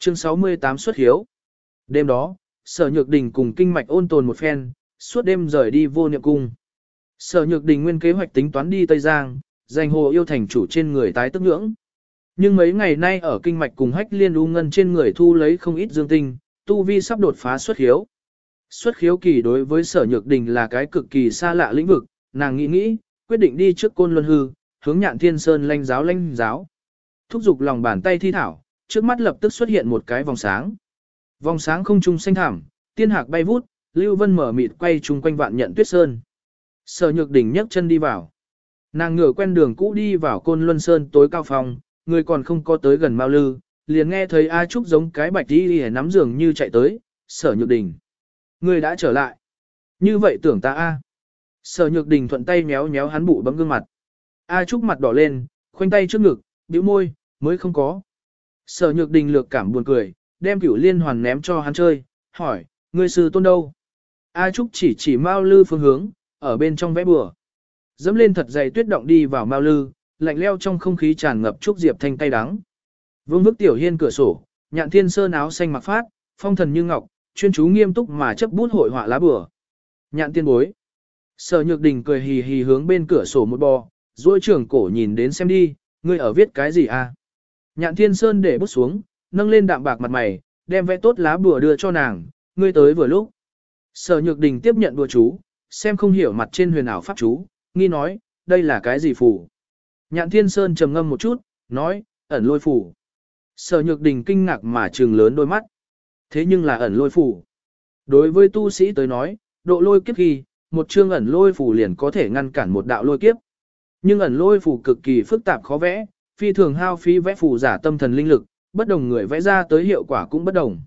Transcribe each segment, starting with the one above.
Chương 68 xuất hiếu. Đêm đó, sở nhược đình cùng kinh mạch ôn tồn một phen, suốt đêm rời đi vô niệm cung. Sở nhược đình nguyên kế hoạch tính toán đi Tây Giang, giành hồ yêu thành chủ trên người tái tức ngưỡng. Nhưng mấy ngày nay ở kinh mạch cùng hách liên u ngân trên người thu lấy không ít dương tinh, tu vi sắp đột phá xuất hiếu. Xuất khiếu kỳ đối với sở nhược đình là cái cực kỳ xa lạ lĩnh vực, nàng nghĩ nghĩ, quyết định đi trước côn luân hư, hướng nhạn thiên sơn lanh giáo lanh giáo. Thúc giục lòng bàn tay thi thảo, trước mắt lập tức xuất hiện một cái vòng sáng. Vòng sáng không trung xanh thảm, tiên hạc bay vút, Lưu Vân mở mịt quay chung quanh vạn nhận tuyết sơn. Sở nhược đỉnh nhấc chân đi vào. Nàng ngửa quen đường cũ đi vào côn luân sơn tối cao phòng, người còn không có tới gần Mao Lư, liền nghe thấy A Trúc giống cái bạch đi nắm giường như chạy tới, sở nhược đỉnh. Người đã trở lại. Như vậy tưởng ta A. Sở nhược đình thuận tay méo méo hắn bụ bấm gương mặt. A Trúc mặt đỏ lên, khoanh tay trước ngực, bĩu môi, mới không có. Sở nhược đình lược cảm buồn cười, đem cửu liên hoàn ném cho hắn chơi, hỏi, người sư tôn đâu? A Trúc chỉ chỉ Mao Lư phương hướng, ở bên trong vẽ bừa. Dẫm lên thật dày tuyết động đi vào Mao Lư, lạnh leo trong không khí tràn ngập Trúc Diệp thanh tay đắng. Vương bức tiểu hiên cửa sổ, nhạn thiên sơn áo xanh mặc phát, phong thần như ngọc, chuyên chú nghiêm túc mà chấp bút hội họa lá bừa. Nhạn tiên bối. Sở nhược đình cười hì hì hướng bên cửa sổ một bò, duỗi trưởng cổ nhìn đến xem đi, ngươi ở viết cái gì à? Nhạn thiên sơn để bút xuống, nâng lên đạm bạc mặt mày, đem vẽ tốt lá bùa đưa cho nàng, ngươi tới vừa lúc. Sở nhược đình tiếp nhận bùa chú, xem không hiểu mặt trên huyền ảo pháp chú, nghi nói, đây là cái gì phù? Nhạn thiên sơn trầm ngâm một chút, nói, ẩn lôi phù. Sở nhược đình kinh ngạc mà trừng lớn đôi mắt. Thế nhưng là ẩn lôi phù. Đối với tu sĩ tới nói, độ lôi kiếp khi, một chương ẩn lôi phù liền có thể ngăn cản một đạo lôi kiếp. Nhưng ẩn lôi phù cực kỳ phức tạp khó vẽ, phi thường hao phí vẽ phù giả tâm thần linh lực, bất đồng người vẽ ra tới hiệu quả cũng bất đồng.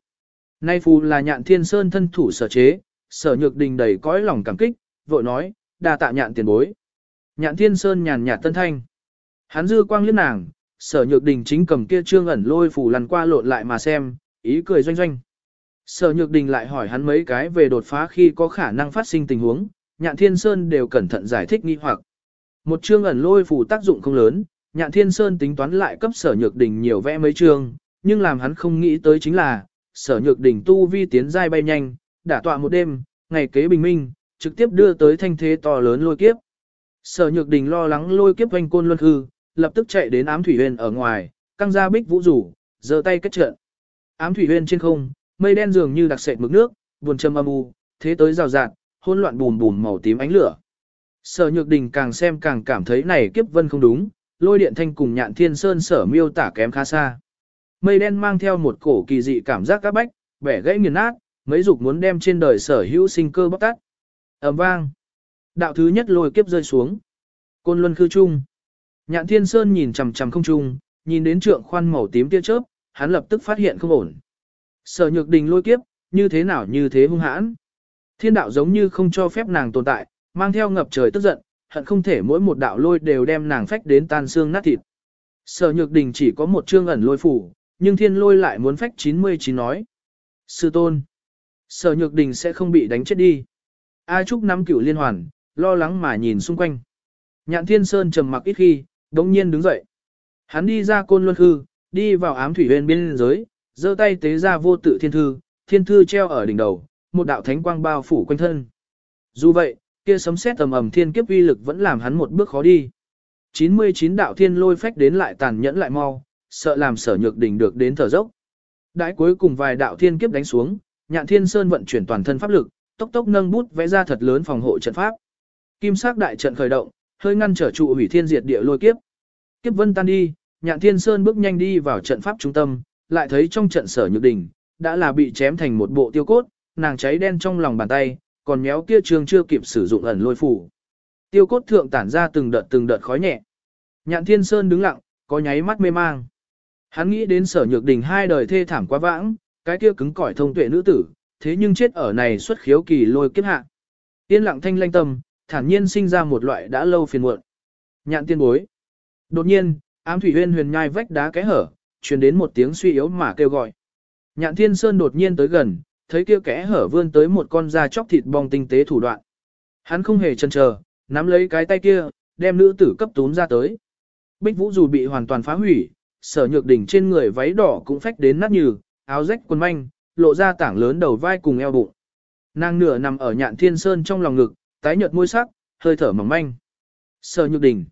Nay phù là nhạn thiên sơn thân thủ sở chế, sở nhược đình đầy cõi lòng cảm kích, vội nói, đà tạ nhạn tiền bối. Nhạn thiên sơn nhàn nhạt tân thanh. Hắn dư quang liếc nàng, sở nhược đình chính cầm kia trương ẩn lôi phù lăn qua lộn lại mà xem, ý cười doanh doanh. Sở Nhược Đình lại hỏi hắn mấy cái về đột phá khi có khả năng phát sinh tình huống, Nhạn Thiên Sơn đều cẩn thận giải thích nghi hoặc. Một chương ẩn lôi phù tác dụng không lớn, Nhạn Thiên Sơn tính toán lại cấp Sở Nhược Đình nhiều vẽ mấy chương, nhưng làm hắn không nghĩ tới chính là, Sở Nhược Đình tu vi tiến giai bay nhanh, đả tọa một đêm, ngày kế bình minh, trực tiếp đưa tới thanh thế to lớn lôi kiếp. Sở Nhược Đình lo lắng lôi kiếp quanh côn luân hư, lập tức chạy đến ám thủy huyền ở ngoài, căng ra bích vũ rủ, giơ tay kết trận. Ám thủy huyền trên không, Mây đen dường như đặc sệt mực nước, buồn châm âm u, thế tới rào rạt, hỗn loạn bùn bùn màu tím ánh lửa. Sở Nhược Đình càng xem càng cảm thấy này kiếp vân không đúng, lôi điện thanh cùng nhạn thiên sơn sở miêu tả kém khá xa. Mây đen mang theo một cổ kỳ dị cảm giác các bách, bẻ gãy nghiền nát, mấy dục muốn đem trên đời sở hữu sinh cơ bóc tát. ầm vang. Đạo thứ nhất lôi kiếp rơi xuống. Côn luân khư trung. Nhạn thiên sơn nhìn chằm chằm không trung, nhìn đến trượng khoan màu tím tia chớp, hắn lập tức phát hiện không ổn. Sở nhược đình lôi kiếp, như thế nào như thế hung hãn. Thiên đạo giống như không cho phép nàng tồn tại, mang theo ngập trời tức giận, hận không thể mỗi một đạo lôi đều đem nàng phách đến tan xương nát thịt. Sở nhược đình chỉ có một chương ẩn lôi phủ, nhưng thiên lôi lại muốn phách 99 nói. Sư tôn, sở nhược đình sẽ không bị đánh chết đi. A Trúc nắm cửu liên hoàn, lo lắng mà nhìn xung quanh. Nhạn thiên sơn trầm mặc ít khi, đống nhiên đứng dậy. Hắn đi ra côn luân hư, đi vào ám thủy huyền biên giới, giơ tay tế ra vô tự thiên thư, thiên thư treo ở đỉnh đầu, một đạo thánh quang bao phủ quanh thân. Dù vậy, kia sấm sét tầm ầm thiên kiếp uy lực vẫn làm hắn một bước khó đi. 99 đạo thiên lôi phách đến lại tàn nhẫn lại mau, sợ làm sở nhược đỉnh được đến thở dốc. Đãi cuối cùng vài đạo thiên kiếp đánh xuống, nhạn thiên sơn vận chuyển toàn thân pháp lực, tốc tốc nâng bút vẽ ra thật lớn phòng hộ trận pháp. Kim sắc đại trận khởi động, hơi ngăn trở trụ hủy thiên diệt địa lôi kiếp. Kiếp vân tan đi, nhạn thiên sơn bước nhanh đi vào trận pháp trung tâm, lại thấy trong trận sở nhược đình, đã là bị chém thành một bộ tiêu cốt, nàng cháy đen trong lòng bàn tay, còn méo kia trường chưa kịp sử dụng ẩn lôi phủ. Tiêu cốt thượng tản ra từng đợt từng đợt khói nhẹ. Nhạn Thiên Sơn đứng lặng, có nháy mắt mê mang. Hắn nghĩ đến sở nhược đình hai đời thê thảm quá vãng, cái kia cứng cỏi thông tuệ nữ tử, thế nhưng chết ở này xuất khiếu kỳ lôi kiếp hạ. Yên lặng thanh lanh tâm, thản nhiên sinh ra một loại đã lâu phiền muộn. Nhạn tiên bối. Đột nhiên, ám thủy huyên huyền nhai vách đá cái hở, truyền đến một tiếng suy yếu mà kêu gọi. Nhạn Thiên Sơn đột nhiên tới gần, thấy kia kẽ hở vươn tới một con da chóc thịt bong tinh tế thủ đoạn. Hắn không hề chần chờ, nắm lấy cái tay kia, đem nữ tử cấp tún ra tới. Bích Vũ dù bị hoàn toàn phá hủy, sở nhược đỉnh trên người váy đỏ cũng phách đến nát nhừ, áo rách quần manh, lộ ra tảng lớn đầu vai cùng eo bụng. Nàng nửa nằm ở nhạn thiên sơn trong lòng ngực, tái nhợt môi sắc, hơi thở mỏng manh. Sở nhược đỉnh.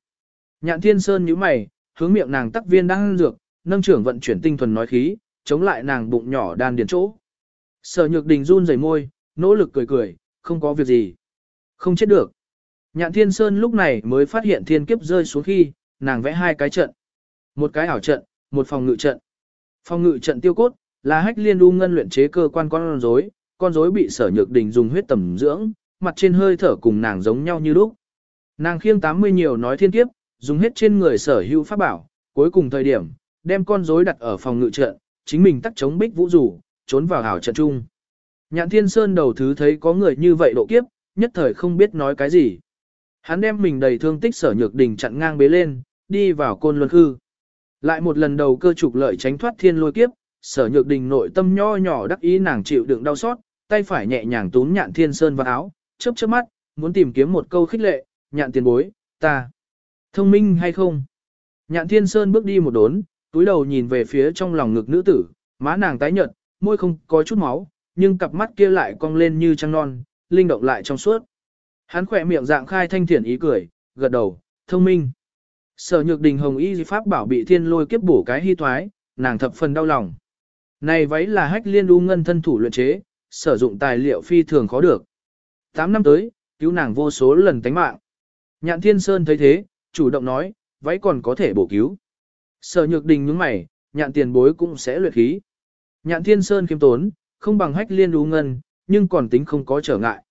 Nhạn thiên sơn nhíu mày, hướng miệng nàng tắc viên đang dược, nâng trưởng vận chuyển tinh thuần nói khí, chống lại nàng bụng nhỏ đan điền chỗ. Sở nhược đình run rẩy môi, nỗ lực cười cười, không có việc gì. Không chết được. Nhạn thiên sơn lúc này mới phát hiện thiên kiếp rơi xuống khi, nàng vẽ hai cái trận. Một cái ảo trận, một phòng ngự trận. Phòng ngự trận tiêu cốt, là hách liên u ngân luyện chế cơ quan con rối, con rối bị sở nhược đình dùng huyết tẩm dưỡng, mặt trên hơi thở cùng nàng giống nhau như lúc. Nàng khiêng 80 nhiều nói thiên kiếp, dùng hết trên người sở hữu pháp bảo, cuối cùng thời điểm, đem con rối đặt ở phòng ngự trận, chính mình tắt chống bích vũ rủ, trốn vào hảo trận chung. Nhạn Thiên Sơn đầu thứ thấy có người như vậy độ kiếp, nhất thời không biết nói cái gì. Hắn đem mình đầy thương tích sở nhược đỉnh chặn ngang bế lên, đi vào côn luân khư. Lại một lần đầu cơ trục lợi tránh thoát thiên lôi kiếp, sở nhược đình nội tâm nho nhỏ đắc ý nàng chịu đựng đau xót, tay phải nhẹ nhàng túm nhạn thiên sơn vào áo, chớp chớp mắt, muốn tìm kiếm một câu khích lệ, nhạn tiền bối, ta. Thông minh hay không? Nhạn thiên sơn bước đi một đốn, túi đầu nhìn về phía trong lòng ngực nữ tử, má nàng tái nhợt, môi không có chút máu, nhưng cặp mắt kia lại cong lên như trăng non, linh động lại trong suốt. Hắn khỏe miệng dạng khai thanh thiện ý cười, gật đầu, thông minh. Sở nhược đình hồng y pháp bảo bị thiên lôi kiếp bổ cái hy thoái, nàng thập phần đau lòng. Này váy là hách liên u ngân thân thủ luyện chế, sử dụng tài liệu phi thường khó được. Tám năm tới, cứu nàng vô số lần tánh mạng. Nhạn thiên sơn thấy thế, chủ động nói, váy còn có thể bổ cứu. Sở nhược đình nhướng mày, nhạn tiền bối cũng sẽ luyện khí. Nhạn thiên sơn kiêm tốn, không bằng hách liên đú ngân, nhưng còn tính không có trở ngại.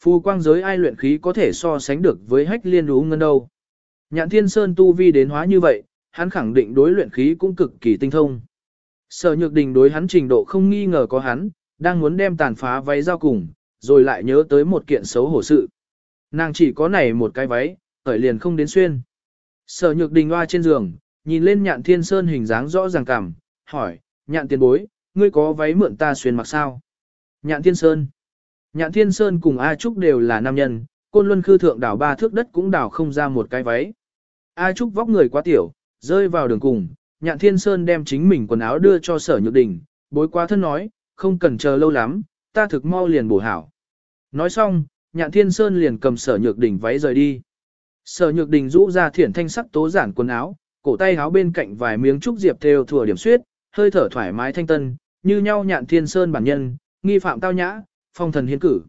Phù quang giới ai luyện khí có thể so sánh được với hách liên đú ngân đâu. Nhạn thiên sơn tu vi đến hóa như vậy, hắn khẳng định đối luyện khí cũng cực kỳ tinh thông. Sở nhược đình đối hắn trình độ không nghi ngờ có hắn, đang muốn đem tàn phá váy giao cùng, rồi lại nhớ tới một kiện xấu hổ sự. Nàng chỉ có này một cái váy, khởi liền không đến xuyên. Sở nhược đình loa trên giường, nhìn lên nhạn thiên sơn hình dáng rõ ràng cảm, hỏi, nhạn tiền bối, ngươi có váy mượn ta xuyên mặc sao? Nhạn thiên sơn. Nhạn thiên sơn cùng A Trúc đều là nam nhân, côn luân khư thượng đảo ba thước đất cũng đảo không ra một cái váy. A Trúc vóc người quá tiểu, rơi vào đường cùng, nhạn thiên sơn đem chính mình quần áo đưa cho sở nhược đình, bối quá thân nói, không cần chờ lâu lắm, ta thực mau liền bổ hảo. Nói xong, nhạn thiên sơn liền cầm sở nhược đình váy rời đi. Sở nhược đình rũ ra thiển thanh sắc tố giản quần áo, cổ tay áo bên cạnh vài miếng trúc diệp theo thừa điểm suyết, hơi thở thoải mái thanh tân, như nhau nhạn thiên sơn bản nhân, nghi phạm tao nhã, phong thần hiến cử.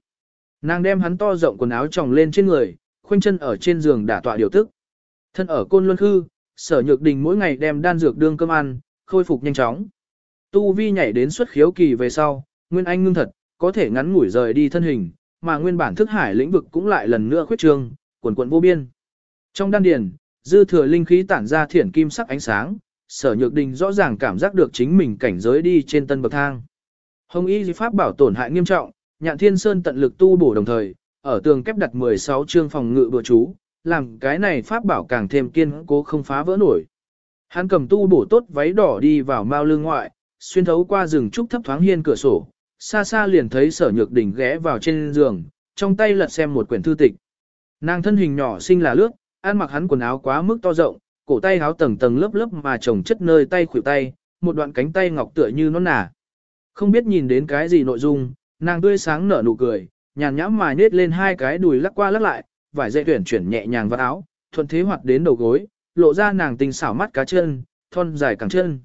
Nàng đem hắn to rộng quần áo tròng lên trên người, khoanh chân ở trên giường đả tọa điều tức. Thân ở côn luân khư, sở nhược đình mỗi ngày đem đan dược đương cơm ăn, khôi phục nhanh chóng. Tu vi nhảy đến xuất khiếu kỳ về sau, nguyên anh ngưng thật, có thể ngắn ngủi rời đi thân hình, mà nguyên bản thức hải lĩnh vực cũng lại lần nữa khuyết trương, quần quần vô biên. Trong đan điền, dư thừa linh khí tản ra thiển kim sắc ánh sáng, sở nhược đình rõ ràng cảm giác được chính mình cảnh giới đi trên tân bậc thang. Hồng y pháp bảo tổn hại nghiêm trọng, nhạn thiên sơn tận lực tu bổ đồng thời, ở tường kép đặt 16 chương phòng ngự bừa chú, làm cái này pháp bảo càng thêm kiên cố không phá vỡ nổi. Hắn cầm tu bổ tốt váy đỏ đi vào mao lương ngoại, xuyên thấu qua rừng trúc thấp thoáng hiên cửa sổ, xa xa liền thấy sở nhược đỉnh ghé vào trên giường, trong tay lật xem một quyển thư tịch. Nàng thân hình nhỏ xinh là lướt, ăn mặc hắn quần áo quá mức to rộng, cổ tay áo tầng tầng lớp lớp mà trồng chất nơi tay khuỷu tay, một đoạn cánh tay ngọc tựa như nó nả. Không biết nhìn đến cái gì nội dung, nàng tươi sáng nở nụ cười, nhàn nhãm mà nết lên hai cái đùi lắc qua lắc lại, vải dây tuyển chuyển nhẹ nhàng vào áo, thuận thế hoạt đến đầu gối, lộ ra nàng tinh xảo mắt cá chân, thon dài cẳng chân.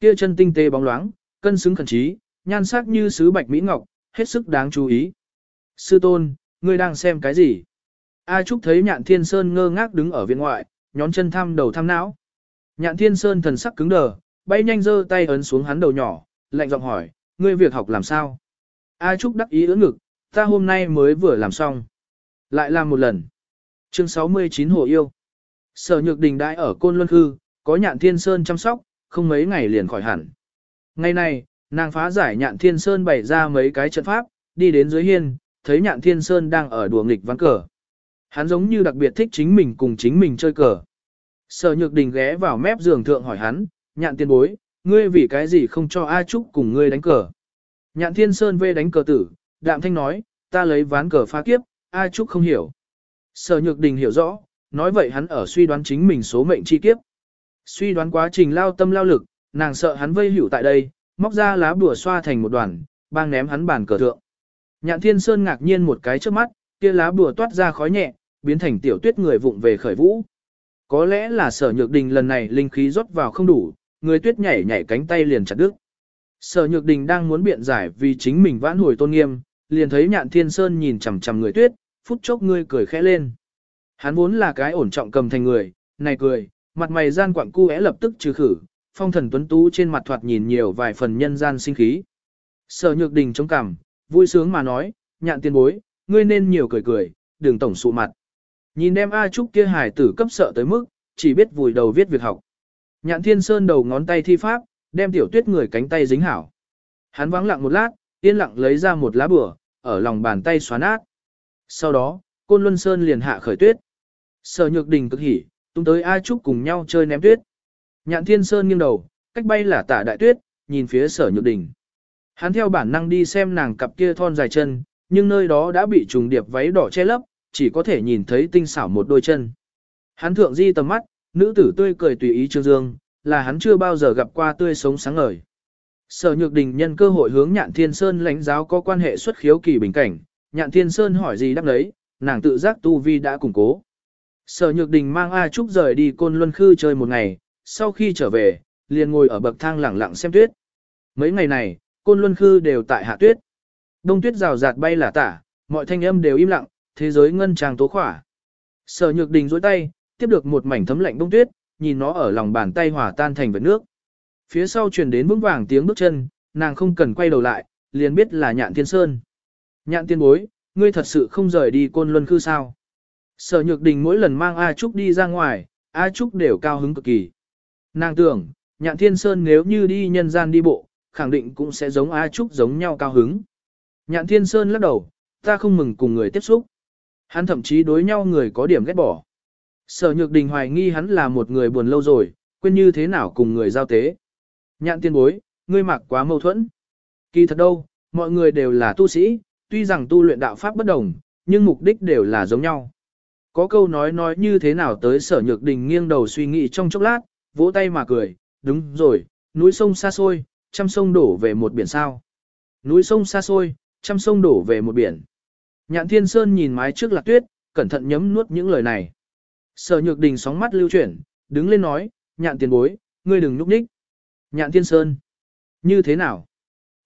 Kia chân tinh tế bóng loáng, cân xứng khẩn trí, nhan sắc như sứ bạch mỹ ngọc, hết sức đáng chú ý. Sư tôn, ngươi đang xem cái gì? A Trúc thấy nhạn thiên sơn ngơ ngác đứng ở viện ngoại, nhón chân thăm đầu thăm não. Nhạn thiên sơn thần sắc cứng đờ, bay nhanh giơ tay ấn xuống hắn đầu nhỏ, lạnh giọng hỏi, ngươi việc học làm sao? A Trúc đắc ý ưỡn ngực, ta hôm nay mới vừa làm xong. Lại làm một lần. Chương 69 Hồ Yêu Sở Nhược Đình đãi ở Côn Luân Khư, có nhạn thiên sơn chăm sóc, không mấy ngày liền khỏi hẳn. Ngày này, nàng phá giải nhạn thiên sơn bày ra mấy cái trận pháp, đi đến dưới hiên, thấy nhạn thiên sơn đang ở đùa nghịch ván cờ. Hắn giống như đặc biệt thích chính mình cùng chính mình chơi cờ. Sở Nhược Đình ghé vào mép giường thượng hỏi hắn, nhạn tiên bối, ngươi vì cái gì không cho A Trúc cùng ngươi đánh cờ. Nhạn thiên sơn vê đánh cờ tử, đạm thanh nói, ta lấy ván cờ phá kiếp, A Trúc không hiểu. Sở Nhược Đình hiểu rõ, nói vậy hắn ở suy đoán chính mình số mệnh chi kiếp. Suy đoán quá trình lao tâm lao lực, nàng sợ hắn vây hữu tại đây, móc ra lá bùa xoa thành một đoàn, bang ném hắn bàn cờ thượng. Nhạn Thiên Sơn ngạc nhiên một cái trước mắt, kia lá bùa toát ra khói nhẹ, biến thành tiểu tuyết người vụng về khởi vũ. Có lẽ là sở nhược đình lần này linh khí rót vào không đủ, người tuyết nhảy nhảy cánh tay liền chặt đứt. Sở nhược đình đang muốn biện giải vì chính mình vãn hồi tôn nghiêm, liền thấy nhạn thiên sơn nhìn chằm chằm người tuyết, phút chốc ngươi cười khẽ lên. Hắn vốn là cái ổn trọng cầm thành người, này cười, mặt mày gian quặng cu é lập tức trừ khử, phong thần tuấn tú trên mặt thoạt nhìn nhiều vài phần nhân gian sinh khí. Sở nhược đình chống cằm, vui sướng mà nói, nhạn tiên bối, ngươi nên nhiều cười cười, đừng tổng sụ mặt. Nhìn đem A Trúc kia hải tử cấp sợ tới mức, chỉ biết vùi đầu viết việc học. Nhạn thiên sơn đầu ngón tay thi pháp, đem tiểu tuyết người cánh tay dính hảo. Hắn vắng lặng một lát, yên lặng lấy ra một lá bửa, ở lòng bàn tay xóa nát. Sau đó, Côn Luân Sơn liền hạ khởi tuyết. Sở Nhược Đình cực hỉ, tung tới A Trúc cùng nhau chơi ném tuyết. Nhạn Thiên Sơn nghiêng đầu, cách bay là tả đại tuyết, nhìn phía Sở Nhược Đình. Hắn theo bản năng đi xem nàng cặp kia thon dài chân, nhưng nơi đó đã bị trùng điệp váy đỏ che lấp, chỉ có thể nhìn thấy tinh xảo một đôi chân. Hắn thượng di tầm mắt, nữ tử tươi cười tùy ý trương dương, là hắn chưa bao giờ gặp qua tươi sống sáng ngời. Sở Nhược Đình nhân cơ hội hướng Nhạn Thiên Sơn lãnh giáo có quan hệ xuất khiếu kỳ bình cảnh, Nhạn Thiên Sơn hỏi gì đáp đấy, nàng tự giác tu vi đã củng cố. Sở Nhược Đình mang A Trúc rời đi Côn Luân Khư chơi một ngày, sau khi trở về, liền ngồi ở bậc thang lẳng lặng xem tuyết. Mấy ngày này, Côn Luân Khư đều tại hạ tuyết. Đông tuyết rào rạt bay là tả, mọi thanh âm đều im lặng, thế giới ngân tràng tố khỏa. Sở Nhược Đình duỗi tay, tiếp được một mảnh thấm lạnh đông tuyết, nhìn nó ở lòng bàn tay hòa tan thành vật nước. Phía sau truyền đến vững vàng tiếng bước chân, nàng không cần quay đầu lại, liền biết là nhạn thiên sơn. Nhạn tiên bối, ngươi thật sự không rời đi côn luân cư sao. Sở nhược đình mỗi lần mang A Trúc đi ra ngoài, A Trúc đều cao hứng cực kỳ. Nàng tưởng, nhạn thiên sơn nếu như đi nhân gian đi bộ, khẳng định cũng sẽ giống A Trúc giống nhau cao hứng. Nhạn thiên sơn lắc đầu, ta không mừng cùng người tiếp xúc. Hắn thậm chí đối nhau người có điểm ghét bỏ. Sở nhược đình hoài nghi hắn là một người buồn lâu rồi, quên như thế nào cùng người giao tế. Nhạn tiên bối, ngươi mặc quá mâu thuẫn. Kỳ thật đâu, mọi người đều là tu sĩ, tuy rằng tu luyện đạo pháp bất đồng, nhưng mục đích đều là giống nhau. Có câu nói nói như thế nào tới sở nhược đình nghiêng đầu suy nghĩ trong chốc lát, vỗ tay mà cười, đúng rồi, núi sông xa xôi, trăm sông đổ về một biển sao. Núi sông xa xôi, trăm sông đổ về một biển. Nhạn thiên sơn nhìn mái trước lạc tuyết, cẩn thận nhấm nuốt những lời này. Sở nhược đình sóng mắt lưu chuyển, đứng lên nói, nhạn tiền bối, ngươi đừng núp ních. Nhạn thiên sơn. Như thế nào?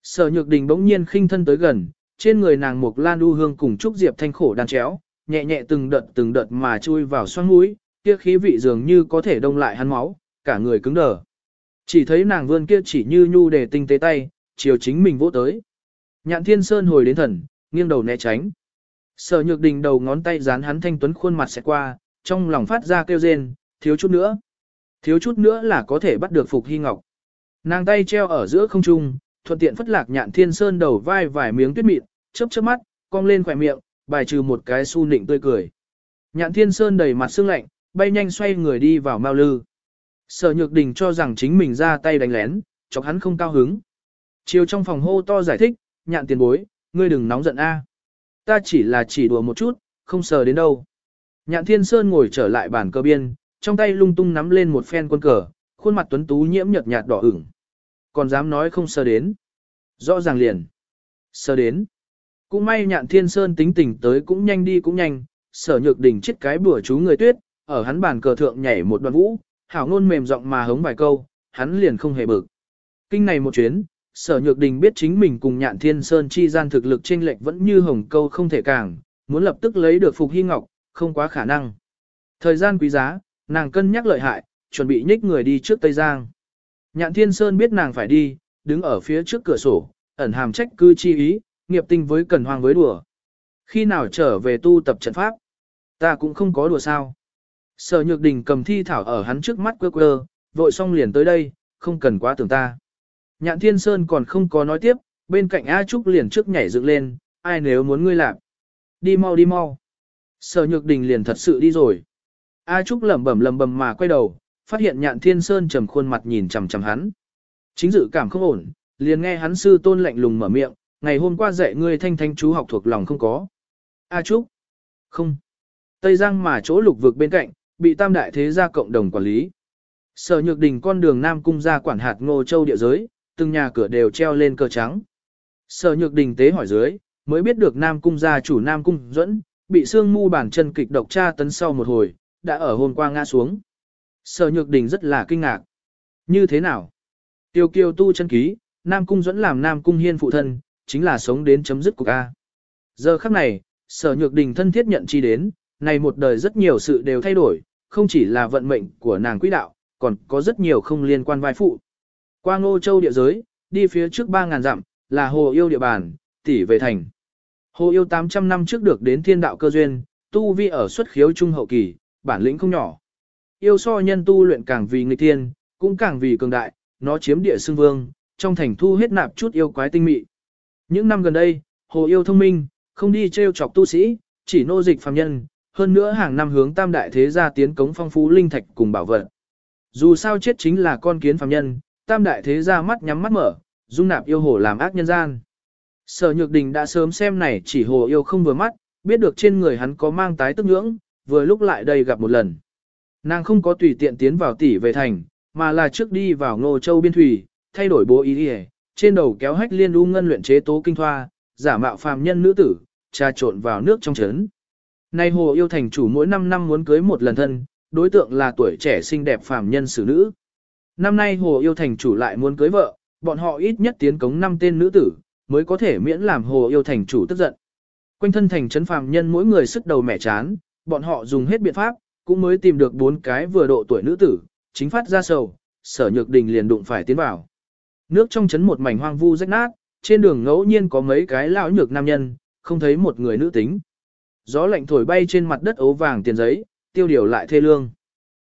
Sở nhược đình bỗng nhiên khinh thân tới gần, trên người nàng một lan u hương cùng trúc diệp thanh khổ đan chéo, nhẹ nhẹ từng đợt từng đợt mà chui vào xoang mũi, kia khí vị dường như có thể đông lại hắn máu, cả người cứng đờ. Chỉ thấy nàng vươn kia chỉ như nhu để tinh tế tay, chiều chính mình vỗ tới. Nhạn thiên sơn hồi đến thần, nghiêng đầu né tránh. Sở nhược đình đầu ngón tay dán hắn thanh tuấn khuôn mặt xẹt qua, trong lòng phát ra kêu rên, thiếu chút nữa. Thiếu chút nữa là có thể bắt được Phục Hy Ngọc. Nàng tay treo ở giữa không trung, thuận tiện phất lạc nhạn thiên sơn đầu vai vài miếng tuyết mịn, chớp chớp mắt, cong lên khỏe miệng, bài trừ một cái su nịnh tươi cười. Nhạn thiên sơn đầy mặt sương lạnh, bay nhanh xoay người đi vào mao lư. Sở nhược đình cho rằng chính mình ra tay đánh lén, chọc hắn không cao hứng. Chiều trong phòng hô to giải thích, nhạn tiền bối, ngươi đừng nóng giận a. Ta chỉ là chỉ đùa một chút, không sờ đến đâu. Nhạn Thiên Sơn ngồi trở lại bàn cờ biên, trong tay lung tung nắm lên một phen quân cờ, khuôn mặt tuấn tú nhiễm nhợt nhạt đỏ ửng. Còn dám nói không sờ đến. Rõ ràng liền. Sờ đến. Cũng may Nhạn Thiên Sơn tính tình tới cũng nhanh đi cũng nhanh, sở nhược đỉnh chết cái bữa chú người tuyết, ở hắn bàn cờ thượng nhảy một đoạn vũ, hảo ngôn mềm giọng mà hống vài câu, hắn liền không hề bực. Kinh này một chuyến, sở nhược đình biết chính mình cùng nhạn thiên sơn chi gian thực lực chênh lệch vẫn như hồng câu không thể càng, muốn lập tức lấy được phục hy ngọc, không quá khả năng. Thời gian quý giá, nàng cân nhắc lợi hại, chuẩn bị nhích người đi trước Tây Giang. Nhạn Thiên Sơn biết nàng phải đi, đứng ở phía trước cửa sổ, ẩn hàm trách cư chi ý, nghiệp tinh với cần hoang với đùa. Khi nào trở về tu tập trận pháp, ta cũng không có đùa sao. Sở Nhược Đình cầm thi thảo ở hắn trước mắt quơ quơ, vội xong liền tới đây, không cần quá tưởng ta. Nhạn Thiên Sơn còn không có nói tiếp, bên cạnh A Trúc liền trước nhảy dựng lên, ai nếu muốn ngươi làm. Đi mau đi mau. Sở Nhược Đình liền thật sự đi rồi. A Trúc lẩm bẩm lẩm bẩm mà quay đầu, phát hiện Nhạn Thiên Sơn trầm khuôn mặt nhìn chằm chằm hắn. Chính dự cảm không ổn, liền nghe hắn sư tôn lạnh lùng mở miệng, ngày hôm qua dạy ngươi thanh thanh chú học thuộc lòng không có. A Trúc. Không. Tây Giang mà chỗ lục vực bên cạnh, bị tam đại thế gia cộng đồng quản lý. Sở Nhược Đình con đường Nam Cung ra quản hạt Ngô Châu địa giới, từng nhà cửa đều treo lên cờ trắng. Sở nhược đình tế hỏi dưới, mới biết được Nam Cung gia chủ Nam Cung dẫn, bị xương mu bản chân kịch độc tra tấn sau một hồi, đã ở hôm qua ngã xuống. Sở nhược đình rất là kinh ngạc. Như thế nào? Tiêu kiều tu chân ký, Nam Cung dẫn làm Nam Cung hiên phụ thân, chính là sống đến chấm dứt của A. Giờ khắc này, sở nhược đình thân thiết nhận chi đến, này một đời rất nhiều sự đều thay đổi, không chỉ là vận mệnh của nàng quỹ đạo, còn có rất nhiều không liên quan vai phụ. Qua ngô châu địa giới, đi phía trước 3.000 dặm, là hồ yêu địa bàn, tỷ về thành. Hồ yêu 800 năm trước được đến thiên đạo cơ duyên, tu vi ở xuất khiếu trung hậu kỳ, bản lĩnh không nhỏ. Yêu so nhân tu luyện càng vì nghịch thiên, cũng càng vì cường đại, nó chiếm địa xương vương, trong thành thu hết nạp chút yêu quái tinh mị. Những năm gần đây, hồ yêu thông minh, không đi trêu chọc tu sĩ, chỉ nô dịch phàm nhân, hơn nữa hàng năm hướng tam đại thế gia tiến cống phong phú linh thạch cùng bảo vật. Dù sao chết chính là con kiến phàm nhân, tam đại thế gia mắt nhắm mắt mở, dung nạp yêu hồ làm ác nhân gian. Sở Nhược Đình đã sớm xem này chỉ hồ yêu không vừa mắt, biết được trên người hắn có mang tái tức ngưỡng, vừa lúc lại đây gặp một lần. Nàng không có tùy tiện tiến vào tỷ về thành, mà là trước đi vào ngô châu biên thủy, thay đổi bố ý đi trên đầu kéo hách liên u ngân luyện chế tố kinh thoa, giả mạo phàm nhân nữ tử, trà trộn vào nước trong chấn. Nay hồ yêu thành chủ mỗi 5 năm muốn cưới một lần thân, đối tượng là tuổi trẻ xinh đẹp phàm nhân xử nữ. Năm nay hồ yêu thành chủ lại muốn cưới vợ, bọn họ ít nhất tiến cống 5 tên nữ tử, mới có thể miễn làm hồ yêu thành chủ tức giận. Quanh thân thành trấn phàm nhân mỗi người sức đầu mẻ chán, bọn họ dùng hết biện pháp, cũng mới tìm được bốn cái vừa độ tuổi nữ tử, chính phát ra sầu, sở nhược đình liền đụng phải tiến vào. Nước trong trấn một mảnh hoang vu rách nát, trên đường ngẫu nhiên có mấy cái lão nhược nam nhân, không thấy một người nữ tính. Gió lạnh thổi bay trên mặt đất ấu vàng tiền giấy, tiêu điều lại thê lương.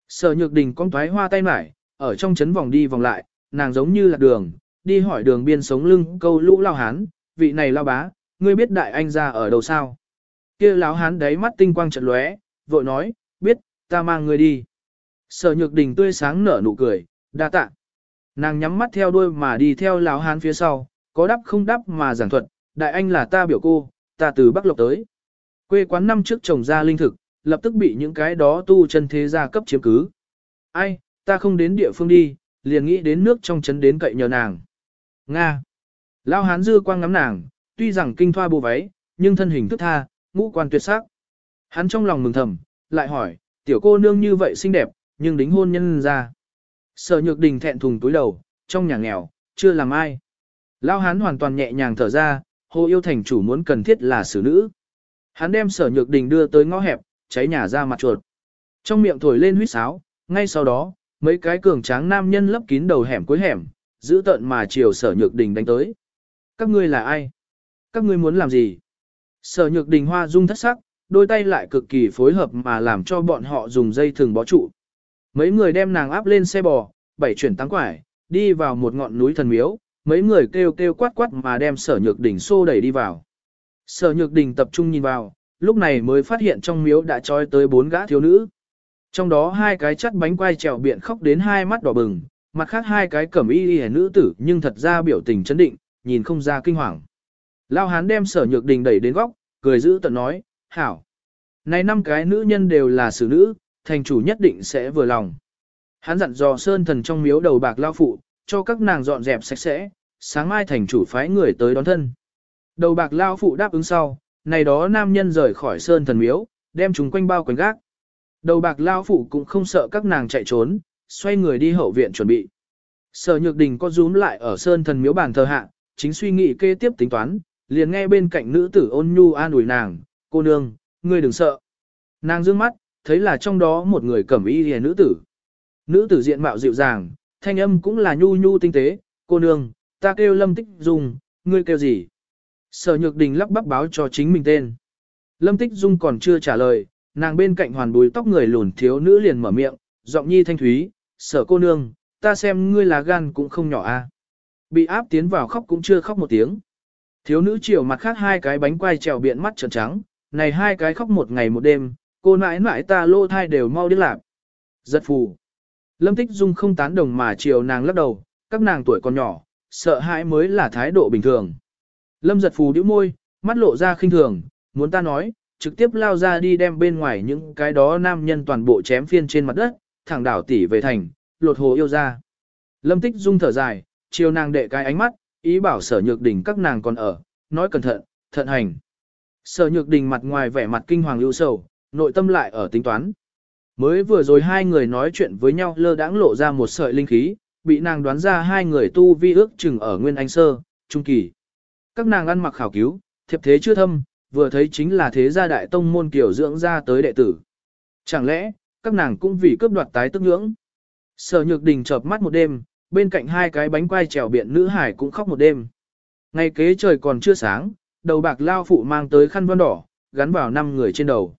Sở nhược đình con thoái hoa tay mải, ở trong chấn vòng đi vòng lại, nàng giống như là đường, đi hỏi đường biên sống lưng câu lũ lao hán, vị này lao bá, ngươi biết đại anh ra ở đâu sao? kia lão hán đáy mắt tinh quang trận lóe, vội nói, biết, ta mang ngươi đi. Sở nhược đình tươi sáng nở nụ cười, đa tạ. Nàng nhắm mắt theo đuôi mà đi theo lão hán phía sau, có đắp không đắp mà giảng thuật, đại anh là ta biểu cô, ta từ Bắc Lộc tới. Quê quán năm trước trồng ra linh thực, lập tức bị những cái đó tu chân thế gia cấp chiếm cứ. Ai, ta không đến địa phương đi, liền nghĩ đến nước trong chấn đến cậy nhờ nàng. Nga. Lão hán dư quang ngắm nàng, tuy rằng kinh thoa bù váy, nhưng thân hình thức tha, ngũ quan tuyệt sắc. Hắn trong lòng mừng thầm, lại hỏi, tiểu cô nương như vậy xinh đẹp, nhưng đính hôn nhân ra. Sở nhược đình thẹn thùng túi đầu, trong nhà nghèo, chưa làm ai. Lao hán hoàn toàn nhẹ nhàng thở ra, hồ yêu thành chủ muốn cần thiết là xử nữ. Hắn đem sở nhược đình đưa tới ngõ hẹp, cháy nhà ra mặt chuột. Trong miệng thổi lên huýt sáo, ngay sau đó, mấy cái cường tráng nam nhân lấp kín đầu hẻm cuối hẻm, giữ tận mà chiều sở nhược đình đánh tới. Các ngươi là ai? Các ngươi muốn làm gì? Sở nhược đình hoa dung thất sắc, đôi tay lại cực kỳ phối hợp mà làm cho bọn họ dùng dây thừng bó trụ. Mấy người đem nàng áp lên xe bò, bảy chuyển tăng quải, đi vào một ngọn núi thần miếu, mấy người kêu kêu quát quát mà đem sở nhược đỉnh xô đẩy đi vào. Sở nhược đỉnh tập trung nhìn vào, lúc này mới phát hiện trong miếu đã trói tới bốn gã thiếu nữ. Trong đó hai cái chắt bánh quai trèo biện khóc đến hai mắt đỏ bừng, mặt khác hai cái cẩm y y nữ tử nhưng thật ra biểu tình chấn định, nhìn không ra kinh hoàng. Lao hán đem sở nhược đình đẩy đến góc, cười giữ tận nói, hảo. Này năm cái nữ nhân đều là xử nữ, thành chủ nhất định sẽ vừa lòng. Hắn dặn dò sơn thần trong miếu đầu bạc lao phụ, cho các nàng dọn dẹp sạch sẽ, sáng mai thành chủ phái người tới đón thân. Đầu bạc lao phụ đáp ứng sau, này đó nam nhân rời khỏi sơn thần miếu, đem chúng quanh bao quanh gác. Đầu bạc lao phụ cũng không sợ các nàng chạy trốn, xoay người đi hậu viện chuẩn bị. Sở nhược đình có rúm lại ở sơn thần miếu bàn thờ hạ, chính suy nghĩ kế tiếp tính toán, liền nghe bên cạnh nữ tử ôn nhu an ủi nàng, cô nương, ngươi đừng sợ. Nàng dương mắt, thấy là trong đó một người cẩm y hề nữ tử. Nữ tử diện mạo dịu dàng, thanh âm cũng là nhu nhu tinh tế, cô nương, ta kêu lâm tích dung, ngươi kêu gì? Sở nhược đình lắp bắp báo cho chính mình tên. Lâm tích dung còn chưa trả lời, nàng bên cạnh hoàn bùi tóc người lùn thiếu nữ liền mở miệng, giọng nhi thanh thúy, sở cô nương, ta xem ngươi là gan cũng không nhỏ a. Bị áp tiến vào khóc cũng chưa khóc một tiếng. Thiếu nữ chiều mặt khác hai cái bánh quai trèo biện mắt trợn trắng, này hai cái khóc một ngày một đêm, cô nãi nãi ta lô thai đều mau đi lạc. Giật phù. Lâm Tích Dung không tán đồng mà chiều nàng lắc đầu, các nàng tuổi còn nhỏ, sợ hãi mới là thái độ bình thường. Lâm giật phù điếu môi, mắt lộ ra khinh thường, muốn ta nói, trực tiếp lao ra đi đem bên ngoài những cái đó nam nhân toàn bộ chém phiên trên mặt đất, thẳng đảo tỷ về thành, lột hồ yêu ra. Lâm Tích Dung thở dài, chiều nàng đệ cái ánh mắt, ý bảo sở nhược đình các nàng còn ở, nói cẩn thận, thận hành. Sở nhược đình mặt ngoài vẻ mặt kinh hoàng lưu sầu, nội tâm lại ở tính toán. Mới vừa rồi hai người nói chuyện với nhau lơ đãng lộ ra một sợi linh khí, bị nàng đoán ra hai người tu vi ước chừng ở Nguyên Anh Sơ, Trung Kỳ. Các nàng ăn mặc khảo cứu, thiệp thế chưa thâm, vừa thấy chính là thế gia đại tông môn kiểu dưỡng ra tới đệ tử. Chẳng lẽ, các nàng cũng vì cướp đoạt tái tức nhưỡng. Sở nhược đình chợp mắt một đêm, bên cạnh hai cái bánh quai trèo biện nữ hải cũng khóc một đêm. Ngày kế trời còn chưa sáng, đầu bạc lao phụ mang tới khăn vân đỏ, gắn vào năm người trên đầu.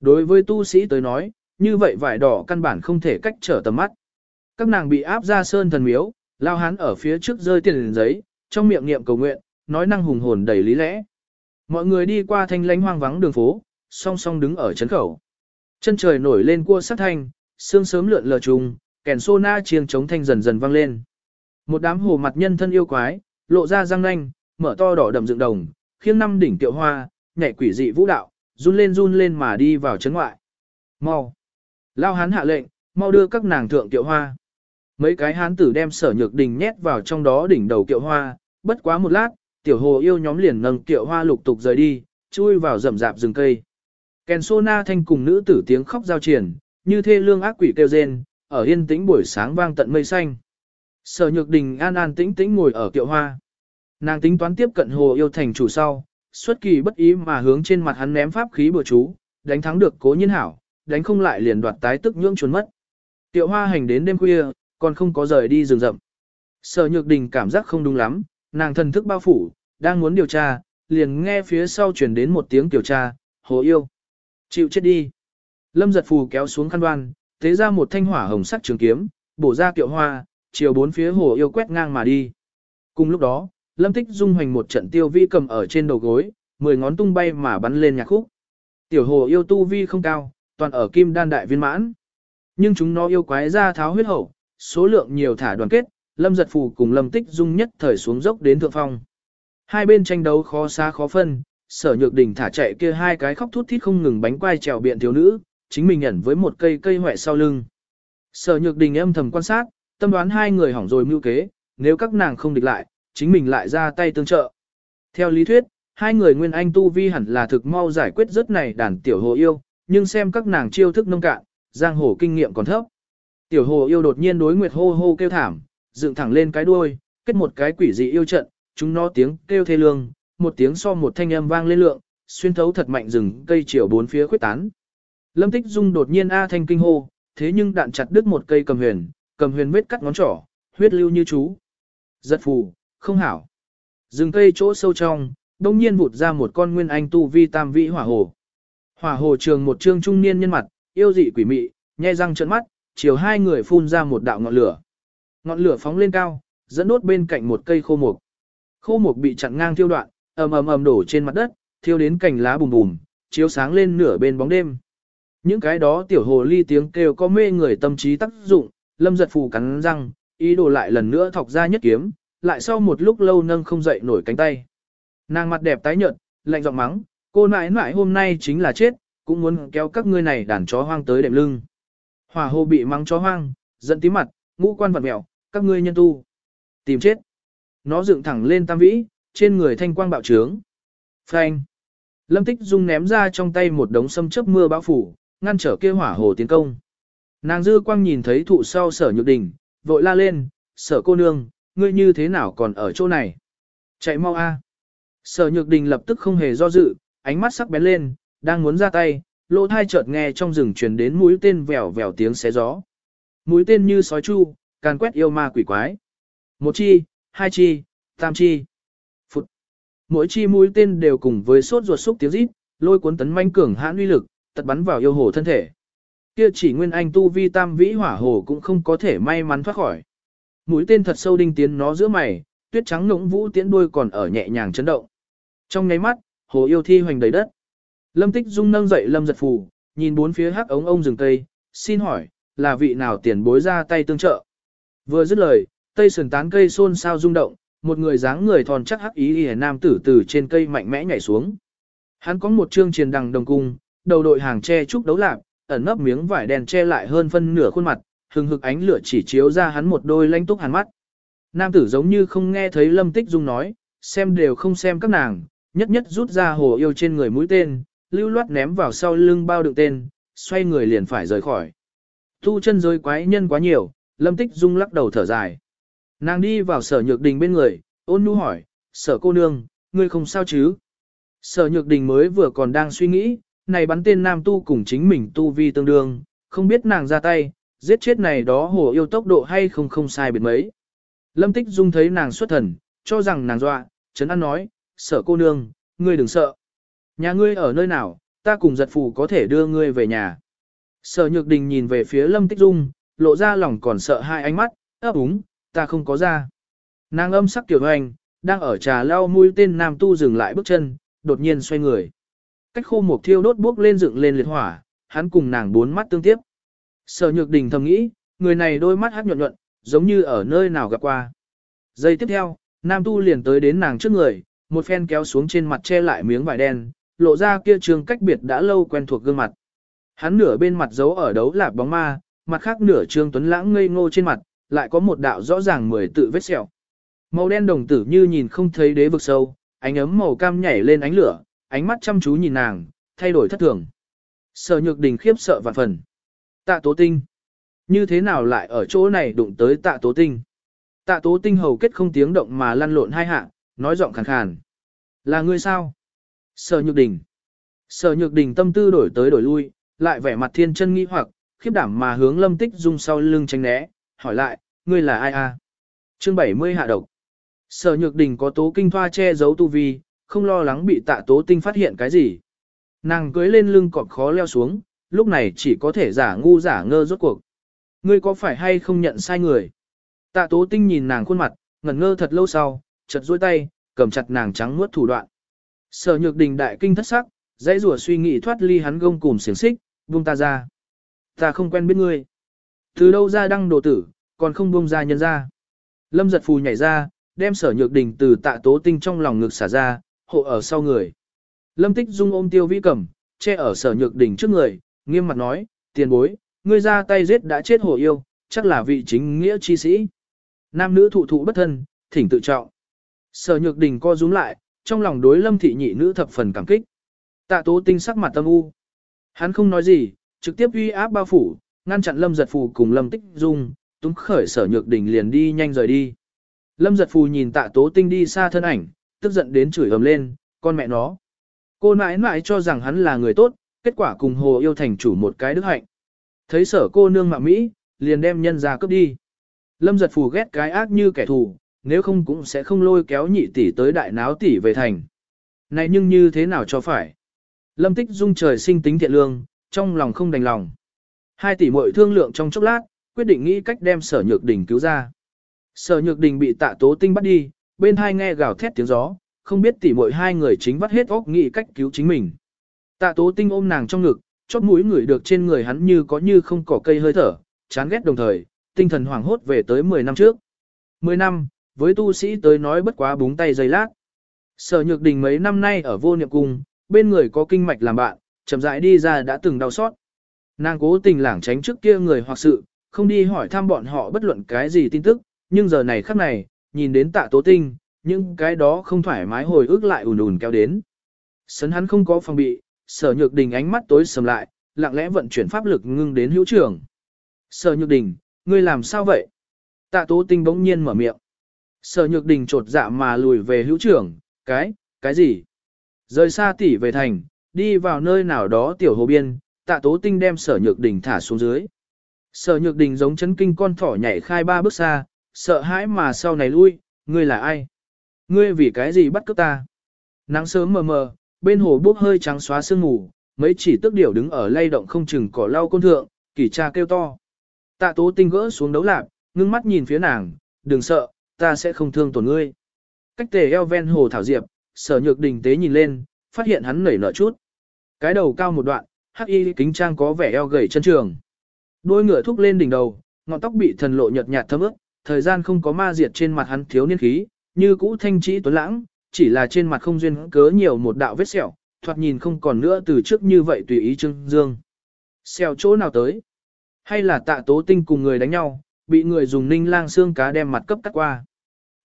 Đối với tu sĩ tới nói, như vậy vải đỏ căn bản không thể cách trở tầm mắt. Các nàng bị áp ra sơn thần miếu, lao hán ở phía trước rơi tiền giấy, trong miệng niệm cầu nguyện, nói năng hùng hồn đầy lý lẽ. Mọi người đi qua thanh lánh hoang vắng đường phố, song song đứng ở chấn khẩu. Chân trời nổi lên cua sắc thanh, sương sớm lượn lờ trùng, kèn sô na chiêng chống thanh dần dần vang lên. Một đám hồ mặt nhân thân yêu quái, lộ ra răng nanh, mở to đỏ đậm dựng đồng, khiêng năm đỉnh tiệu hoa, nhảy quỷ dị vũ đạo, run lên run lên mà đi vào chấn ngoại. Mau! Lao hán hạ lệnh, mau đưa các nàng thượng tiệu hoa. Mấy cái hán tử đem sở nhược đình nhét vào trong đó đỉnh đầu tiệu hoa, bất quá một lát, tiểu hồ yêu nhóm liền nâng kiệu hoa lục tục rời đi, chui vào rậm rạp rừng cây. Kèn sô na thanh cùng nữ tử tiếng khóc giao triển, như thê lương ác quỷ kêu rên, ở yên tĩnh buổi sáng vang tận mây xanh. Sở nhược đình an an tĩnh tĩnh ngồi ở kiệu hoa. Nàng tính toán tiếp cận hồ yêu thành chủ sau, xuất kỳ bất ý mà hướng trên mặt hắn ném pháp khí bừa chú, đánh thắng được cố nhiên hảo, đánh không lại liền đoạt tái tức nhưỡng trốn mất. Tiệu hoa hành đến đêm khuya, còn không có rời đi rừng rậm. Sở nhược đình cảm giác không đúng lắm, nàng thần thức bao phủ, đang muốn điều tra, liền nghe phía sau truyền đến một tiếng tiểu tra, hồ yêu. Chịu chết đi. Lâm giật phù kéo xuống khăn đoan, tế ra một thanh hỏa hồng sắc trường kiếm, bổ ra kiệu hoa, chiều bốn phía hồ yêu quét ngang mà đi. Cùng lúc đó, Lâm Tích dung hoành một trận tiêu vi cầm ở trên đầu gối, mười ngón tung bay mà bắn lên nhạc khúc. Tiểu hồ yêu tu vi không cao, toàn ở kim đan đại viên mãn. Nhưng chúng nó yêu quái ra tháo huyết hậu, số lượng nhiều thả đoàn kết, Lâm Giật Phù cùng Lâm Tích Dung nhất thời xuống dốc đến thượng phong. Hai bên tranh đấu khó xa khó phân, sở nhược đỉnh thả chạy kia hai cái khóc thút thít không ngừng bánh quai trèo biện thiếu nữ, chính mình ẩn với một cây cây hoẹ sau lưng. Sở nhược đình âm thầm quan sát, tâm đoán hai người hỏng rồi mưu kế, nếu các nàng không địch lại, chính mình lại ra tay tương trợ. Theo lý thuyết, hai người nguyên anh tu vi hẳn là thực mau giải quyết rất này đàn tiểu hồ yêu, nhưng xem các nàng chiêu thức nông cạn, giang hồ kinh nghiệm còn thấp. Tiểu hồ yêu đột nhiên đối nguyệt hô hô kêu thảm, dựng thẳng lên cái đuôi, kết một cái quỷ dị yêu trận, chúng nó tiếng kêu thê lương, một tiếng so một thanh âm vang lên lượng, xuyên thấu thật mạnh rừng cây chiều bốn phía khuyết tán. Lâm Tích Dung đột nhiên a thanh kinh hô, thế nhưng đạn chặt đứt một cây cầm huyền, cầm huyền vết cắt ngón trỏ, huyết lưu như chú. Giật phù, không hảo. Rừng cây chỗ sâu trong, đông nhiên vụt ra một con nguyên anh tu vi tam vĩ hỏa hồ. Hỏa hồ trường một trương trung niên nhân mặt, yêu dị quỷ mị, nhe răng trợn mắt, chiều hai người phun ra một đạo ngọn lửa. Ngọn lửa phóng lên cao, dẫn đốt bên cạnh một cây khô mục. Khô mục bị chặn ngang thiêu đoạn, ầm ầm ầm đổ trên mặt đất, thiêu đến cành lá bùm bùm, chiếu sáng lên nửa bên bóng đêm. Những cái đó tiểu hồ ly tiếng kêu có mê người tâm trí tác dụng, lâm giật phù cắn răng, ý đồ lại lần nữa thọc ra nhất kiếm, lại sau một lúc lâu nâng không dậy nổi cánh tay. Nàng mặt đẹp tái nhợt, lạnh giọng mắng, cô nãi nãi hôm nay chính là chết, cũng muốn kéo các ngươi này đàn chó hoang tới đệm lưng. Hỏa hồ bị mắng chó hoang, giận tí mặt, ngũ quan vật mẹo, các ngươi nhân tu. Tìm chết. Nó dựng thẳng lên tam vĩ, trên người thanh quang bạo trướng. Phanh. Lâm Tích Dung ném ra trong tay một đống sâm chớp mưa bão phủ, ngăn trở kia hỏa hồ tiến công. Nàng dư quang nhìn thấy thụ sau sở nhược đình, vội la lên, sở cô nương, ngươi như thế nào còn ở chỗ này? Chạy mau a! Sở nhược đình lập tức không hề do dự, ánh mắt sắc bén lên, đang muốn ra tay, lỗ thai chợt nghe trong rừng truyền đến mũi tên vèo vèo tiếng xé gió. Mũi tên như sói chu, càn quét yêu ma quỷ quái. Một chi, hai chi, tam chi. Phụt. Mỗi chi mũi tên đều cùng với sốt ruột xúc tiếng rít, lôi cuốn tấn manh cường hãn uy lực, tật bắn vào yêu hồ thân thể. Kia chỉ nguyên anh tu vi tam vĩ hỏa hồ cũng không có thể may mắn thoát khỏi. Mũi tên thật sâu đinh tiến nó giữa mày, tuyết trắng ngỗng vũ tiễn đuôi còn ở nhẹ nhàng chấn động. Trong nháy mắt, hồ yêu thi hoành đầy đất. Lâm Tích Dung nâng dậy Lâm Giật Phù, nhìn bốn phía hắc ống ông rừng cây, xin hỏi, là vị nào tiền bối ra tay tương trợ. Vừa dứt lời, tây sườn tán cây xôn xao rung động, một người dáng người thon chắc hắc ý y nam tử từ trên cây mạnh mẽ nhảy xuống. Hắn có một trương triền đằng đồng cung, đầu đội hàng che trúc đấu lạc, ẩn nấp miếng vải đèn che lại hơn phân nửa khuôn mặt, hừng hực ánh lửa chỉ chiếu ra hắn một đôi lanh túc hàn mắt. Nam tử giống như không nghe thấy Lâm Tích Dung nói, xem đều không xem các nàng, nhất nhất rút ra hồ yêu trên người mũi tên, lưu loát ném vào sau lưng bao đựng tên, xoay người liền phải rời khỏi. Tu chân giới quái nhân quá nhiều, Lâm Tích Dung lắc đầu thở dài. Nàng đi vào sở nhược đình bên người, ôn nhu hỏi, sở cô nương, ngươi không sao chứ? Sở nhược đình mới vừa còn đang suy nghĩ, này bắn tên nam tu cùng chính mình tu vi tương đương, không biết nàng ra tay, giết chết này đó hồ yêu tốc độ hay không không sai biệt mấy. Lâm Tích Dung thấy nàng xuất thần, cho rằng nàng dọa, Trấn An nói, sở cô nương, ngươi đừng sợ. Nhà ngươi ở nơi nào, ta cùng giật phù có thể đưa ngươi về nhà. Sở Nhược Đình nhìn về phía Lâm Tích Dung, lộ ra lòng còn sợ hai ánh mắt, ấp úng, ta không có ra. Nàng âm sắc tiểu hoành, đang ở trà lau mũi tên nam tu dừng lại bước chân, đột nhiên xoay người. Cách khô một thiêu đốt bước lên dựng lên liệt hỏa, hắn cùng nàng bốn mắt tương tiếp. Sở Nhược Đình thầm nghĩ, người này đôi mắt hát nhuận nhuận, giống như ở nơi nào gặp qua. Giây tiếp theo, nam tu liền tới đến nàng trước người, một phen kéo xuống trên mặt che lại miếng vải đen, lộ ra kia trường cách biệt đã lâu quen thuộc gương mặt. Hắn nửa bên mặt giấu ở đấu lạp bóng ma, mặt khác nửa trương tuấn lãng ngây ngô trên mặt, lại có một đạo rõ ràng mười tự vết sẹo. Màu đen đồng tử như nhìn không thấy đế vực sâu, ánh ấm màu cam nhảy lên ánh lửa, ánh mắt chăm chú nhìn nàng, thay đổi thất thường. Sở nhược đình khiếp sợ vạn phần. Tạ tố tinh. Như thế nào lại ở chỗ này đụng tới tạ tố tinh? Tạ tố tinh hầu kết không tiếng động mà lăn lộn hai hạ, nói giọng khàn khàn. Là ngươi sao? Sở nhược đình. Sở nhược đình tâm tư đổi tới đổi lui, lại vẻ mặt thiên chân nghi hoặc, khiếp đảm mà hướng lâm tích dung sau lưng tránh né, hỏi lại, ngươi là ai a? À? Chương 70 hạ độc. Sở nhược đình có tố kinh thoa che giấu tu vi, không lo lắng bị tạ tố tinh phát hiện cái gì. Nàng cưới lên lưng cọp khó leo xuống, lúc này chỉ có thể giả ngu giả ngơ rốt cuộc. Ngươi có phải hay không nhận sai người? Tạ tố tinh nhìn nàng khuôn mặt, ngẩn ngơ thật lâu sau, chật duỗi tay, cầm chặt nàng trắng nuốt thủ đoạn. Sở nhược đình đại kinh thất sắc, dãy rủa suy nghĩ thoát ly hắn gông cùng xiềng xích, buông ta ra. Ta không quen biết ngươi. Từ đâu ra đăng đồ tử, còn không buông ra nhân ra. Lâm giật phù nhảy ra, đem sở nhược đình từ tạ tố tinh trong lòng ngực xả ra, hộ ở sau người. Lâm tích dung ôm tiêu vĩ cầm, che ở sở nhược đình trước người, nghiêm mặt nói, tiền bối, ngươi ra tay giết đã chết hồ yêu, chắc là vị chính nghĩa chi sĩ. Nam nữ thụ thụ bất thân, thỉnh tự trọng. Sở nhược đình co rúm lại, trong lòng đối lâm thị nhị nữ thập phần cảm kích. Tạ tố tinh sắc mặt tâm u. Hắn không nói gì, trực tiếp uy áp bao phủ, ngăn chặn lâm giật phù cùng lâm tích dung, túng khởi sở nhược đình liền đi nhanh rời đi. Lâm giật phù nhìn tạ tố tinh đi xa thân ảnh, tức giận đến chửi ầm lên, con mẹ nó. Cô nãi nãi cho rằng hắn là người tốt, kết quả cùng hồ yêu thành chủ một cái đức hạnh. Thấy sở cô nương mạ Mỹ, liền đem nhân ra cướp đi. Lâm giật phù ghét cái ác như kẻ thù, nếu không cũng sẽ không lôi kéo nhị tỷ tới đại náo tỷ về thành. Này nhưng như thế nào cho phải? Lâm tích dung trời sinh tính thiện lương, trong lòng không đành lòng. Hai tỷ muội thương lượng trong chốc lát, quyết định nghĩ cách đem sở nhược đình cứu ra. Sở nhược đình bị tạ tố tinh bắt đi, bên hai nghe gào thét tiếng gió, không biết tỷ muội hai người chính vắt hết óc nghĩ cách cứu chính mình. Tạ tố tinh ôm nàng trong ngực, chót mũi người được trên người hắn như có như không cỏ cây hơi thở, chán ghét đồng thời, tinh thần hoảng hốt về tới 10 năm trước. 10 năm, với tu sĩ tới nói bất quá búng tay giây lát. Sở nhược đình mấy năm nay ở vô niệm cung, bên người có kinh mạch làm bạn, chậm rãi đi ra đã từng đau xót. Nàng cố tình lảng tránh trước kia người hoặc sự, không đi hỏi thăm bọn họ bất luận cái gì tin tức, nhưng giờ này khắc này, nhìn đến tạ tố tinh, những cái đó không thoải mái hồi ức lại ùn ùn kéo đến. Sấn hắn không có phòng bị, sở nhược đình ánh mắt tối sầm lại, lặng lẽ vận chuyển pháp lực ngưng đến hữu trưởng. Sở nhược đình, ngươi làm sao vậy? Tạ tố tinh bỗng nhiên mở miệng. Sở nhược đình trột dạ mà lùi về hữu trưởng, cái, cái gì? Rời xa tỉ về thành, đi vào nơi nào đó tiểu hồ biên, tạ tố tinh đem sở nhược đình thả xuống dưới. Sở nhược đình giống chấn kinh con thỏ nhảy khai ba bước xa, sợ hãi mà sau này lui, ngươi là ai? Ngươi vì cái gì bắt cướp ta? Nắng sớm mờ mờ, bên hồ bốc hơi trắng xóa sương ngủ mấy chỉ tức điểu đứng ở lay động không chừng cỏ lau côn thượng, kỳ cha kêu to. Tạ tố tinh gỡ xuống đấu lạp, ngưng mắt nhìn phía nàng, đừng sợ, ta sẽ không thương tổn ngươi. Cách tề eo ven hồ thảo diệp, sở nhược đình tế nhìn lên, phát hiện hắn nảy nở chút. Cái đầu cao một đoạn, hắc y kính trang có vẻ eo gầy chân trường. Đôi ngựa thúc lên đỉnh đầu, ngọn tóc bị thần lộ nhợt nhạt thấm ướt, thời gian không có ma diệt trên mặt hắn thiếu niên khí, như cũ thanh trí tuấn lãng, chỉ là trên mặt không duyên cớ nhiều một đạo vết sẹo, thoạt nhìn không còn nữa từ trước như vậy tùy ý trưng dương. Sẹo chỗ nào tới? Hay là tạ tố tinh cùng người đánh nhau, bị người dùng ninh lang xương cá đem mặt cấp cắt qua?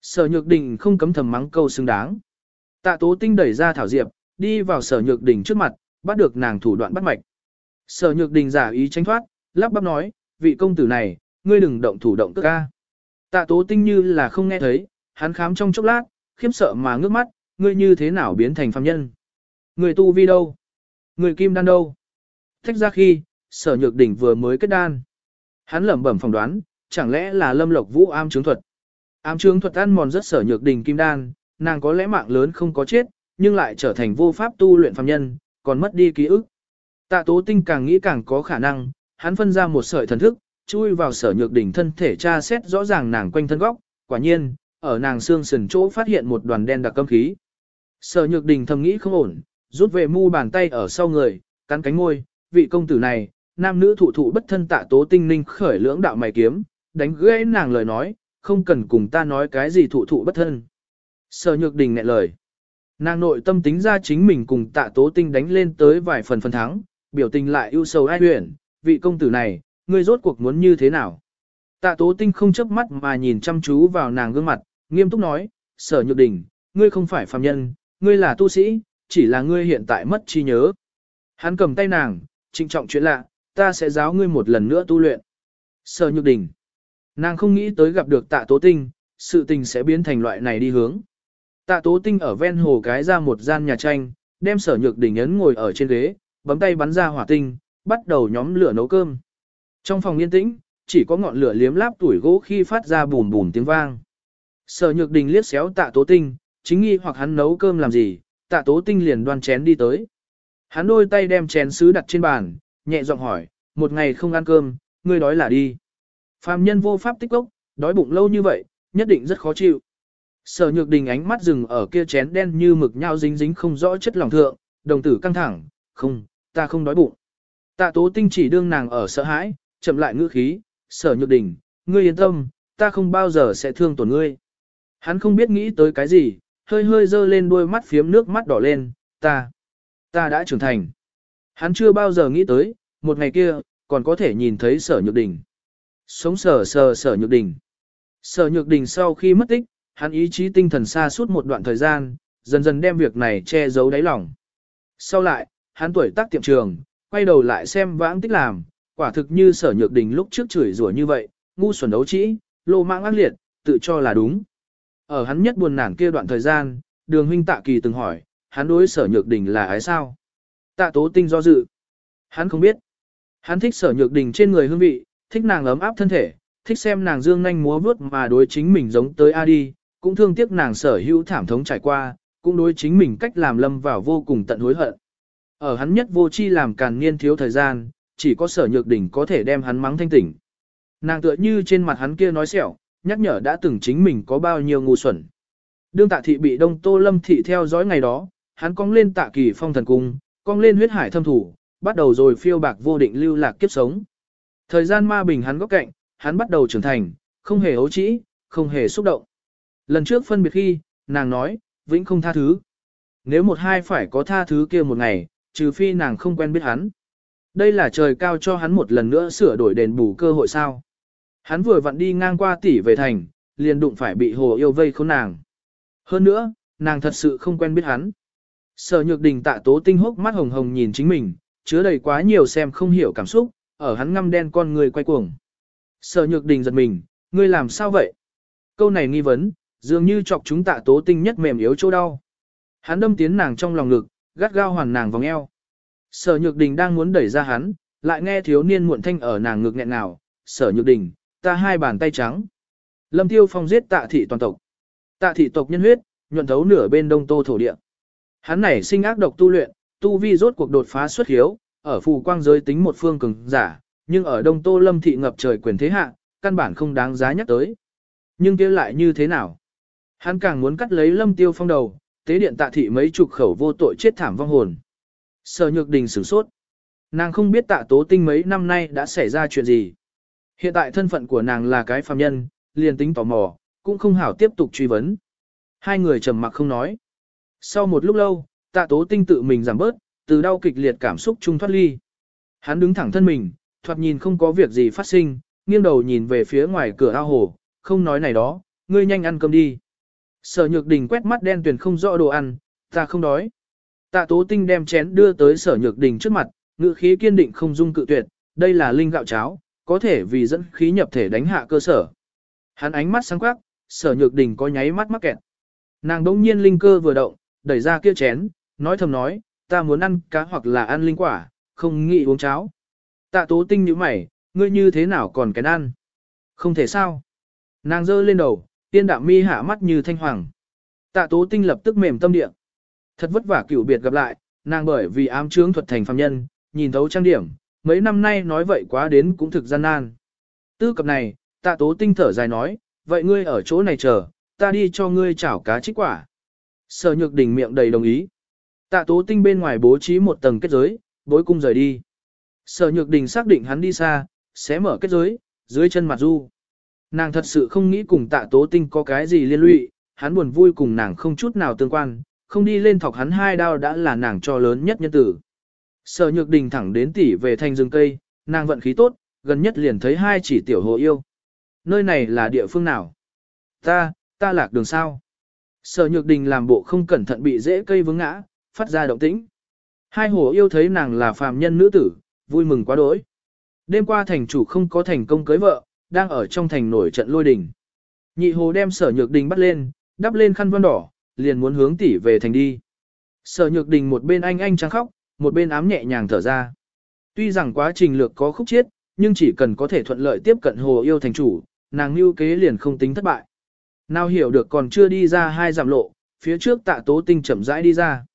Sở Nhược Đình không cấm thầm mắng câu xứng đáng. Tạ Tố Tinh đẩy ra Thảo Diệp, đi vào Sở Nhược Đình trước mặt, bắt được nàng thủ đoạn bắt mạch. Sở Nhược Đình giả ý tránh thoát, lắp bắp nói, vị công tử này, ngươi đừng động thủ động tức ca. Tạ Tố Tinh như là không nghe thấy, hắn khám trong chốc lát, khiếp sợ mà ngước mắt, ngươi như thế nào biến thành phàm nhân? Người tu vi đâu? Người kim đan đâu? Thách ra khi, Sở Nhược Đình vừa mới kết đan. Hắn lẩm bẩm phỏng đoán, chẳng lẽ là Lâm Lộc Vũ am chứng thuật? Ám trướng thuật ăn mòn rất sở nhược đình kim đan, nàng có lẽ mạng lớn không có chết, nhưng lại trở thành vô pháp tu luyện phàm nhân, còn mất đi ký ức. Tạ tố tinh càng nghĩ càng có khả năng, hắn phân ra một sợi thần thức, chui vào sở nhược đỉnh thân thể tra xét rõ ràng nàng quanh thân góc, quả nhiên, ở nàng xương sườn chỗ phát hiện một đoàn đen đặc cấm khí. Sở nhược đỉnh thầm nghĩ không ổn, rút về mu bàn tay ở sau người, cắn cánh ngôi, vị công tử này, nam nữ thụ thụ bất thân tạ tố tinh ninh khởi lưỡng đạo mày kiếm, đánh gãy nàng lời nói, không cần cùng ta nói cái gì thụ thụ bất thân. Sở nhược đình nghẹn lời. Nàng nội tâm tính ra chính mình cùng tạ tố tinh đánh lên tới vài phần phần thắng, biểu tình lại ưu sầu ai huyền, vị công tử này, ngươi rốt cuộc muốn như thế nào? Tạ tố tinh không chớp mắt mà nhìn chăm chú vào nàng gương mặt, nghiêm túc nói, sở nhược đình, ngươi không phải phàm nhân, ngươi là tu sĩ, chỉ là ngươi hiện tại mất trí nhớ. Hắn cầm tay nàng, trinh trọng chuyện lạ, ta sẽ giáo ngươi một lần nữa tu luyện. Sở nhược đình. Nàng không nghĩ tới gặp được tạ tố tinh, sự tình sẽ biến thành loại này đi hướng. Tạ tố tinh ở ven hồ cái ra một gian nhà tranh, đem sở nhược đỉnh ấn ngồi ở trên ghế, bấm tay bắn ra hỏa tinh, bắt đầu nhóm lửa nấu cơm. Trong phòng yên tĩnh, chỉ có ngọn lửa liếm láp tuổi gỗ khi phát ra bùn bùn tiếng vang. Sở nhược đình liếc xéo tạ tố tinh, chính nghi hoặc hắn nấu cơm làm gì, tạ tố tinh liền đoan chén đi tới. Hắn đôi tay đem chén sứ đặt trên bàn, nhẹ giọng hỏi, một ngày không ăn cơm, ngươi đói là đi. Phàm nhân vô pháp tích gốc, đói bụng lâu như vậy, nhất định rất khó chịu. Sở nhược đình ánh mắt dừng ở kia chén đen như mực nhau dính dính không rõ chất lòng thượng, đồng tử căng thẳng, không, ta không đói bụng. Tạ tố tinh chỉ đương nàng ở sợ hãi, chậm lại ngữ khí, sở nhược đình, ngươi yên tâm, ta không bao giờ sẽ thương tổn ngươi. Hắn không biết nghĩ tới cái gì, hơi hơi dơ lên đôi mắt phiếm nước mắt đỏ lên, ta, ta đã trưởng thành. Hắn chưa bao giờ nghĩ tới, một ngày kia, còn có thể nhìn thấy sở nhược đình. Sống sờ sờ sở nhược đình. Sở nhược đình sau khi mất tích, hắn ý chí tinh thần xa suốt một đoạn thời gian, dần dần đem việc này che giấu đáy lòng. Sau lại, hắn tuổi tác tiệm trường, quay đầu lại xem vãng tích làm, quả thực như sở nhược đình lúc trước chửi rủa như vậy, ngu xuẩn đấu trĩ, lô mạng ác liệt, tự cho là đúng. Ở hắn nhất buồn nản kia đoạn thời gian, đường huynh tạ kỳ từng hỏi, hắn đối sở nhược đình là ai sao? Tạ tố tinh do dự. Hắn không biết. Hắn thích sở nhược đình trên người hương vị, thích nàng ấm áp thân thể, thích xem nàng dương nhanh múa vướt mà đối chính mình giống tới A đi, cũng thương tiếc nàng sở hữu thảm thống trải qua, cũng đối chính mình cách làm lâm vào vô cùng tận hối hận. Ở hắn nhất vô chi làm càn niên thiếu thời gian, chỉ có sở nhược đỉnh có thể đem hắn mắng thanh tỉnh. Nàng tựa như trên mặt hắn kia nói sẹo, nhắc nhở đã từng chính mình có bao nhiêu ngu xuẩn. Đương tạ thị bị đông tô lâm thị theo dõi ngày đó, hắn cong lên tạ kỳ phong thần cung, cong lên huyết hải thâm thủ, bắt đầu rồi phiêu bạc vô định lưu lạc kiếp sống. Thời gian ma bình hắn góc cạnh, hắn bắt đầu trưởng thành, không hề ấu trĩ, không hề xúc động. Lần trước phân biệt khi, nàng nói, vĩnh không tha thứ. Nếu một hai phải có tha thứ kia một ngày, trừ phi nàng không quen biết hắn. Đây là trời cao cho hắn một lần nữa sửa đổi đền bù cơ hội sao. Hắn vừa vặn đi ngang qua tỷ về thành, liền đụng phải bị hồ yêu vây khốn nàng. Hơn nữa, nàng thật sự không quen biết hắn. Sở nhược đình tạ tố tinh hốc mắt hồng hồng nhìn chính mình, chứa đầy quá nhiều xem không hiểu cảm xúc, ở hắn ngăm đen con người quay cuồng. Sở nhược đình giật mình, ngươi làm sao vậy? Câu này nghi vấn, dường như chọc chúng tạ tố tinh nhất mềm yếu chỗ đau. Hắn đâm tiến nàng trong lòng ngực, gắt gao hoàn nàng vòng eo. Sở nhược đình đang muốn đẩy ra hắn, lại nghe thiếu niên muộn thanh ở nàng ngực nghẹn nào Sở nhược đình, ta hai bàn tay trắng. Lâm tiêu phong giết tạ thị toàn tộc. Tạ thị tộc nhân huyết, nhuận thấu nửa bên đông tô thổ địa. Hắn này sinh ác độc tu luyện, tu vi rốt cuộc đột phá xuất hiếu, ở phù quang giới tính một phương cường giả, nhưng ở đông tô lâm thị ngập trời quyền thế hạ, căn bản không đáng giá nhắc tới. Nhưng kia lại như thế nào? Hắn càng muốn cắt lấy lâm tiêu phong đầu, tế điện tạ thị mấy chục khẩu vô tội chết thảm vong hồn. Sở nhược đình sửng sốt. Nàng không biết tạ tố tinh mấy năm nay đã xảy ra chuyện gì. Hiện tại thân phận của nàng là cái phàm nhân, liền tính tò mò, cũng không hảo tiếp tục truy vấn. Hai người trầm mặc không nói. Sau một lúc lâu, tạ tố tinh tự mình giảm bớt, từ đau kịch liệt cảm xúc trung thoát ly. Hắn đứng thẳng thân mình, thoạt nhìn không có việc gì phát sinh, nghiêng đầu nhìn về phía ngoài cửa ao hồ, không nói này đó, ngươi nhanh ăn cơm đi. Sở nhược đình quét mắt đen tuyền không rõ đồ ăn, ta không đói. Tạ tố tinh đem chén đưa tới sở nhược đình trước mặt, ngữ khí kiên định không dung cự tuyệt, đây là linh gạo cháo, có thể vì dẫn khí nhập thể đánh hạ cơ sở. Hắn ánh mắt sáng quắc, sở nhược đình có nháy mắt mắc kẹt. Nàng đỗng nhiên linh cơ vừa động, đẩy ra kia chén, nói thầm nói, ta muốn ăn cá hoặc là ăn linh quả, không nghĩ uống cháo. Tạ tố tinh nhíu mày, ngươi như thế nào còn cái ăn? Không thể sao. Nàng giơ lên đầu, tiên đạm mi hạ mắt như thanh hoàng. Tạ tố tinh lập tức mềm tâm địa. Thật vất vả cửu biệt gặp lại, nàng bởi vì ám trướng thuật thành phàm nhân, nhìn thấu trang điểm, mấy năm nay nói vậy quá đến cũng thực gian nan. Tư cập này, tạ tố tinh thở dài nói, vậy ngươi ở chỗ này chờ, ta đi cho ngươi chảo cá trích quả. Sở nhược đỉnh miệng đầy đồng ý. Tạ tố tinh bên ngoài bố trí một tầng kết giới, bối cung rời đi. Sở nhược đình xác định hắn đi xa, sẽ mở kết giới, dưới chân mặt du. Nàng thật sự không nghĩ cùng tạ tố tinh có cái gì liên lụy, hắn buồn vui cùng nàng không chút nào tương quan, không đi lên thọc hắn hai đao đã là nàng cho lớn nhất nhân tử. Sở nhược đình thẳng đến tỉ về thành rừng cây, nàng vận khí tốt, gần nhất liền thấy hai chỉ tiểu hồ yêu. Nơi này là địa phương nào? Ta, ta lạc đường sao? Sở nhược đình làm bộ không cẩn thận bị dễ cây vướng ngã, phát ra động tĩnh. Hai hồ yêu thấy nàng là phàm nhân nữ tử, vui mừng quá đỗi. Đêm qua thành chủ không có thành công cưới vợ, đang ở trong thành nổi trận lôi đình. Nhị hồ đem sở nhược đình bắt lên, đắp lên khăn vân đỏ, liền muốn hướng tỷ về thành đi. Sở nhược đình một bên anh anh trắng khóc, một bên ám nhẹ nhàng thở ra. Tuy rằng quá trình lược có khúc chiết, nhưng chỉ cần có thể thuận lợi tiếp cận hồ yêu thành chủ, nàng lưu kế liền không tính thất bại. Nào hiểu được còn chưa đi ra hai giảm lộ, phía trước tạ tố tinh chậm rãi đi ra.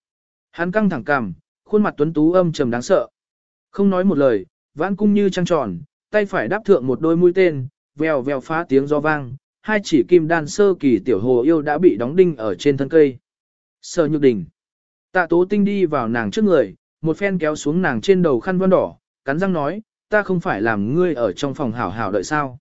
Hắn căng thẳng cằm, khuôn mặt tuấn tú âm trầm đáng sợ. Không nói một lời, vãn cung như trăng tròn, tay phải đáp thượng một đôi mũi tên, vèo vèo phá tiếng gió vang, hai chỉ kim đan sơ kỳ tiểu hồ yêu đã bị đóng đinh ở trên thân cây. Sở nhược đỉnh. Tạ tố tinh đi vào nàng trước người, một phen kéo xuống nàng trên đầu khăn vân đỏ, cắn răng nói, ta không phải làm ngươi ở trong phòng hảo hảo đợi sao.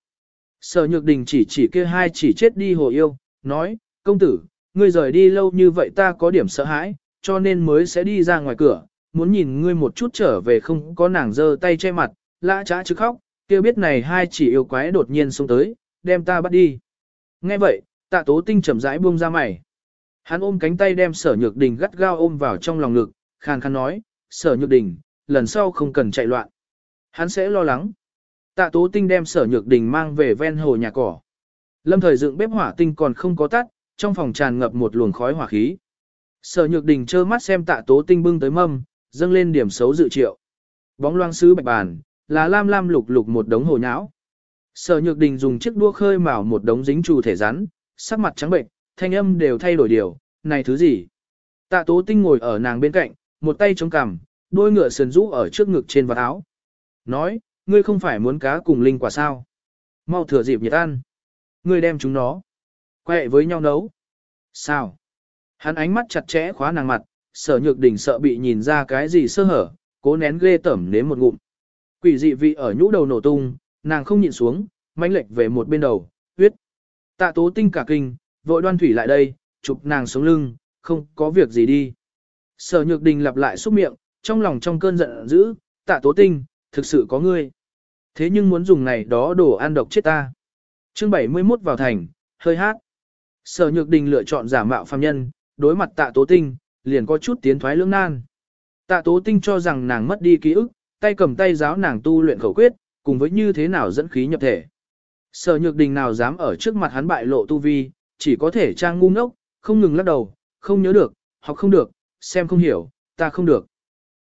Sở nhược đình chỉ chỉ kia hai chỉ chết đi hồ yêu, nói, công tử, ngươi rời đi lâu như vậy ta có điểm sợ hãi, cho nên mới sẽ đi ra ngoài cửa, muốn nhìn ngươi một chút trở về không có nàng giơ tay che mặt, lã trá chứ khóc, kia biết này hai chỉ yêu quái đột nhiên xông tới, đem ta bắt đi. Nghe vậy, tạ tố tinh chậm rãi buông ra mày. Hắn ôm cánh tay đem sở nhược đình gắt gao ôm vào trong lòng ngực, khàn khàn nói, sở nhược đình, lần sau không cần chạy loạn. Hắn sẽ lo lắng. Tạ tố tinh đem sở nhược đình mang về ven hồ nhà cỏ. Lâm thời dựng bếp hỏa tinh còn không có tắt, trong phòng tràn ngập một luồng khói hỏa khí. Sở nhược đình trơ mắt xem tạ tố tinh bưng tới mâm, dâng lên điểm xấu dự triệu. Bóng loang sứ bạch bàn, là lam lam lục lục một đống hồ nháo. Sở nhược đình dùng chiếc đua khơi mào một đống dính trù thể rắn, sắc mặt trắng bệnh, thanh âm đều thay đổi điều, này thứ gì? Tạ tố tinh ngồi ở nàng bên cạnh, một tay chống cằm, đôi ngựa sườn rũ ở trước ngực trên vạt áo. Nói, ngươi không phải muốn cá cùng linh quả sao? Mau thừa dịp nhiệt ăn. Ngươi đem chúng nó. Quẹ với nhau nấu. Sao? Hắn ánh mắt chặt chẽ khóa nàng mặt, sở nhược đỉnh sợ bị nhìn ra cái gì sơ hở, cố nén ghê tẩm nếm một ngụm. Quỷ dị vị ở nhũ đầu nổ tung, nàng không nhịn xuống, mãnh lệch về một bên đầu, huyết. Tạ tố tinh cả kinh, vội đoan thủy lại đây, chụp nàng xuống lưng, không có việc gì đi. Sở nhược đình lặp lại xúc miệng, trong lòng trong cơn giận dữ, tạ tố tinh, thực sự có ngươi. Thế nhưng muốn dùng này đó đổ ăn độc chết ta. chương 71 vào thành, hơi hát. Sở nhược đình lựa chọn giả mạo phàm nhân, đối mặt tạ tố tinh, liền có chút tiến thoái lưỡng nan. Tạ tố tinh cho rằng nàng mất đi ký ức, tay cầm tay giáo nàng tu luyện khẩu quyết, cùng với như thế nào dẫn khí nhập thể. Sở nhược đình nào dám ở trước mặt hắn bại lộ tu vi, chỉ có thể trang ngu ngốc, không ngừng lắc đầu, không nhớ được, học không được, xem không hiểu, ta không được.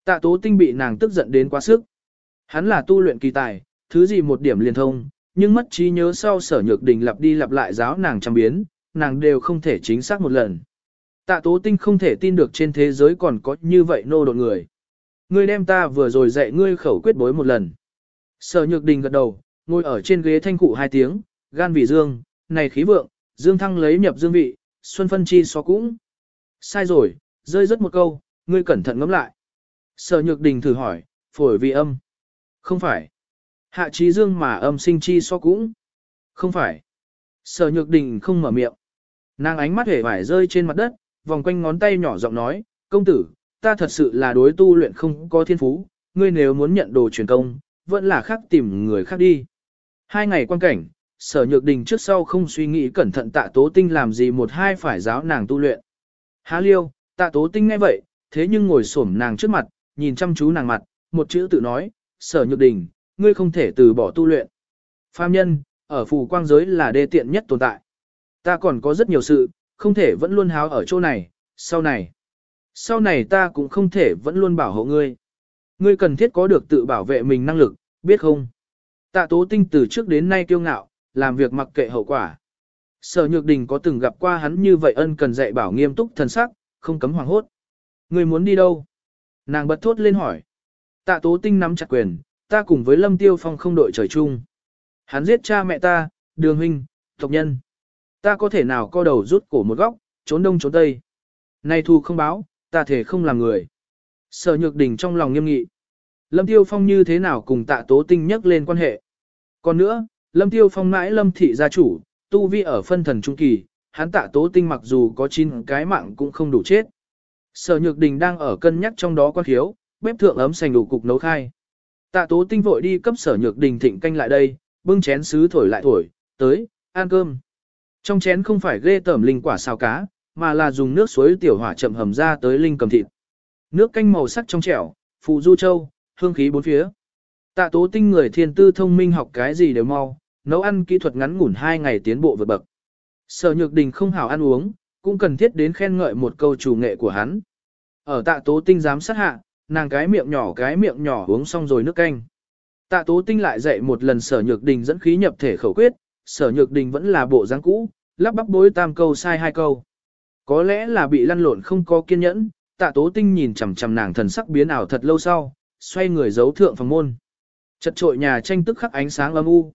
Tạ tố tinh bị nàng tức giận đến quá sức. Hắn là tu luyện kỳ tài, thứ gì một điểm liền thông, nhưng mất trí nhớ sau sở nhược đình lặp đi lặp lại giáo nàng trăm biến, nàng đều không thể chính xác một lần. Tạ tố tinh không thể tin được trên thế giới còn có như vậy nô đột người. Ngươi đem ta vừa rồi dạy ngươi khẩu quyết bối một lần. Sở nhược đình gật đầu, ngồi ở trên ghế thanh cụ hai tiếng, gan vị dương, này khí vượng, dương thăng lấy nhập dương vị, xuân phân chi so cũng. Sai rồi, rơi rất một câu, ngươi cẩn thận ngẫm lại. Sở nhược đình thử hỏi, phổi vị âm. Không phải. Hạ trí dương mà âm sinh chi so cũng. Không phải. Sở nhược đình không mở miệng. Nàng ánh mắt hề vải rơi trên mặt đất, vòng quanh ngón tay nhỏ giọng nói, công tử, ta thật sự là đối tu luyện không có thiên phú, ngươi nếu muốn nhận đồ truyền công, vẫn là khác tìm người khác đi. Hai ngày quan cảnh, sở nhược đình trước sau không suy nghĩ cẩn thận tạ tố tinh làm gì một hai phải giáo nàng tu luyện. Há liêu, tạ tố tinh nghe vậy, thế nhưng ngồi xổm nàng trước mặt, nhìn chăm chú nàng mặt, một chữ tự nói, sở nhược đình, ngươi không thể từ bỏ tu luyện. Phàm nhân, ở phù quang giới là đê tiện nhất tồn tại. Ta còn có rất nhiều sự, không thể vẫn luôn háo ở chỗ này, sau này. Sau này ta cũng không thể vẫn luôn bảo hộ ngươi. Ngươi cần thiết có được tự bảo vệ mình năng lực, biết không? Tạ tố tinh từ trước đến nay kiêu ngạo, làm việc mặc kệ hậu quả. Sở Nhược Đình có từng gặp qua hắn như vậy ân cần dạy bảo nghiêm túc thần sắc, không cấm hoàng hốt. Ngươi muốn đi đâu? Nàng bật thốt lên hỏi. Tạ tố tinh nắm chặt quyền, ta cùng với Lâm Tiêu Phong không đội trời chung. Hắn giết cha mẹ ta, đường huynh, tộc nhân. Ta có thể nào co đầu rút cổ một góc, trốn đông trốn tây. Nay thu không báo, ta thể không làm người. Sở Nhược Đình trong lòng nghiêm nghị. Lâm Tiêu Phong như thế nào cùng tạ tố tinh nhắc lên quan hệ. Còn nữa, Lâm Tiêu Phong mãi Lâm Thị gia chủ, tu vi ở phân thần trung kỳ, hắn tạ tố tinh mặc dù có chín cái mạng cũng không đủ chết. Sở Nhược Đình đang ở cân nhắc trong đó quan thiếu, bếp thượng ấm sành đủ cục nấu khai. Tạ tố tinh vội đi cấp sở Nhược Đình thịnh canh lại đây, bưng chén sứ thổi lại thổi, tới, ăn cơm. Trong chén không phải ghê tẩm linh quả xào cá, mà là dùng nước suối tiểu hỏa chậm hầm ra tới linh cầm thịt. Nước canh màu sắc trong trẻo, phụ du châu, hương khí bốn phía. Tạ tố tinh người thiên tư thông minh học cái gì đều mau, nấu ăn kỹ thuật ngắn ngủn hai ngày tiến bộ vượt bậc. Sở Nhược Đình không hảo ăn uống, cũng cần thiết đến khen ngợi một câu chủ nghệ của hắn. Ở tạ tố tinh dám sát hạ, nàng cái miệng nhỏ cái miệng nhỏ uống xong rồi nước canh. Tạ tố tinh lại dạy một lần sở nhược đình dẫn khí nhập thể khẩu quyết, sở nhược đình vẫn là bộ dáng cũ, lắp bắp bối tam câu sai hai câu. Có lẽ là bị lăn lộn không có kiên nhẫn, tạ tố tinh nhìn chằm chằm nàng thần sắc biến ảo thật lâu sau, xoay người giấu thượng phòng môn. Chật trội nhà tranh tức khắc ánh sáng âm u.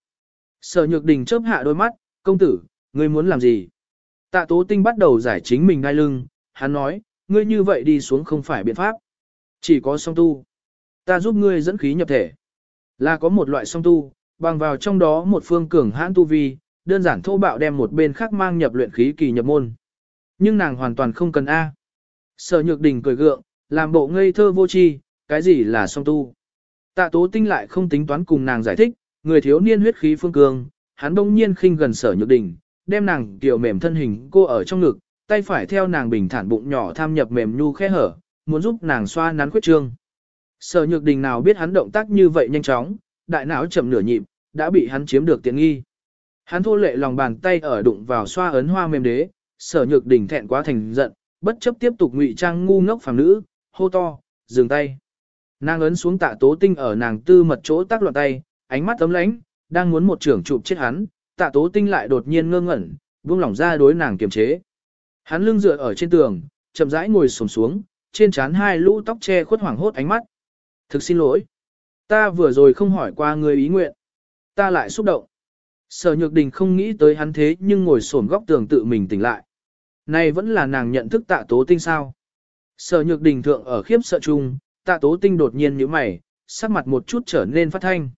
Sở nhược đình chớp hạ đôi mắt, công tử, ngươi muốn làm gì? Tạ tố tinh bắt đầu giải chính mình ngay lưng, hắn nói, ngươi như vậy đi xuống không phải biện pháp. Chỉ có song tu. Ta giúp ngươi dẫn khí nhập thể. Là có một loại song tu, bằng vào trong đó một phương cường hãn tu vi, đơn giản thô bạo đem một bên khác mang nhập luyện khí kỳ nhập môn. Nhưng nàng hoàn toàn không cần A. Sở nhược đình cười gượng, làm bộ ngây thơ vô tri, cái gì là song tu. Tạ tố tinh lại không tính toán cùng nàng giải thích, người thiếu niên huyết khí phương cường, hắn đông nhiên khinh gần sở nhược đình, đem nàng tiểu mềm thân hình cô ở trong ngực, tay phải theo nàng bình thản bụng nhỏ tham nhập mềm nhu khe hở, muốn giúp nàng xoa nắn khuyết trương. Sở nhược đình nào biết hắn động tác như vậy nhanh chóng, đại não chậm nửa nhịp, đã bị hắn chiếm được tiện nghi. Hắn thô lệ lòng bàn tay ở đụng vào xoa ấn hoa mềm đế, sở nhược đỉnh thẹn quá thành giận, bất chấp tiếp tục ngụy trang ngu ngốc phàm nữ, hô to, dừng tay. Nàng ấn xuống tạ tố tinh ở nàng tư mật chỗ tác loạn tay, ánh mắt tấm lánh, đang muốn một trưởng chụp chết hắn, tạ tố tinh lại đột nhiên ngơ ngẩn, buông lỏng ra đối nàng kiềm chế. Hắn lưng dựa ở trên tường, chậm rãi ngồi xổm xuống, trên trán hai lũ tóc che khuất hoảng hốt ánh mắt. Thực xin lỗi. Ta vừa rồi không hỏi qua người ý nguyện. Ta lại xúc động. Sở Nhược Đình không nghĩ tới hắn thế nhưng ngồi xổm góc tường tự mình tỉnh lại. Này vẫn là nàng nhận thức tạ tố tinh sao. Sở Nhược Đình thượng ở khiếp sợ chung, tạ tố tinh đột nhiên như mày, sắc mặt một chút trở nên phát thanh.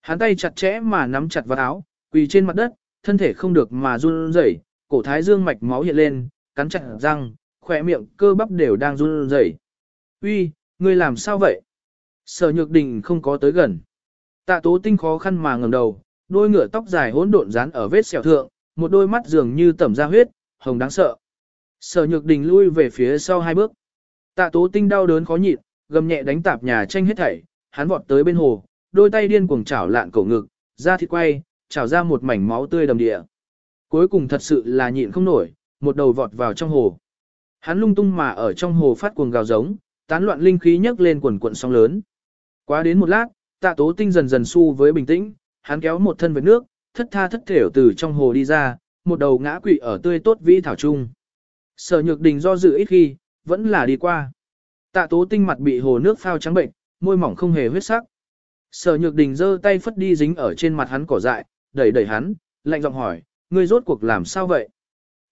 Hắn tay chặt chẽ mà nắm chặt vào áo, quỳ trên mặt đất, thân thể không được mà run rẩy, cổ thái dương mạch máu hiện lên, cắn chặt răng, khỏe miệng cơ bắp đều đang run rẩy. Uy, ngươi làm sao vậy? Sở nhược đình không có tới gần. Tạ tố tinh khó khăn mà ngẩng đầu, đôi ngựa tóc dài hỗn độn dán ở vết sẹo thượng, một đôi mắt dường như tẩm ra huyết, hồng đáng sợ. Sở nhược đình lui về phía sau hai bước. Tạ tố tinh đau đớn khó nhịn, gầm nhẹ đánh tạp nhà tranh hết thảy, hắn vọt tới bên hồ, đôi tay điên cuồng chảo lạn cổ ngực, ra thịt quay, chảo ra một mảnh máu tươi đầm địa. Cuối cùng thật sự là nhịn không nổi, một đầu vọt vào trong hồ. Hắn lung tung mà ở trong hồ phát cuồng gào giống, tán loạn linh khí nhấc lên quần cuộn sóng lớn. Quá đến một lát, tạ tố tinh dần dần su với bình tĩnh, hắn kéo một thân về nước, thất tha thất thểu từ trong hồ đi ra, một đầu ngã quỵ ở tươi tốt vĩ thảo trung. Sở nhược đình do dự ít khi, vẫn là đi qua. Tạ tố tinh mặt bị hồ nước phao trắng bệnh, môi mỏng không hề huyết sắc. Sở nhược đình giơ tay phất đi dính ở trên mặt hắn cỏ dại, đẩy đẩy hắn, lạnh giọng hỏi, ngươi rốt cuộc làm sao vậy?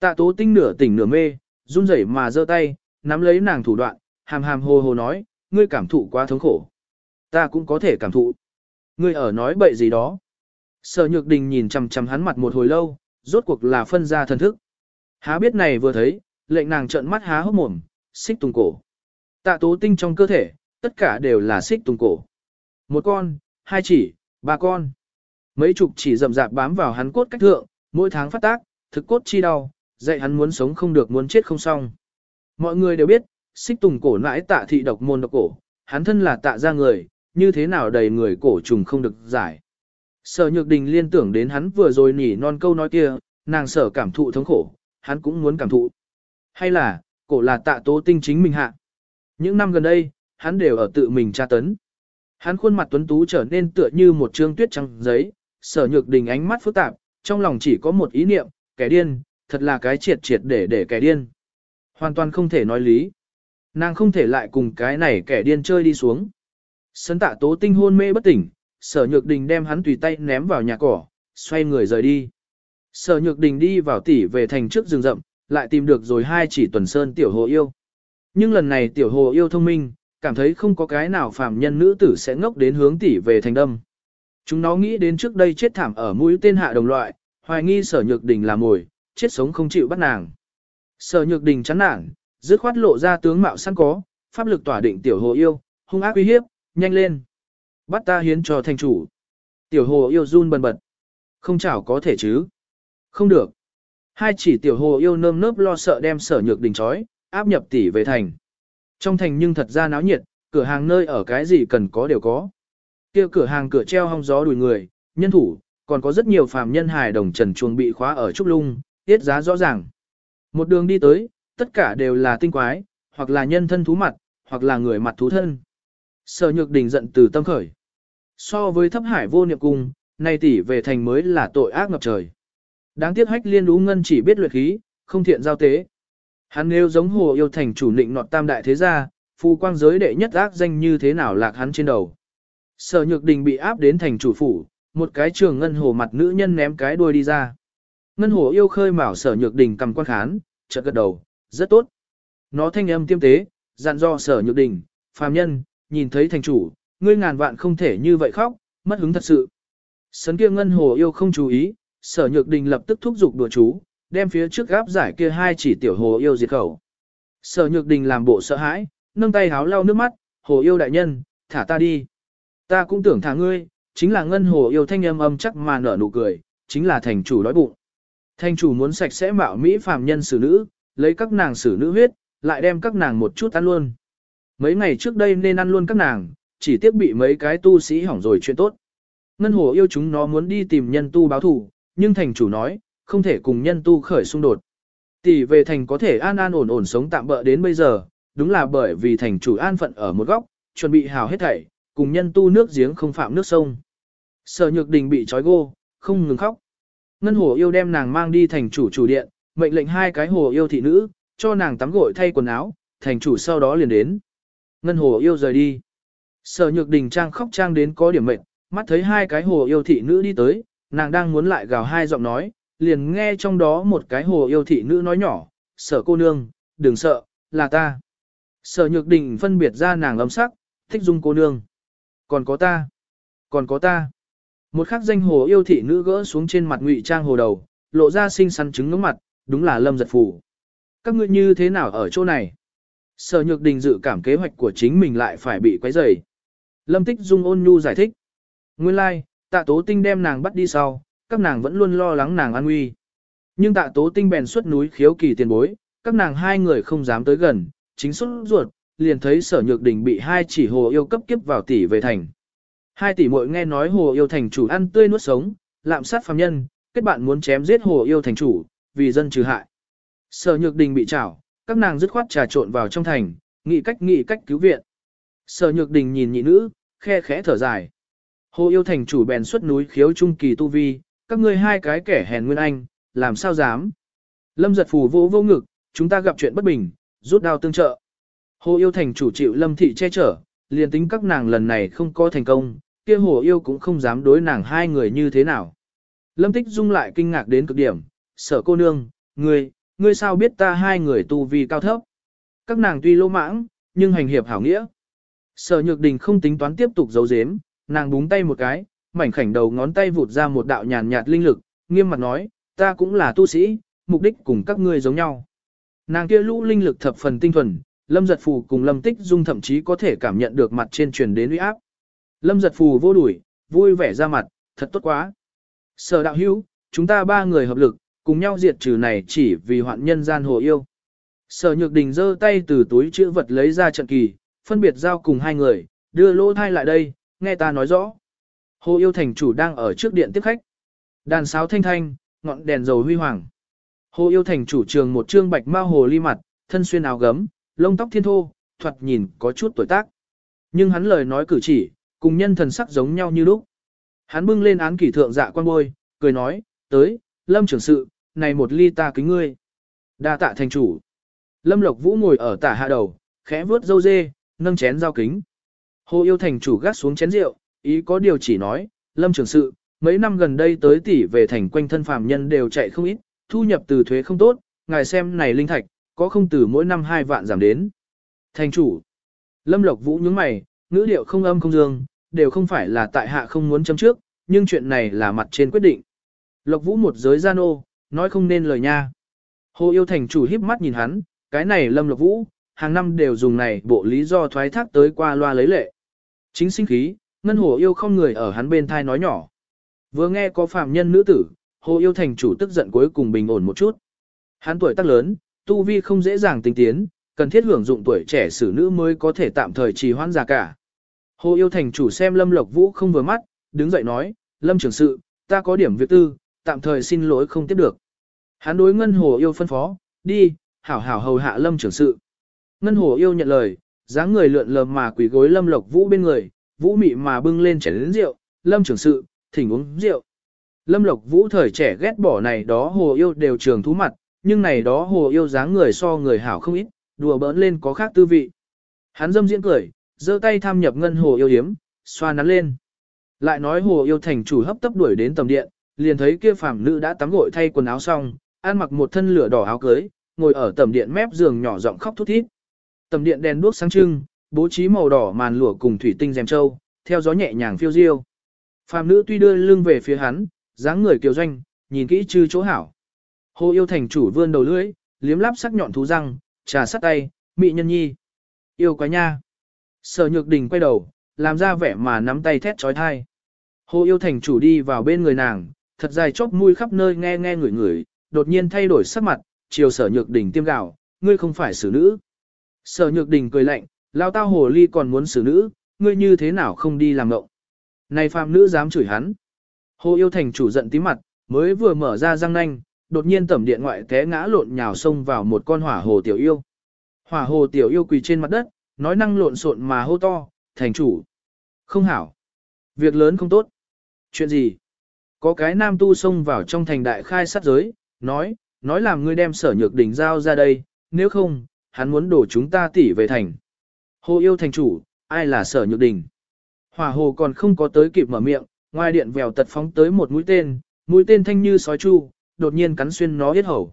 Tạ tố tinh nửa tỉnh nửa mê, run rẩy mà giơ tay, nắm lấy nàng thủ đoạn, hàm hàm hồ hồ nói, ngươi cảm thụ quá thống khổ. Ta cũng có thể cảm thụ. Ngươi ở nói bậy gì đó. Sở nhược đình nhìn chằm chằm hắn mặt một hồi lâu, rốt cuộc là phân ra thần thức. Há biết này vừa thấy, lệnh nàng trợn mắt há hốc mồm, xích tùng cổ. Tạ tố tinh trong cơ thể, tất cả đều là xích tùng cổ. Một con, hai chỉ, ba con. Mấy chục chỉ rậm rạp bám vào hắn cốt cách thượng, mỗi tháng phát tác, thực cốt chi đau, dạy hắn muốn sống không được muốn chết không xong. Mọi người đều biết, xích tùng cổ nãi tạ thị độc môn độc cổ, hắn thân là tạ ra người, như thế nào đầy người cổ trùng không được giải. Sở nhược đình liên tưởng đến hắn vừa rồi nỉ non câu nói kia, nàng sở cảm thụ thống khổ, hắn cũng muốn cảm thụ. Hay là, cổ là tạ tố tinh chính mình hạ. Những năm gần đây, hắn đều ở tự mình tra tấn. Hắn khuôn mặt tuấn tú trở nên tựa như một trương tuyết trắng giấy, sở nhược đình ánh mắt phức tạp, trong lòng chỉ có một ý niệm, kẻ điên, thật là cái triệt triệt để để kẻ điên. Hoàn toàn không thể nói lý. Nàng không thể lại cùng cái này kẻ điên chơi đi xuống. Sấn tạ tố tinh hôn mê bất tỉnh, sở nhược đình đem hắn tùy tay ném vào nhà cỏ, xoay người rời đi. Sở nhược đình đi vào tỉ về thành trước rừng rậm, lại tìm được rồi hai chỉ tuần sơn tiểu hồ yêu. Nhưng lần này tiểu hồ yêu thông minh, cảm thấy không có cái nào phàm nhân nữ tử sẽ ngốc đến hướng tỉ về thành đâm. Chúng nó nghĩ đến trước đây chết thảm ở mũi tên hạ đồng loại, hoài nghi sở nhược đình là mồi, chết sống không chịu bắt nàng. Sở nhược đình chán nản, dứt khoát lộ ra tướng mạo sẵn có, pháp lực tỏa định tiểu hồ yêu, hung ác uy hiếp, nhanh lên. Bắt ta hiến cho thành chủ. Tiểu hồ yêu run bần bật. Không chảo có thể chứ. Không được. Hai chỉ tiểu hồ yêu nơm nớp lo sợ đem sở nhược đình trói, áp nhập tỷ về thành. Trong thành nhưng thật ra náo nhiệt, cửa hàng nơi ở cái gì cần có đều có. kia cửa hàng cửa treo hong gió đùi người, nhân thủ, còn có rất nhiều phàm nhân hài đồng trần chuồng bị khóa ở trúc lung, tiết giá rõ ràng. Một đường đi tới, tất cả đều là tinh quái, hoặc là nhân thân thú mặt, hoặc là người mặt thú thân. Sở nhược đình giận từ tâm khởi. So với thấp hải vô niệm cung, nay tỷ về thành mới là tội ác ngập trời. Đáng tiếc hách liên lũ ngân chỉ biết luyện khí, không thiện giao tế. Hắn nếu giống hồ yêu thành chủ định nọt tam đại thế gia, phù quang giới đệ nhất ác danh như thế nào lạc hắn trên đầu. Sở nhược đình bị áp đến thành chủ phủ, một cái trường ngân hồ mặt nữ nhân ném cái đuôi đi ra. Ngân hồ yêu khơi mào sở nhược đình cầm quan khán, chợt gật đầu, rất tốt. Nó thanh âm tiêm tế, dặn do sở nhược đình, phàm nhân, nhìn thấy thành chủ, ngươi ngàn vạn không thể như vậy khóc, mất hứng thật sự. Sấn kia ngân hồ yêu không chú ý, sở nhược đình lập tức thúc giục đùa chú, đem phía trước gáp giải kia hai chỉ tiểu hồ yêu diệt khẩu. Sở nhược đình làm bộ sợ hãi, nâng tay háo lau nước mắt, hồ yêu đại nhân, thả ta đi. Ta cũng tưởng thả ngươi, chính là ngân hồ yêu thanh âm âm chắc mà nở nụ cười, chính là thành chủ đói bụng. Thành chủ muốn sạch sẽ mạo Mỹ phàm nhân xử nữ, lấy các nàng xử nữ huyết, lại đem các nàng một chút ăn luôn. Mấy ngày trước đây nên ăn luôn các nàng, chỉ tiếc bị mấy cái tu sĩ hỏng rồi chuyện tốt. Ngân hồ yêu chúng nó muốn đi tìm nhân tu báo thù, nhưng thành chủ nói, không thể cùng nhân tu khởi xung đột. Tỷ về thành có thể an an ổn ổn sống tạm bỡ đến bây giờ, đúng là bởi vì thành chủ an phận ở một góc, chuẩn bị hào hết thảy, cùng nhân tu nước giếng không phạm nước sông. Sở nhược đình bị trói gô, không ngừng khóc. Ngân hồ yêu đem nàng mang đi thành chủ chủ điện, mệnh lệnh hai cái hồ yêu thị nữ, cho nàng tắm gội thay quần áo, thành chủ sau đó liền đến. Ngân hồ yêu rời đi. Sở nhược đình trang khóc trang đến có điểm mệnh, mắt thấy hai cái hồ yêu thị nữ đi tới, nàng đang muốn lại gào hai giọng nói, liền nghe trong đó một cái hồ yêu thị nữ nói nhỏ, sở cô nương, đừng sợ, là ta. Sở nhược đình phân biệt ra nàng lâm sắc, thích dung cô nương. Còn có ta. Còn có ta. Một khắc danh hồ yêu thị nữ gỡ xuống trên mặt ngụy trang hồ đầu, lộ ra xinh xắn trứng ngưỡng mặt, đúng là lâm giật phủ. Các ngươi như thế nào ở chỗ này? Sở nhược đình dự cảm kế hoạch của chính mình lại phải bị quấy rầy. Lâm tích dung ôn nhu giải thích. Nguyên lai, like, tạ tố tinh đem nàng bắt đi sau, các nàng vẫn luôn lo lắng nàng an nguy. Nhưng tạ tố tinh bèn xuất núi khiếu kỳ tiền bối, các nàng hai người không dám tới gần, chính xuất ruột, liền thấy sở nhược đình bị hai chỉ hồ yêu cấp kiếp vào tỷ về thành. Hai tỷ muội nghe nói hồ yêu thành chủ ăn tươi nuốt sống, lạm sát phàm nhân, kết bạn muốn chém giết hồ yêu thành chủ, vì dân trừ hại. Sở nhược đình bị trảo, các nàng dứt khoát trà trộn vào trong thành, nghĩ cách nghĩ cách cứu viện. Sở nhược đình nhìn nhị nữ, khe khẽ thở dài. Hồ yêu thành chủ bèn xuất núi khiếu trung kỳ tu vi, các ngươi hai cái kẻ hèn nguyên anh, làm sao dám. Lâm giật phù vô vô ngực, chúng ta gặp chuyện bất bình, rút đao tương trợ. Hồ yêu thành chủ chịu lâm thị che chở, liền tính các nàng lần này không có thành công, kia hồ yêu cũng không dám đối nàng hai người như thế nào. Lâm tích dung lại kinh ngạc đến cực điểm, sở cô nương, ngươi, ngươi sao biết ta hai người tu vi cao thấp. Các nàng tuy lỗ mãng, nhưng hành hiệp hảo nghĩa. Sở nhược đình không tính toán tiếp tục giấu giếm, nàng búng tay một cái, mảnh khảnh đầu ngón tay vụt ra một đạo nhàn nhạt linh lực, nghiêm mặt nói, ta cũng là tu sĩ, mục đích cùng các ngươi giống nhau. Nàng kia lũ linh lực thập phần tinh thuần, lâm giật phù cùng lâm tích dung thậm chí có thể cảm nhận được mặt trên truyền đến uy áp. Lâm giật phù vô đuổi, vui vẻ ra mặt, thật tốt quá. Sở đạo hữu, chúng ta ba người hợp lực, cùng nhau diệt trừ này chỉ vì hoạn nhân gian hồ yêu. Sở nhược đình giơ tay từ túi chữ vật lấy ra trận kỳ, phân biệt giao cùng hai người, đưa lỗ thai lại đây, nghe ta nói rõ. Hồ yêu thành chủ đang ở trước điện tiếp khách. Đàn sáo thanh thanh, ngọn đèn dầu huy hoàng. Hồ yêu thành chủ trường một trương bạch mao hồ ly mặt, thân xuyên áo gấm, lông tóc thiên thô, thoạt nhìn có chút tuổi tác. Nhưng hắn lời nói cử chỉ, cùng nhân thần sắc giống nhau như lúc. Hắn bưng lên án kỷ thượng dạ quan bôi, cười nói, tới, lâm trưởng sự, này một ly ta kính ngươi. đa tạ thành chủ. Lâm Lộc Vũ ngồi ở tả hạ đầu, khẽ vướt dâu dê, nâng chén giao kính. Hồ yêu thành chủ gác xuống chén rượu, ý có điều chỉ nói, Lâm trưởng sự, mấy năm gần đây tới tỷ về thành quanh thân phàm nhân đều chạy không ít, thu nhập từ thuế không tốt, ngài xem này linh thạch, có không từ mỗi năm hai vạn giảm đến. Thành chủ, Lâm Lộc Vũ nhướng mày, ngữ điệu không âm không dương, đều không phải là tại hạ không muốn chấm trước, nhưng chuyện này là mặt trên quyết định. Lộc Vũ một giới gian ô, nói không nên lời nha. Hồ yêu thành chủ híp mắt nhìn hắn, cái này Lâm Lộc Vũ, hàng năm đều dùng này bộ lý do thoái thác tới qua loa lấy lệ. Chính sinh khí, ngân hồ yêu không người ở hắn bên thai nói nhỏ. Vừa nghe có phạm nhân nữ tử, hồ yêu thành chủ tức giận cuối cùng bình ổn một chút. Hắn tuổi tác lớn, tu vi không dễ dàng tinh tiến, cần thiết hưởng dụng tuổi trẻ xử nữ mới có thể tạm thời trì hoãn già cả. Hồ yêu thành chủ xem Lâm Lộc Vũ không vừa mắt, đứng dậy nói, Lâm trưởng sự, ta có điểm việc tư, tạm thời xin lỗi không tiếp được. Hắn đối ngân hồ yêu phân phó, đi, hảo hảo hầu hạ Lâm trưởng sự. Ngân hồ yêu nhận lời, dáng người lượn lờ mà quỳ gối Lâm Lộc Vũ bên người, Vũ mị mà bưng lên chén lớn rượu, Lâm trưởng sự, thỉnh uống rượu. Lâm Lộc Vũ thời trẻ ghét bỏ này đó hồ yêu đều trường thú mặt, nhưng này đó hồ yêu dáng người so người hảo không ít, đùa bỡn lên có khác tư vị. Hắn dâm diễn cười, giơ tay tham nhập ngân hồ yêu yếm, xoa nắn lên. Lại nói hồ yêu thành chủ hấp tấp đuổi đến tầm điện, liền thấy kia phàm nữ đã tắm gội thay quần áo xong, ăn mặc một thân lửa đỏ áo cưới, ngồi ở tầm điện mép giường nhỏ giọng khóc thút thít. Tầm điện đèn đuốc sáng trưng, bố trí màu đỏ màn lụa cùng thủy tinh rèm châu, theo gió nhẹ nhàng phiêu diêu. Phàm nữ tuy đưa lưng về phía hắn, dáng người kiều doanh, nhìn kỹ chư chỗ hảo. Hồ yêu thành chủ vươn đầu lưỡi, liếm láp sắc nhọn thú răng, trà sắt tay, mị nhân nhi. Yêu quá nha. Sở nhược đình quay đầu, làm ra vẻ mà nắm tay thét trói thai. Hồ yêu thành chủ đi vào bên người nàng, thật dài chóp mũi khắp nơi nghe nghe ngửi ngửi, đột nhiên thay đổi sắc mặt, chiều sở nhược đình tiêm gạo, ngươi không phải xử nữ. Sở nhược đình cười lạnh, lao tao hồ ly còn muốn xử nữ, ngươi như thế nào không đi làm ngộng. Này phàm nữ dám chửi hắn. Hồ yêu thành chủ giận tí mặt, mới vừa mở ra răng nanh, đột nhiên tẩm điện ngoại té ngã lộn nhào xông vào một con hỏa hồ tiểu yêu. Hỏa hồ tiểu yêu quỳ trên mặt đất, nói năng lộn xộn mà hô to, thành chủ. Không hảo. Việc lớn không tốt. Chuyện gì? Có cái nam tu xông vào trong thành đại khai sát giới, nói, nói làm ngươi đem sở nhược đỉnh giao ra đây, nếu không, hắn muốn đổ chúng ta tỉ về thành. Hồ yêu thành chủ, ai là sở nhược đỉnh? Hỏa hồ còn không có tới kịp mở miệng, ngoài điện vèo tật phóng tới một mũi tên, mũi tên thanh như sói chu, đột nhiên cắn xuyên nó hết hầu.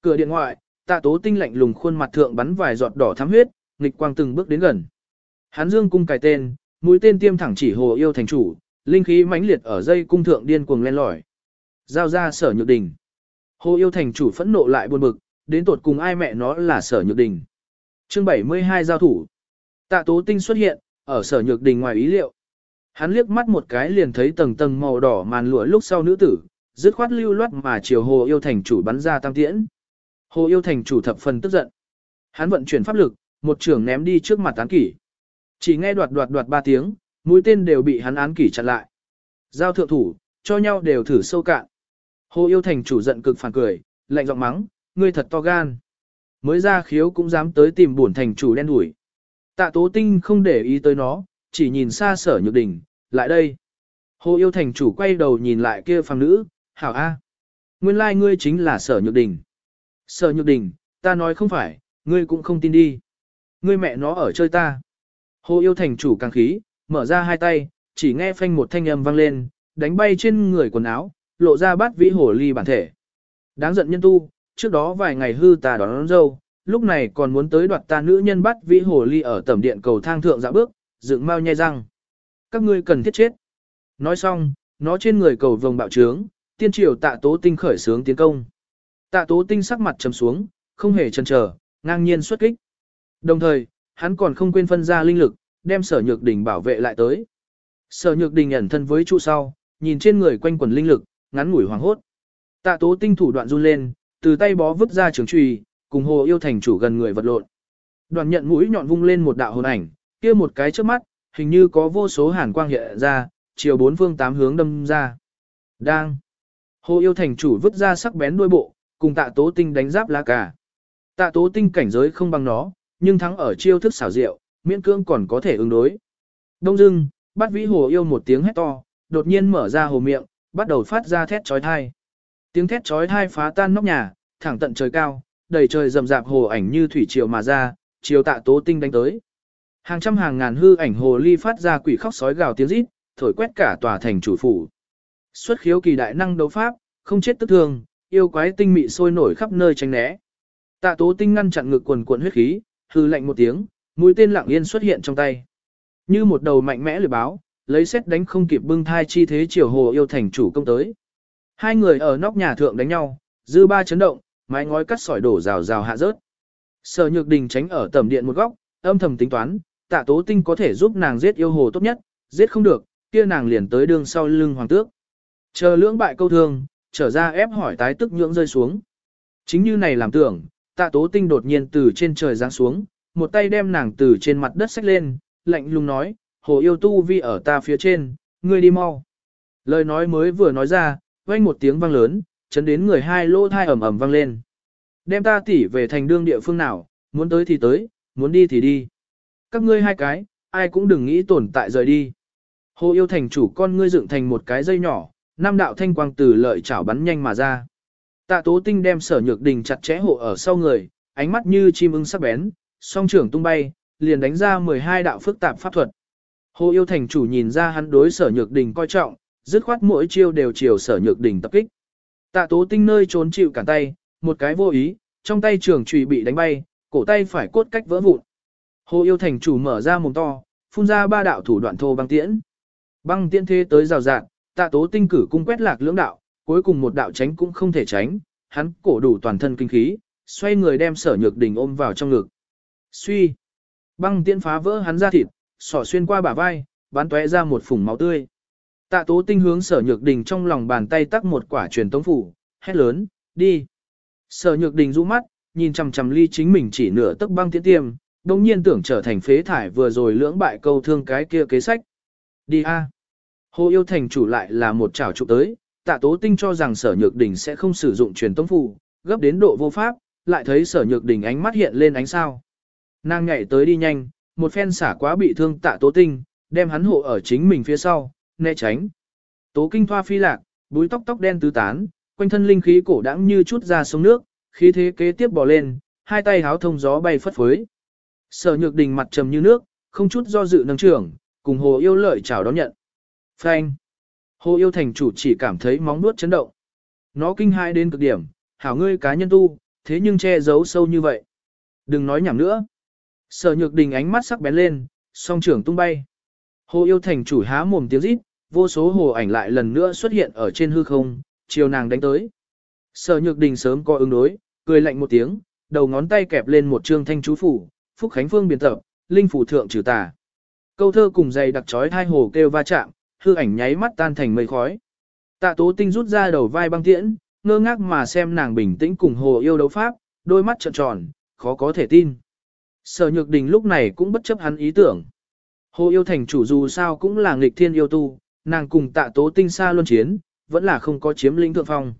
Cửa điện ngoại, tạ tố tinh lạnh lùng khuôn mặt thượng bắn vài giọt đỏ thắm huyết, nghịch quang từng bước đến gần. Hắn dương cung cài tên, mũi tên tiêm thẳng chỉ hồ yêu thành chủ, linh khí mãnh liệt ở dây cung thượng điên cuồng len lỏi. Giao ra sở nhược đình. Hồ yêu thành chủ phẫn nộ lại buồn bực, đến tột cùng ai mẹ nó là sở nhược đình. Chương 72 giao thủ. Tạ tố tinh xuất hiện, ở sở nhược đình ngoài ý liệu. Hắn liếc mắt một cái liền thấy tầng tầng màu đỏ màn lụa lúc sau nữ tử, dứt khoát lưu loát mà chiều hồ yêu thành chủ bắn ra tam tiễn. Hồ yêu thành chủ thập phần tức giận. Hắn vận chuyển pháp lực, một trường ném đi trước mặt án kỷ. Chỉ nghe đoạt đoạt đoạt ba tiếng, mũi tên đều bị hắn án kỷ chặn lại. Giao thượng thủ, cho nhau đều thử sâu cạn. Hồ yêu thành chủ giận cực phản cười, lạnh giọng mắng, ngươi thật to gan. Mới ra khiếu cũng dám tới tìm bổn thành chủ đen đuổi. Tạ tố tinh không để ý tới nó, chỉ nhìn xa sở nhược đỉnh, lại đây. Hồ yêu thành chủ quay đầu nhìn lại kia phàm nữ, hảo a. Nguyên lai like ngươi chính là sở nhược đỉnh. Sở nhược đỉnh, ta nói không phải, ngươi cũng không tin đi. Ngươi mẹ nó ở chơi ta. Hồ yêu thành chủ càng khí, mở ra hai tay, chỉ nghe phanh một thanh âm vang lên, đánh bay trên người quần áo, lộ ra bát vĩ hồ ly bản thể. Đáng giận nhân tu, trước đó vài ngày hư ta đón, đón dâu, lúc này còn muốn tới đoạt ta nữ nhân bắt vĩ hồ ly ở tầm điện cầu thang thượng dạ bước, dựng mau nhai răng. Các ngươi cần thiết chết. Nói xong, nó trên người cầu vồng bạo trướng, tiên triều tạ tố tinh khởi sướng tiến công. Tạ tố tinh sắc mặt trầm xuống, không hề chần chờ, ngang nhiên xuất kích. Đồng thời, hắn còn không quên phân ra linh lực, đem sở nhược đỉnh bảo vệ lại tới. Sở nhược đỉnh ẩn thân với trụ sau, nhìn trên người quanh quần linh lực, ngắn ngủi hoàng hốt. Tạ tố tinh thủ đoạn run lên, từ tay bó vứt ra trường trùy, cùng hồ yêu thành chủ gần người vật lộn. Đoàn nhận mũi nhọn vung lên một đạo hồn ảnh, kia một cái trước mắt, hình như có vô số hàn quang hiện ra, chiều bốn phương tám hướng đâm ra. Đang. Hồ yêu thành chủ vứt ra sắc bén đuôi bộ, cùng tạ tố tinh đánh giáp lá cả. Tạ tố tinh cảnh giới không bằng nó, nhưng thắng ở chiêu thức xảo diệu, miễn cương còn có thể ứng đối. Đông dưng, bắt vĩ hồ yêu một tiếng hét to, đột nhiên mở ra hồ miệng, bắt đầu phát ra thét trói thai. Tiếng thét chói tai phá tan nóc nhà, thẳng tận trời cao, đầy trời rầm rạp hồ ảnh như thủy triều mà ra, chiều tạ tố tinh đánh tới. Hàng trăm hàng ngàn hư ảnh hồ ly phát ra quỷ khóc sói gào tiếng rít, thổi quét cả tòa thành chủ phủ. Xuất khiếu kỳ đại năng đấu pháp, không chết tức thương, yêu quái tinh mị sôi nổi khắp nơi tránh né. Tạ tố tinh ngăn chặn ngực quần cuộn huyết khí, hư lạnh một tiếng, mũi tên lặng yên xuất hiện trong tay. Như một đầu mạnh mẽ lưỡi báo, lấy xét đánh không kịp bưng thai chi thế chiều hồ yêu thành chủ công tới. Hai người ở nóc nhà thượng đánh nhau, dư ba chấn động, mái ngói cắt sỏi đổ rào rào hạ rớt. Sở Nhược Đình tránh ở tầm điện một góc, âm thầm tính toán, Tạ Tố Tinh có thể giúp nàng giết yêu hồ tốt nhất, giết không được, kia nàng liền tới đường sau lưng hoàng tước. Chờ lưỡng bại câu thương, trở ra ép hỏi tái tức nhưỡng rơi xuống. Chính như này làm tưởng, Tạ Tố Tinh đột nhiên từ trên trời giáng xuống, một tay đem nàng từ trên mặt đất xách lên, lạnh lùng nói, hồ yêu tu vi ở ta phía trên, ngươi đi mau. Lời nói mới vừa nói ra, vang một tiếng vang lớn, chấn đến người hai lỗ thai ầm ầm vang lên. Đem ta tỉ về thành đương địa phương nào, muốn tới thì tới, muốn đi thì đi. Các ngươi hai cái, ai cũng đừng nghĩ tồn tại rời đi. Hồ yêu thành chủ con ngươi dựng thành một cái dây nhỏ, nam đạo thanh quang từ lợi chảo bắn nhanh mà ra. Tạ tố tinh đem sở nhược đình chặt chẽ hộ ở sau người, ánh mắt như chim ưng sắc bén, song trưởng tung bay, liền đánh ra 12 đạo phức tạp pháp thuật. Hồ yêu thành chủ nhìn ra hắn đối sở nhược đình coi trọng, dứt khoát mỗi chiêu đều chiều sở nhược đỉnh tập kích. Tạ tố tinh nơi trốn chịu cản tay, một cái vô ý, trong tay trường trùy bị đánh bay, cổ tay phải cốt cách vỡ vụn. Hồ yêu thành chủ mở ra mồm to, phun ra ba đạo thủ đoạn thô băng tiễn. Băng tiễn thế tới rào rạng, tạ tố tinh cử cung quét lạc lưỡng đạo, cuối cùng một đạo tránh cũng không thể tránh, hắn cổ đủ toàn thân kinh khí, xoay người đem sở nhược đỉnh ôm vào trong ngực. Suy! Băng tiễn phá vỡ hắn ra thịt, sỏ xuyên qua bả vai, bắn tóe ra một phủng máu tươi. Tạ tố tinh hướng sở nhược đình trong lòng bàn tay tắc một quả truyền tống phủ, hét lớn, đi. Sở nhược đình rũ mắt, nhìn chằm chằm ly chính mình chỉ nửa tấc băng tiễn tiêm, đồng nhiên tưởng trở thành phế thải vừa rồi lưỡng bại câu thương cái kia kế sách. Đi a. Hồ yêu thành chủ lại là một chảo trụ tới, tạ tố tinh cho rằng sở nhược đình sẽ không sử dụng truyền tống phủ, gấp đến độ vô pháp, lại thấy sở nhược đình ánh mắt hiện lên ánh sao. Nàng nhảy tới đi nhanh, một phen xả quá bị thương tạ tố tinh, đem hắn hộ ở chính mình phía sau, né tránh. Tố kinh thoa phi lạc, búi tóc tóc đen tứ tán, quanh thân linh khí cổ đãng như chút ra sông nước, khí thế kế tiếp bò lên, hai tay háo thông gió bay phất phới. Sở nhược đình mặt trầm như nước, không chút do dự nâng trưởng, cùng hồ yêu lợi chào đón nhận. Phanh. Hồ yêu thành chủ chỉ cảm thấy móng nuốt chấn động. Nó kinh hãi đến cực điểm, hảo ngươi cá nhân tu, thế nhưng che giấu sâu như vậy. Đừng nói nhảm nữa. Sở nhược đình ánh mắt sắc bén lên, song trưởng tung bay. Hồ yêu thành chủ há mồm tiếng rít, vô số hồ ảnh lại lần nữa xuất hiện ở trên hư không, chiều nàng đánh tới. Sở nhược đình sớm có ứng đối, cười lạnh một tiếng, đầu ngón tay kẹp lên một trương thanh chú phủ, phúc khánh phương biến tập, linh phủ thượng trừ tà. Câu thơ cùng dày đặc chói hai hồ kêu va chạm, hư ảnh nháy mắt tan thành mây khói. Tạ tố tinh rút ra đầu vai băng tiễn, ngơ ngác mà xem nàng bình tĩnh cùng hồ yêu đấu pháp, đôi mắt trợn tròn, khó có thể tin. Sở nhược đình lúc này cũng bất chấp hắn ý tưởng. Hồ yêu thành chủ dù sao cũng là nghịch thiên yêu tu, nàng cùng tạ tố tinh xa luân chiến, vẫn là không có chiếm lĩnh thượng phong.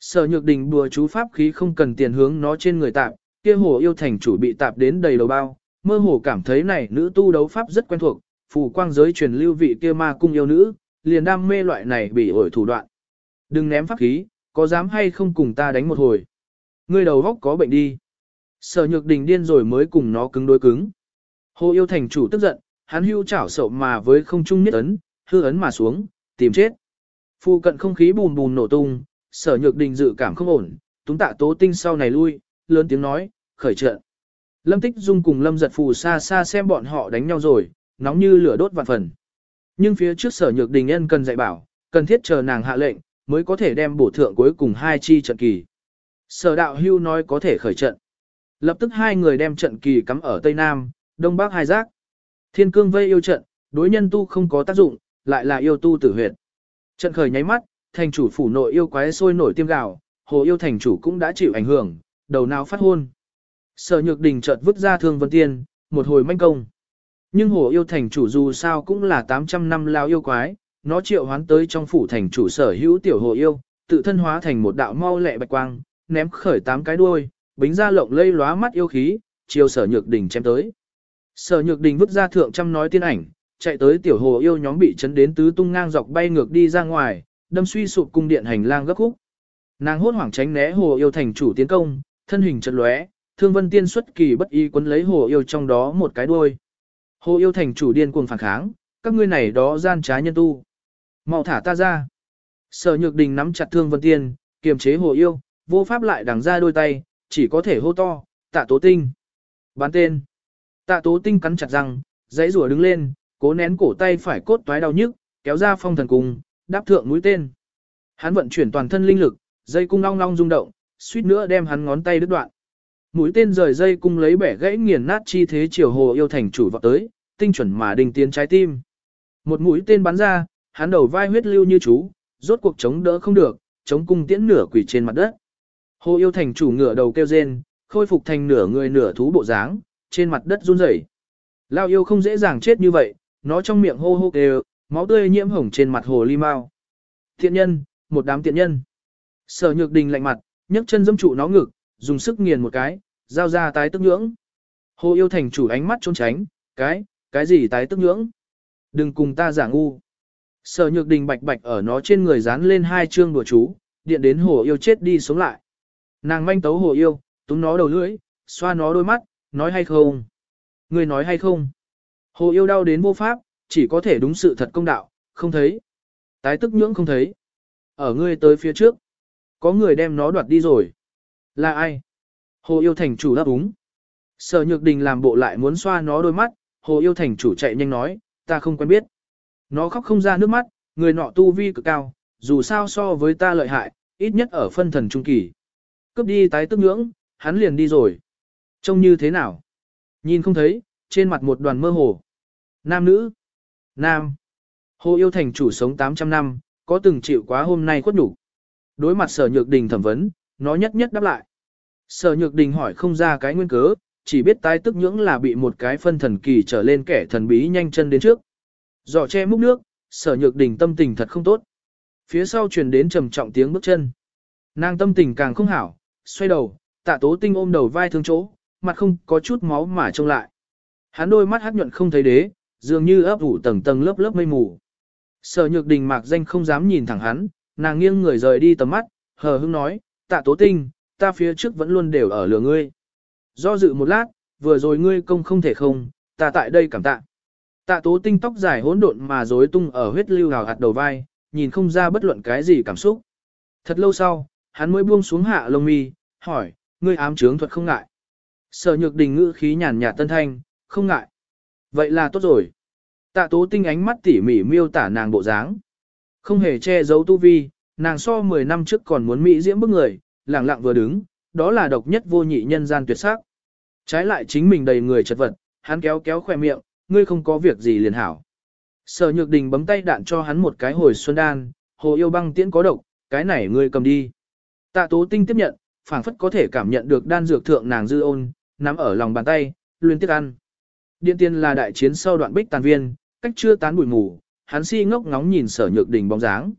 Sở nhược đình bùa chú pháp khí không cần tiền hướng nó trên người tạp, kia hồ yêu thành chủ bị tạp đến đầy đầu bao, mơ hồ cảm thấy này nữ tu đấu pháp rất quen thuộc, phù quang giới truyền lưu vị kia ma cung yêu nữ, liền đam mê loại này bị ổi thủ đoạn. Đừng ném pháp khí, có dám hay không cùng ta đánh một hồi. Ngươi đầu góc có bệnh đi. Sở nhược đình điên rồi mới cùng nó cứng đối cứng. Hồ yêu thành chủ tức giận, hắn hưu chảo sậu mà với không trung nhất ấn, hư ấn mà xuống, tìm chết. Phu cận không khí bùn bùn nổ tung, sở nhược đình dự cảm không ổn, túng tạ tố tinh sau này lui, lớn tiếng nói, khởi trận. Lâm tích dung cùng lâm giật phù xa xa xem bọn họ đánh nhau rồi, nóng như lửa đốt vạn phần. Nhưng phía trước sở nhược đình nhân cần dạy bảo, cần thiết chờ nàng hạ lệnh, mới có thể đem bổ thượng cuối cùng hai chi trận kỳ. Sở đạo hưu nói có thể khởi trận. Lập tức hai người đem trận kỳ cắm ở Tây Nam, Đông Bắc hai giác. Thiên cương vây yêu trận, đối nhân tu không có tác dụng, lại là yêu tu tử huyệt. Trận khởi nháy mắt, thành chủ phủ nội yêu quái sôi nổi tiêm gạo, hồ yêu thành chủ cũng đã chịu ảnh hưởng, đầu nào phát hôn. Sở nhược đình chợt vứt ra thương vân tiên, một hồi manh công. Nhưng hồ yêu thành chủ dù sao cũng là 800 năm lao yêu quái, nó triệu hoán tới trong phủ thành chủ sở hữu tiểu hồ yêu, tự thân hóa thành một đạo mau lẹ bạch quang, ném khởi tám cái đuôi, bính ra lộng lây lóa mắt yêu khí, chiều sở nhược đình chém tới. Sở nhược đình vứt ra thượng trăm nói tiên ảnh, chạy tới tiểu hồ yêu nhóm bị chấn đến tứ tung ngang dọc bay ngược đi ra ngoài, đâm suy sụp cung điện hành lang gấp khúc. Nàng hốt hoảng tránh né hồ yêu thành chủ tiến công, thân hình chật lóe, thương vân tiên xuất kỳ bất ý quấn lấy hồ yêu trong đó một cái đuôi. Hồ yêu thành chủ điên cuồng phản kháng, các ngươi này đó gian trá nhân tu. mau thả ta ra. Sở nhược đình nắm chặt thương vân tiên, kiềm chế hồ yêu, vô pháp lại đằng ra đôi tay, chỉ có thể hô to, tạ tố tinh. Bán tên. Tạ tố tinh cắn chặt răng, giấy rùa đứng lên, cố nén cổ tay phải cốt toái đau nhức, kéo ra phong thần cung, đáp thượng mũi tên. Hắn vận chuyển toàn thân linh lực, dây cung long long rung động, suýt nữa đem hắn ngón tay đứt đoạn. Mũi tên rời dây cung lấy bẻ gãy nghiền nát chi thế chiều hồ yêu thành chủ vọt tới, tinh chuẩn mà đình tiến trái tim. Một mũi tên bắn ra, hắn đầu vai huyết lưu như chú, rốt cuộc chống đỡ không được, chống cung tiễn nửa quỷ trên mặt đất. Hồ yêu thành chủ ngửa đầu kêu rên, khôi phục thành nửa người nửa thú bộ dáng, trên mặt đất run rẩy. Lao yêu không dễ dàng chết như vậy, nó trong miệng hô hô kêu, máu tươi nhiễm hồng trên mặt hồ ly mau. Thiện nhân, một đám tiện nhân. Sở nhược đình lạnh mặt, nhấc chân dâm trụ nó ngực, dùng sức nghiền một cái, giao ra tái tức nhưỡng. Hồ yêu thành chủ ánh mắt trốn tránh, cái, cái gì tái tức nhưỡng? Đừng cùng ta giả ngu. Sở nhược đình bạch bạch ở nó trên người dán lên hai chương đùa chú, điện đến hồ yêu chết đi sống lại. Nàng manh tấu hồ yêu, túm nó đầu lưỡi, xoa nó đôi mắt, nói hay không? ngươi nói hay không? Hồ yêu đau đến vô pháp, chỉ có thể đúng sự thật công đạo, không thấy. Tái tức nhưỡng không thấy. Ở ngươi tới phía trước. Có người đem nó đoạt đi rồi. Là ai? Hồ yêu thành chủ đáp úng. Sở nhược đình làm bộ lại muốn xoa nó đôi mắt, hồ yêu thành chủ chạy nhanh nói, ta không quen biết. Nó khóc không ra nước mắt, người nọ tu vi cực cao, dù sao so với ta lợi hại, ít nhất ở phân thần trung kỳ. Cướp đi tái tức nhưỡng, hắn liền đi rồi. Trông như thế nào? Nhìn không thấy, trên mặt một đoàn mơ hồ. Nam nữ? Nam. Hồ yêu thành chủ sống 800 năm, có từng chịu quá hôm nay khuất đủ Đối mặt sở nhược đình thẩm vấn, nó nhất nhất đáp lại. Sở nhược đình hỏi không ra cái nguyên cớ, chỉ biết tái tức nhưỡng là bị một cái phân thần kỳ trở lên kẻ thần bí nhanh chân đến trước. Giỏ che múc nước, sở nhược đình tâm tình thật không tốt. Phía sau truyền đến trầm trọng tiếng bước chân. Nàng tâm tình càng không hảo, xoay đầu, tạ tố tinh ôm đầu vai thương chỗ, mặt không có chút máu mà trông lại. Hắn đôi mắt hát nhuận không thấy đế, dường như ấp ủ tầng tầng lớp lớp mây mù. Sở nhược đình mạc danh không dám nhìn thẳng hắn, nàng nghiêng người rời đi tầm mắt, hờ hững nói, tạ tố tinh, ta phía trước vẫn luôn đều ở lửa ngươi. Do dự một lát, vừa rồi ngươi công không thể không, ta tại đây cảm tạ. Tạ tố tinh tóc dài hỗn độn mà rối tung ở huyết lưu hào hạt đầu vai, nhìn không ra bất luận cái gì cảm xúc. Thật lâu sau, hắn mới buông xuống hạ lông mi, hỏi, ngươi ám chướng thuật không ngại. Sở nhược đình ngữ khí nhàn nhạt tân thanh, không ngại. Vậy là tốt rồi. Tạ tố tinh ánh mắt tỉ mỉ miêu tả nàng bộ dáng. Không hề che giấu tu vi, nàng so 10 năm trước còn muốn mỹ diễm bức người, lẳng lặng vừa đứng, đó là độc nhất vô nhị nhân gian tuyệt sắc. Trái lại chính mình đầy người chật vật, hắn kéo kéo khỏe miệng, ngươi không có việc gì liền hảo. Sở nhược đình bấm tay đạn cho hắn một cái hồi xuân đan, hồ yêu băng tiễn có độc, cái này ngươi cầm đi. Tạ tố tinh tiếp nhận, phảng phất có thể cảm nhận được đan dược thượng nàng dư ôn, nắm ở lòng bàn tay, luyến tiếc ăn. Điện tiên là đại chiến sau đoạn bích tàn viên, cách chưa tán bụi mù, hắn si ngốc ngóng nhìn sở nhược đình bóng dáng.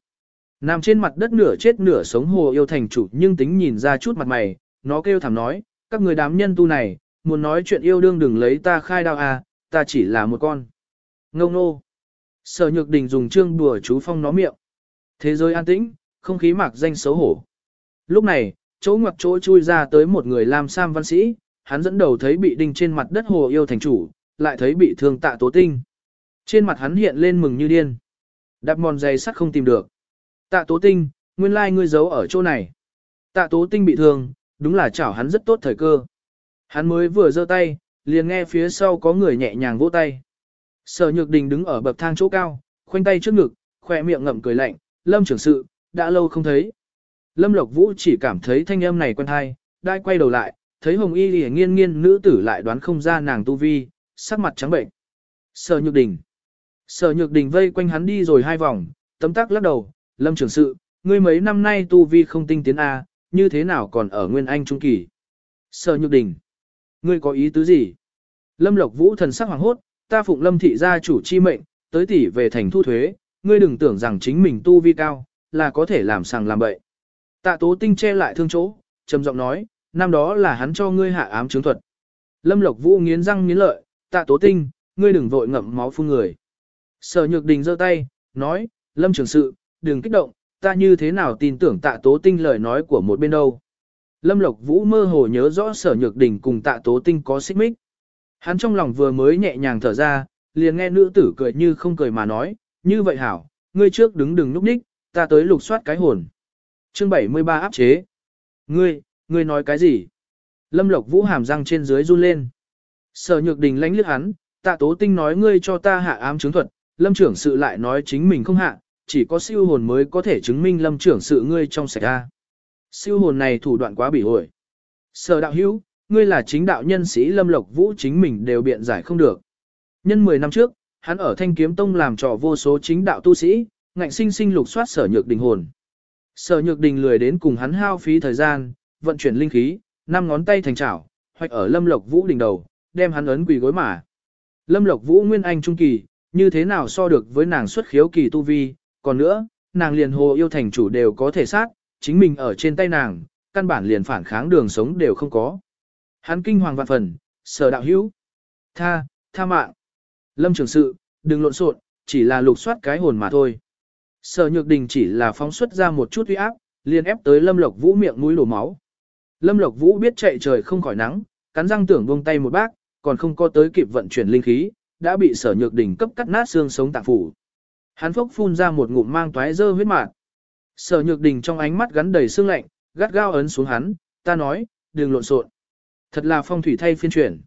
Nằm trên mặt đất nửa chết nửa sống hồ yêu thành chủ nhưng tính nhìn ra chút mặt mày, nó kêu thảm nói, các người đám nhân tu này, muốn nói chuyện yêu đương đừng lấy ta khai đao à, ta chỉ là một con. Ngâu nô. Sở nhược đình dùng trương đùa chú phong nó miệng. Thế giới an tĩnh, không khí mạc danh xấu hổ. Lúc này, chỗ ngoặc chỗ chui ra tới một người làm sam văn sĩ, hắn dẫn đầu thấy bị đinh trên mặt đất hồ yêu thành chủ, lại thấy bị thương tạ tố tinh. Trên mặt hắn hiện lên mừng như điên. Đạp mòn giày sắt không tìm được. Tạ tố tinh, nguyên lai ngươi giấu ở chỗ này. Tạ tố tinh bị thương, đúng là chảo hắn rất tốt thời cơ. Hắn mới vừa giơ tay, liền nghe phía sau có người nhẹ nhàng vỗ tay. Sở nhược đình đứng ở bậc thang chỗ cao, khoanh tay trước ngực, khỏe miệng ngậm cười lạnh, lâm trưởng sự, đã lâu không thấy. Lâm Lộc Vũ chỉ cảm thấy thanh âm này quen hay, đai quay đầu lại, thấy hồng y lìa nghiên nghiên nữ tử lại đoán không ra nàng tu vi, sắc mặt trắng bệnh. Sở nhược đình. Sở nhược đình vây quanh hắn đi rồi hai vòng, tấm tắc lắc đầu, lâm trưởng sự, ngươi mấy năm nay tu vi không tinh tiến A, như thế nào còn ở Nguyên Anh Trung Kỳ. Sở Nhược Đình, ngươi có ý tứ gì? Lâm Lộc Vũ thần sắc hoàng hốt, ta phụng Lâm thị gia chủ chi mệnh, tới tỷ về thành thu thuế, ngươi đừng tưởng rằng chính mình tu vi cao, là có thể làm sàng làm bậy. Tạ Tố Tinh che lại thương chỗ, trầm giọng nói, năm đó là hắn cho ngươi hạ ám chứng thuật. Lâm Lộc Vũ nghiến răng nghiến lợi, Tạ Tố Tinh, ngươi đừng vội ngậm máu phun người. Sở Nhược Đình giơ tay, nói, Lâm Trường sự, đừng kích động, ta như thế nào tin tưởng Tạ Tố Tinh lời nói của một bên đâu. Lâm Lộc Vũ mơ hồ nhớ rõ Sở Nhược Đình cùng Tạ Tố Tinh có xích mích. Hắn trong lòng vừa mới nhẹ nhàng thở ra, liền nghe nữ tử cười như không cười mà nói, như vậy hảo, ngươi trước đứng đừng núp ních, ta tới lục soát cái hồn. Chương 73 áp chế. Ngươi, ngươi nói cái gì? Lâm Lộc Vũ hàm răng trên dưới run lên. Sở Nhược Đình lánh liếc hắn, Tạ Tố Tinh nói ngươi cho ta hạ ám chứng thuật, Lâm trưởng sự lại nói chính mình không hạ, chỉ có siêu hồn mới có thể chứng minh Lâm trưởng sự ngươi trong sạch ra. Siêu hồn này thủ đoạn quá bỉ ổi. Sở đạo hữu, ngươi là chính đạo nhân sĩ Lâm Lộc Vũ chính mình đều biện giải không được. Nhân 10 năm trước, hắn ở Thanh Kiếm Tông làm trò vô số chính đạo tu sĩ, ngạnh sinh sinh lục soát sở nhược đình hồn. Sở nhược đình lười đến cùng hắn hao phí thời gian, vận chuyển linh khí, năm ngón tay thành chảo, hoặc ở Lâm Lộc Vũ đỉnh đầu, đem hắn ấn quỳ gối mà. Lâm Lộc Vũ nguyên anh trung kỳ, như thế nào so được với nàng xuất khiếu kỳ tu vi, còn nữa, nàng liền hồ yêu thành chủ đều có thể sát, chính mình ở trên tay nàng, căn bản liền phản kháng đường sống đều không có. Hắn kinh hoàng vạn phần, sở đạo hữu. Tha, tha mạng. Lâm trưởng sự, đừng lộn xộn, chỉ là lục soát cái hồn mà thôi. Sở nhược đình chỉ là phóng xuất ra một chút uy áp, liền ép tới Lâm Lộc Vũ miệng mũi đổ máu. Lâm Lộc Vũ biết chạy trời không khỏi nắng, cắn răng tưởng buông tay một bác, còn không có tới kịp vận chuyển linh khí, đã bị sở nhược đình cấp cắt nát xương sống tạng phủ. Hắn phốc phun ra một ngụm mang toái dơ huyết mạt. Sở nhược đình trong ánh mắt gắn đầy sương lạnh, gắt gao ấn xuống hắn, ta nói, đừng lộn xộn. Thật là phong thủy thay phiên chuyển.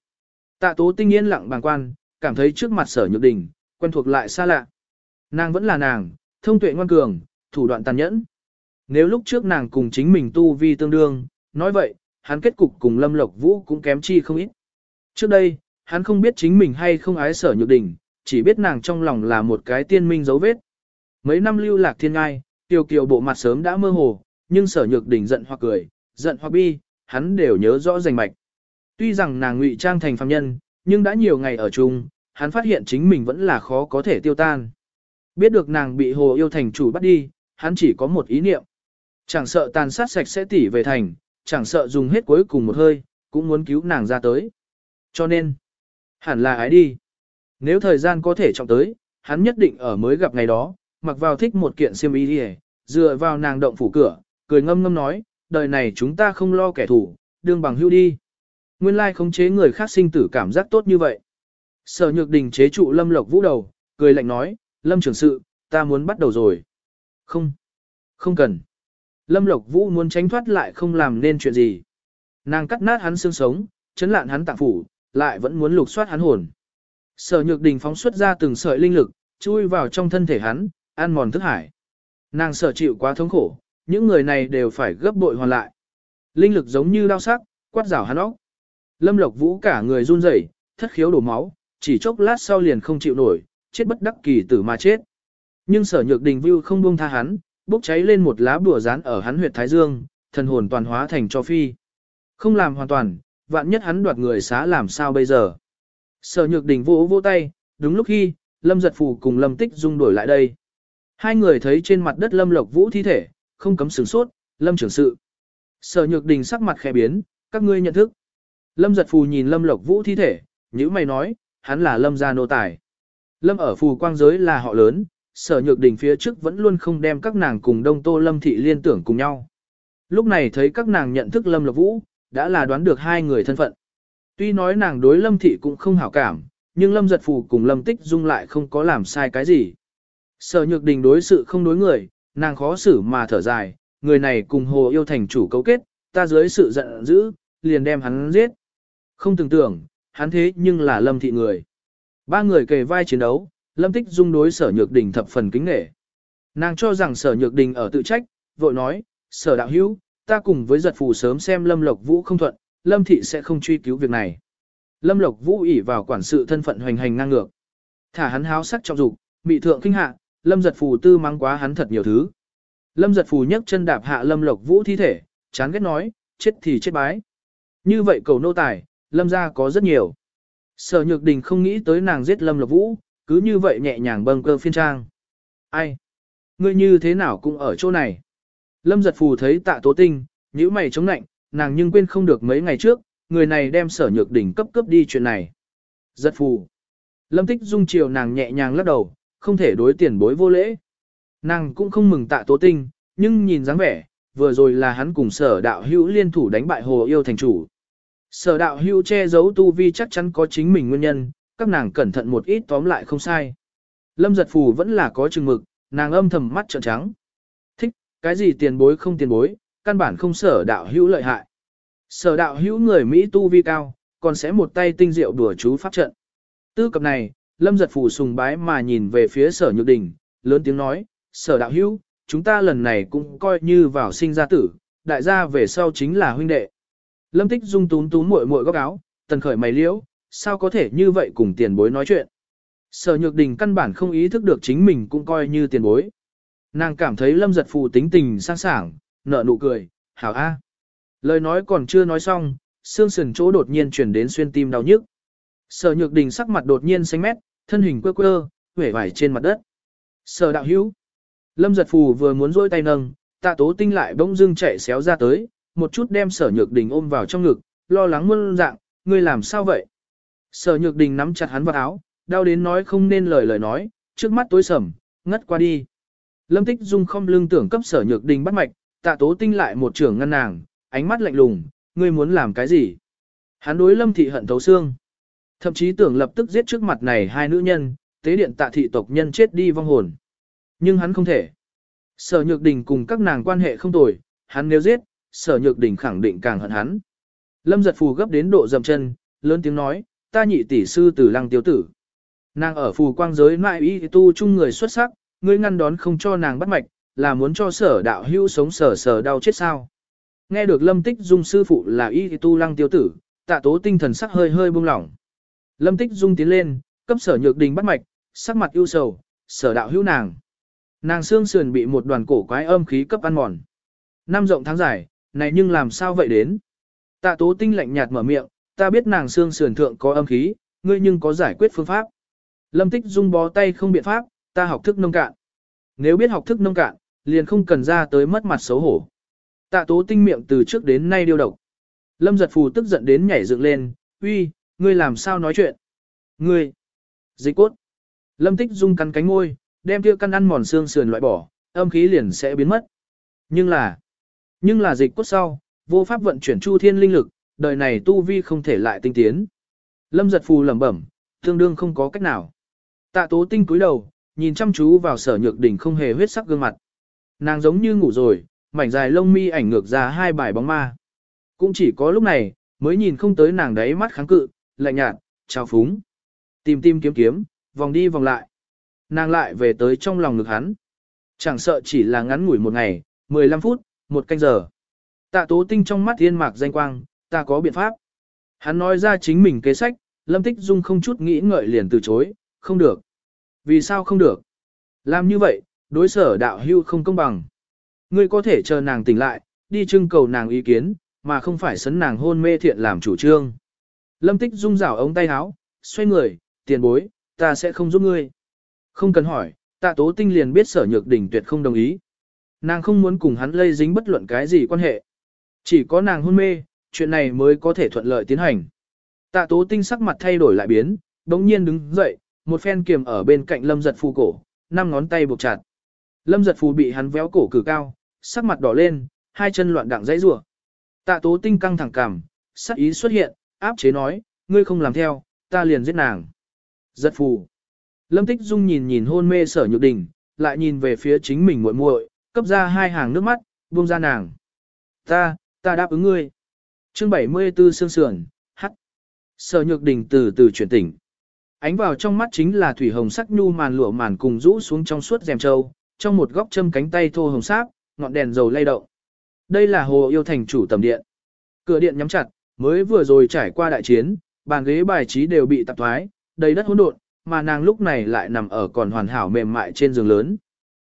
Tạ tố tinh yên lặng bàng quan, cảm thấy trước mặt sở nhược đình, quen thuộc lại xa lạ. Nàng vẫn là nàng, thông tuệ ngoan cường, thủ đoạn tàn nhẫn. Nếu lúc trước nàng cùng chính mình tu vi tương đương, nói vậy, hắn kết cục cùng Lâm Lộc Vũ cũng kém chi không ít. Trước đây, hắn không biết chính mình hay không ái sở nhược đình, chỉ biết nàng trong lòng là một cái tiên minh dấu vết. Mấy năm lưu lạc thiên ngai, tiêu kiều bộ mặt sớm đã mơ hồ, nhưng sở nhược đình giận hoặc cười, giận hoặc bi, hắn đều nhớ rõ rành mạch. Tuy rằng nàng ngụy trang thành phàm nhân, nhưng đã nhiều ngày ở chung, hắn phát hiện chính mình vẫn là khó có thể tiêu tan. Biết được nàng bị hồ yêu thành chủ bắt đi, hắn chỉ có một ý niệm. Chẳng sợ tàn sát sạch sẽ tỉ về thành, chẳng sợ dùng hết cuối cùng một hơi, cũng muốn cứu nàng ra tới. Cho nên, hẳn là ái đi. Nếu thời gian có thể trọng tới, hắn nhất định ở mới gặp ngày đó, mặc vào thích một kiện xiêm y đi dựa vào nàng động phủ cửa, cười ngâm ngâm nói, đời này chúng ta không lo kẻ thù, đương bằng hưu đi. Nguyên lai khống chế người khác sinh tử cảm giác tốt như vậy. Sở nhược đình chế trụ lâm lộc vũ đầu, cười lạnh nói, lâm trưởng sự, ta muốn bắt đầu rồi. Không, không cần. Lâm lộc vũ muốn tránh thoát lại không làm nên chuyện gì. Nàng cắt nát hắn xương sống, chấn lạn hắn tạng phủ, lại vẫn muốn lục soát hắn hồn. Sở nhược đình phóng xuất ra từng sợi linh lực, chui vào trong thân thể hắn, ăn mòn thức hải. Nàng sở chịu quá thống khổ, những người này đều phải gấp bội hoàn lại. Linh lực giống như đao sắc, quát rảo hắn óc. Lâm Lộc Vũ cả người run rẩy, thất khiếu đổ máu, chỉ chốc lát sau liền không chịu nổi, chết bất đắc kỳ tử mà chết. Nhưng sở nhược đình Vưu không buông tha hắn, bốc cháy lên một lá bùa rán ở hắn huyệt thái dương, thần hồn toàn hóa thành cho phi. Không làm hoàn toàn, vạn nhất hắn đoạt người xá làm sao bây giờ. Sở nhược đình vỗ vỗ tay, đúng lúc khi, Lâm giật phù cùng Lâm tích dung đổi lại đây. Hai người thấy trên mặt đất Lâm Lộc Vũ thi thể, không cấm sửng sốt, Lâm trưởng sự. Sở nhược đình sắc mặt khẽ biến, các ngươi nhận thức. Lâm giật phù nhìn Lâm Lộc Vũ thi thể, như mày nói, hắn là Lâm gia nô tài. Lâm ở phù quang giới là họ lớn, sở nhược đình phía trước vẫn luôn không đem các nàng cùng đông tô Lâm thị liên tưởng cùng nhau. Lúc này thấy các nàng nhận thức Lâm Lộc Vũ, đã là đoán được hai người thân phận. Tuy nói nàng đối Lâm thị cũng không hảo cảm, nhưng Lâm giật phù cùng Lâm tích dung lại không có làm sai cái gì. Sở nhược đình đối sự không đối người, nàng khó xử mà thở dài, người này cùng hồ yêu thành chủ cấu kết, ta dưới sự giận dữ, liền đem hắn giết. Không tưởng tưởng, hắn thế nhưng là lâm thị người. Ba người kề vai chiến đấu, lâm tích dung đối sở nhược đình thập phần kính nghệ. Nàng cho rằng sở nhược đình ở tự trách, vội nói, sở đạo hữu, ta cùng với giật phù sớm xem lâm lộc vũ không thuận, lâm thị sẽ không truy cứu việc này. Lâm lộc vũ ỉ vào quản sự thân phận hoành hành ngang ngược. Thả hắn háo sắc trong dục, bị thượng kinh hạ, lâm giật phù tư mang quá hắn thật nhiều thứ. Lâm giật phù nhấc chân đạp hạ Lâm Lộc Vũ thi thể, chán ghét nói, chết thì chết bái. Như vậy cầu nô tài, Lâm gia có rất nhiều. Sở Nhược Đình không nghĩ tới nàng giết Lâm Lộc Vũ, cứ như vậy nhẹ nhàng bâng cơ phiên trang. Ai? Ngươi như thế nào cũng ở chỗ này? Lâm giật phù thấy tạ tố tinh, nhữ mày chống nạnh, nàng nhưng quên không được mấy ngày trước, người này đem sở nhược đỉnh cấp cấp đi chuyện này. Giật phù. Lâm tích dung chiều nàng nhẹ nhàng lắc đầu, không thể đối tiền bối vô lễ. Nàng cũng không mừng tạ tố tinh, nhưng nhìn dáng vẻ, vừa rồi là hắn cùng sở đạo hữu liên thủ đánh bại hồ yêu thành chủ. Sở đạo hữu che giấu tu vi chắc chắn có chính mình nguyên nhân, các nàng cẩn thận một ít tóm lại không sai. Lâm giật phù vẫn là có chừng mực, nàng âm thầm mắt trợn trắng. Thích, cái gì tiền bối không tiền bối, căn bản không sở đạo hữu lợi hại. Sở đạo hữu người Mỹ tu vi cao, còn sẽ một tay tinh diệu đùa chú pháp trận. Tư cập này, lâm giật phù sùng bái mà nhìn về phía sở nhược đình, lớn tiếng nói, sở đạo hữu, chúng ta lần này cũng coi như vào sinh ra tử, đại gia về sau chính là huynh đệ. Lâm tích dung tún tún muội muội góc áo, tần khởi mày liễu, sao có thể như vậy cùng tiền bối nói chuyện. Sở nhược đình căn bản không ý thức được chính mình cũng coi như tiền bối. Nàng cảm thấy lâm giật phù tính tình sang sảng, nở nụ cười, hảo a. Lời nói còn chưa nói xong, xương sườn chỗ đột nhiên chuyển đến xuyên tim đau nhức. Sở nhược đình sắc mặt đột nhiên xanh mét, thân hình quơ quơ, vẻ vải trên mặt đất. Sở đạo hữu. Lâm giật phù vừa muốn rôi tay nâng, tạ tố tinh lại bỗng dưng chạy xéo ra tới, một chút đem sở nhược đình ôm vào trong ngực, lo lắng muôn dạng, ngươi làm sao vậy? Sở nhược đình nắm chặt hắn vào áo, đau đến nói không nên lời lời nói, trước mắt tối sầm, ngất qua đi. Lâm tích dung không lương tưởng cấp sở nhược đình bắt mạch, tạ tố tinh lại một trưởng ngăn nàng, ánh mắt lạnh lùng, ngươi muốn làm cái gì? Hắn đối lâm thị hận thấu xương. Thậm chí tưởng lập tức giết trước mặt này hai nữ nhân, tế điện tạ thị tộc nhân chết đi vong hồn. Nhưng hắn không thể. Sở nhược đình cùng các nàng quan hệ không tồi, hắn nếu giết, sở nhược đình khẳng định càng hận hắn. Lâm giật phù gấp đến độ dầm chân, lớn tiếng nói, ta nhị tỷ sư tử lăng tiêu tử. Nàng ở phù quang giới mại y tu chung người xuất sắc, ngươi ngăn đón không cho nàng bắt mạch, là muốn cho sở đạo hưu sống sở sở đau chết sao. Nghe được lâm tích dung sư phụ là y tu lăng tiêu tử, tạ tố tinh thần sắc hơi hơi buông lỏng. Lâm tích dung tiến lên, cấp sở nhược đình bắt mạch, sắc mặt ưu sầu, sở đạo hữu nàng. Nàng xương sườn bị một đoàn cổ quái âm khí cấp ăn mòn. Năm rộng tháng dài, này nhưng làm sao vậy đến? Tạ tố tinh lạnh nhạt mở miệng, ta biết nàng xương sườn thượng có âm khí, ngươi nhưng có giải quyết phương pháp. Lâm tích dung bó tay không biện pháp, ta học thức nông cạn. Nếu biết học thức nông cạn, liền không cần ra tới mất mặt xấu hổ. Tạ tố tinh miệng từ trước đến nay điêu độc. Lâm giật phù tức giận đến nhảy dựng lên, uy, ngươi làm sao nói chuyện? Ngươi! Dịch cốt! Lâm tích dung cắn cánh môi, đem kia căn ăn mòn xương sườn loại bỏ, âm khí liền sẽ biến mất. Nhưng là, nhưng là dịch cốt sau, vô pháp vận chuyển chu thiên linh lực, đời này tu vi không thể lại tinh tiến. Lâm giật phù lẩm bẩm, tương đương không có cách nào. Tạ tố tinh cúi đầu, nhìn chăm chú vào sở nhược đỉnh không hề huyết sắc gương mặt. Nàng giống như ngủ rồi, mảnh dài lông mi ảnh ngược ra hai bài bóng ma. Cũng chỉ có lúc này, mới nhìn không tới nàng đấy mắt kháng cự, lạnh nhạt, trao phúng. Tìm tim kiếm kiếm, vòng đi vòng lại. Nàng lại về tới trong lòng ngực hắn. Chẳng sợ chỉ là ngắn ngủi một ngày, 15 phút, một canh giờ. Tạ tố tinh trong mắt thiên mạc danh quang, ta có biện pháp. Hắn nói ra chính mình kế sách, Lâm Tích Dung không chút nghĩ ngợi liền từ chối, không được. Vì sao không được? Làm như vậy, đối sở đạo hưu không công bằng. Ngươi có thể chờ nàng tỉnh lại, đi trưng cầu nàng ý kiến, mà không phải sấn nàng hôn mê thiện làm chủ trương. Lâm Tích Dung rảo ống tay áo, xoay người, tiền bối, ta sẽ không giúp ngươi. Không cần hỏi, tạ tố tinh liền biết sở nhược đỉnh tuyệt không đồng ý. Nàng không muốn cùng hắn lây dính bất luận cái gì quan hệ. Chỉ có nàng hôn mê, chuyện này mới có thể thuận lợi tiến hành. Tạ tố tinh sắc mặt thay đổi lại biến, đống nhiên đứng dậy, một phen kiềm ở bên cạnh lâm giật phù cổ, năm ngón tay buộc chặt. Lâm giật phù bị hắn véo cổ cử cao, sắc mặt đỏ lên, hai chân loạn đặng dãy rủa. Tạ tố tinh căng thẳng cảm, sắc ý xuất hiện, áp chế nói, ngươi không làm theo, ta liền giết nàng. Giật phù. Lâm tích dung nhìn nhìn hôn mê sở nhược đình, lại nhìn về phía chính mình muội muội, cấp ra hai hàng nước mắt, buông ra nàng. Ta, ta đáp ứng ngươi. Chương 74 Sương Sườn, hắt. Sở nhược đình từ từ chuyển tỉnh. Ánh vào trong mắt chính là thủy hồng sắc nhu màn lụa màn cùng rũ xuống trong suốt rèm trâu, trong một góc châm cánh tay thô hồng sáp, ngọn đèn dầu lay động. Đây là hồ yêu thành chủ tầm điện. Cửa điện nhắm chặt, mới vừa rồi trải qua đại chiến, bàn ghế bài trí đều bị tạp thoái, đầy đất hỗn độn, mà nàng lúc này lại nằm ở còn hoàn hảo mềm mại trên giường lớn.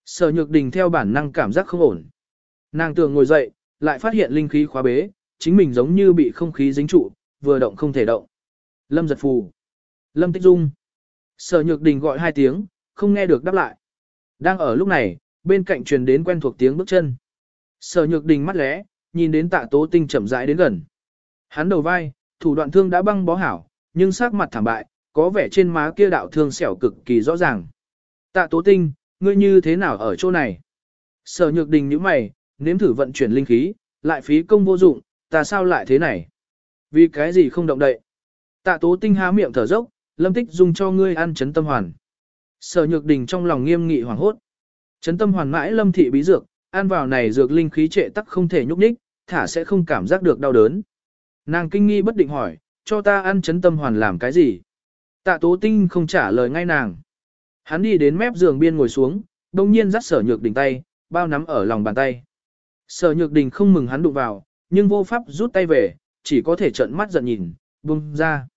Sở nhược đình theo bản năng cảm giác không ổn. Nàng tưởng ngồi dậy, lại phát hiện linh khí khóa bế, chính mình giống như bị không khí dính trụ, vừa động không thể động. Lâm giật phù. Lâm tích dung. Sở nhược đình gọi hai tiếng, không nghe được đáp lại. Đang ở lúc này, bên cạnh truyền đến quen thuộc tiếng bước chân. Sở nhược đình mắt lẽ, nhìn đến tạ tố tinh chậm rãi đến gần. Hắn đầu vai, thủ đoạn thương đã băng bó hảo, nhưng sắc mặt thảm bại, có vẻ trên má kia đạo thương xẻo cực kỳ rõ ràng. Tạ tố tinh, ngươi như thế nào ở chỗ này? Sở nhược đình như mày, nếm thử vận chuyển linh khí, lại phí công vô dụng, ta sao lại thế này? Vì cái gì không động đậy? Tạ tố tinh há miệng thở dốc, lâm tích dùng cho ngươi ăn chấn tâm hoàn. Sở nhược đình trong lòng nghiêm nghị hoảng hốt. Chấn tâm hoàn mãi lâm thị bí dược, ăn vào này dược linh khí trệ tắc không thể nhúc nhích, thả sẽ không cảm giác được đau đớn. Nàng kinh nghi bất định hỏi, cho ta ăn chấn tâm hoàn làm cái gì? Tạ tố tinh không trả lời ngay nàng. Hắn đi đến mép giường biên ngồi xuống, đồng nhiên dắt sở nhược đình tay, bao nắm ở lòng bàn tay. Sở nhược đình không mừng hắn đụng vào, nhưng vô pháp rút tay về, chỉ có thể trợn mắt giận nhìn, buông ra.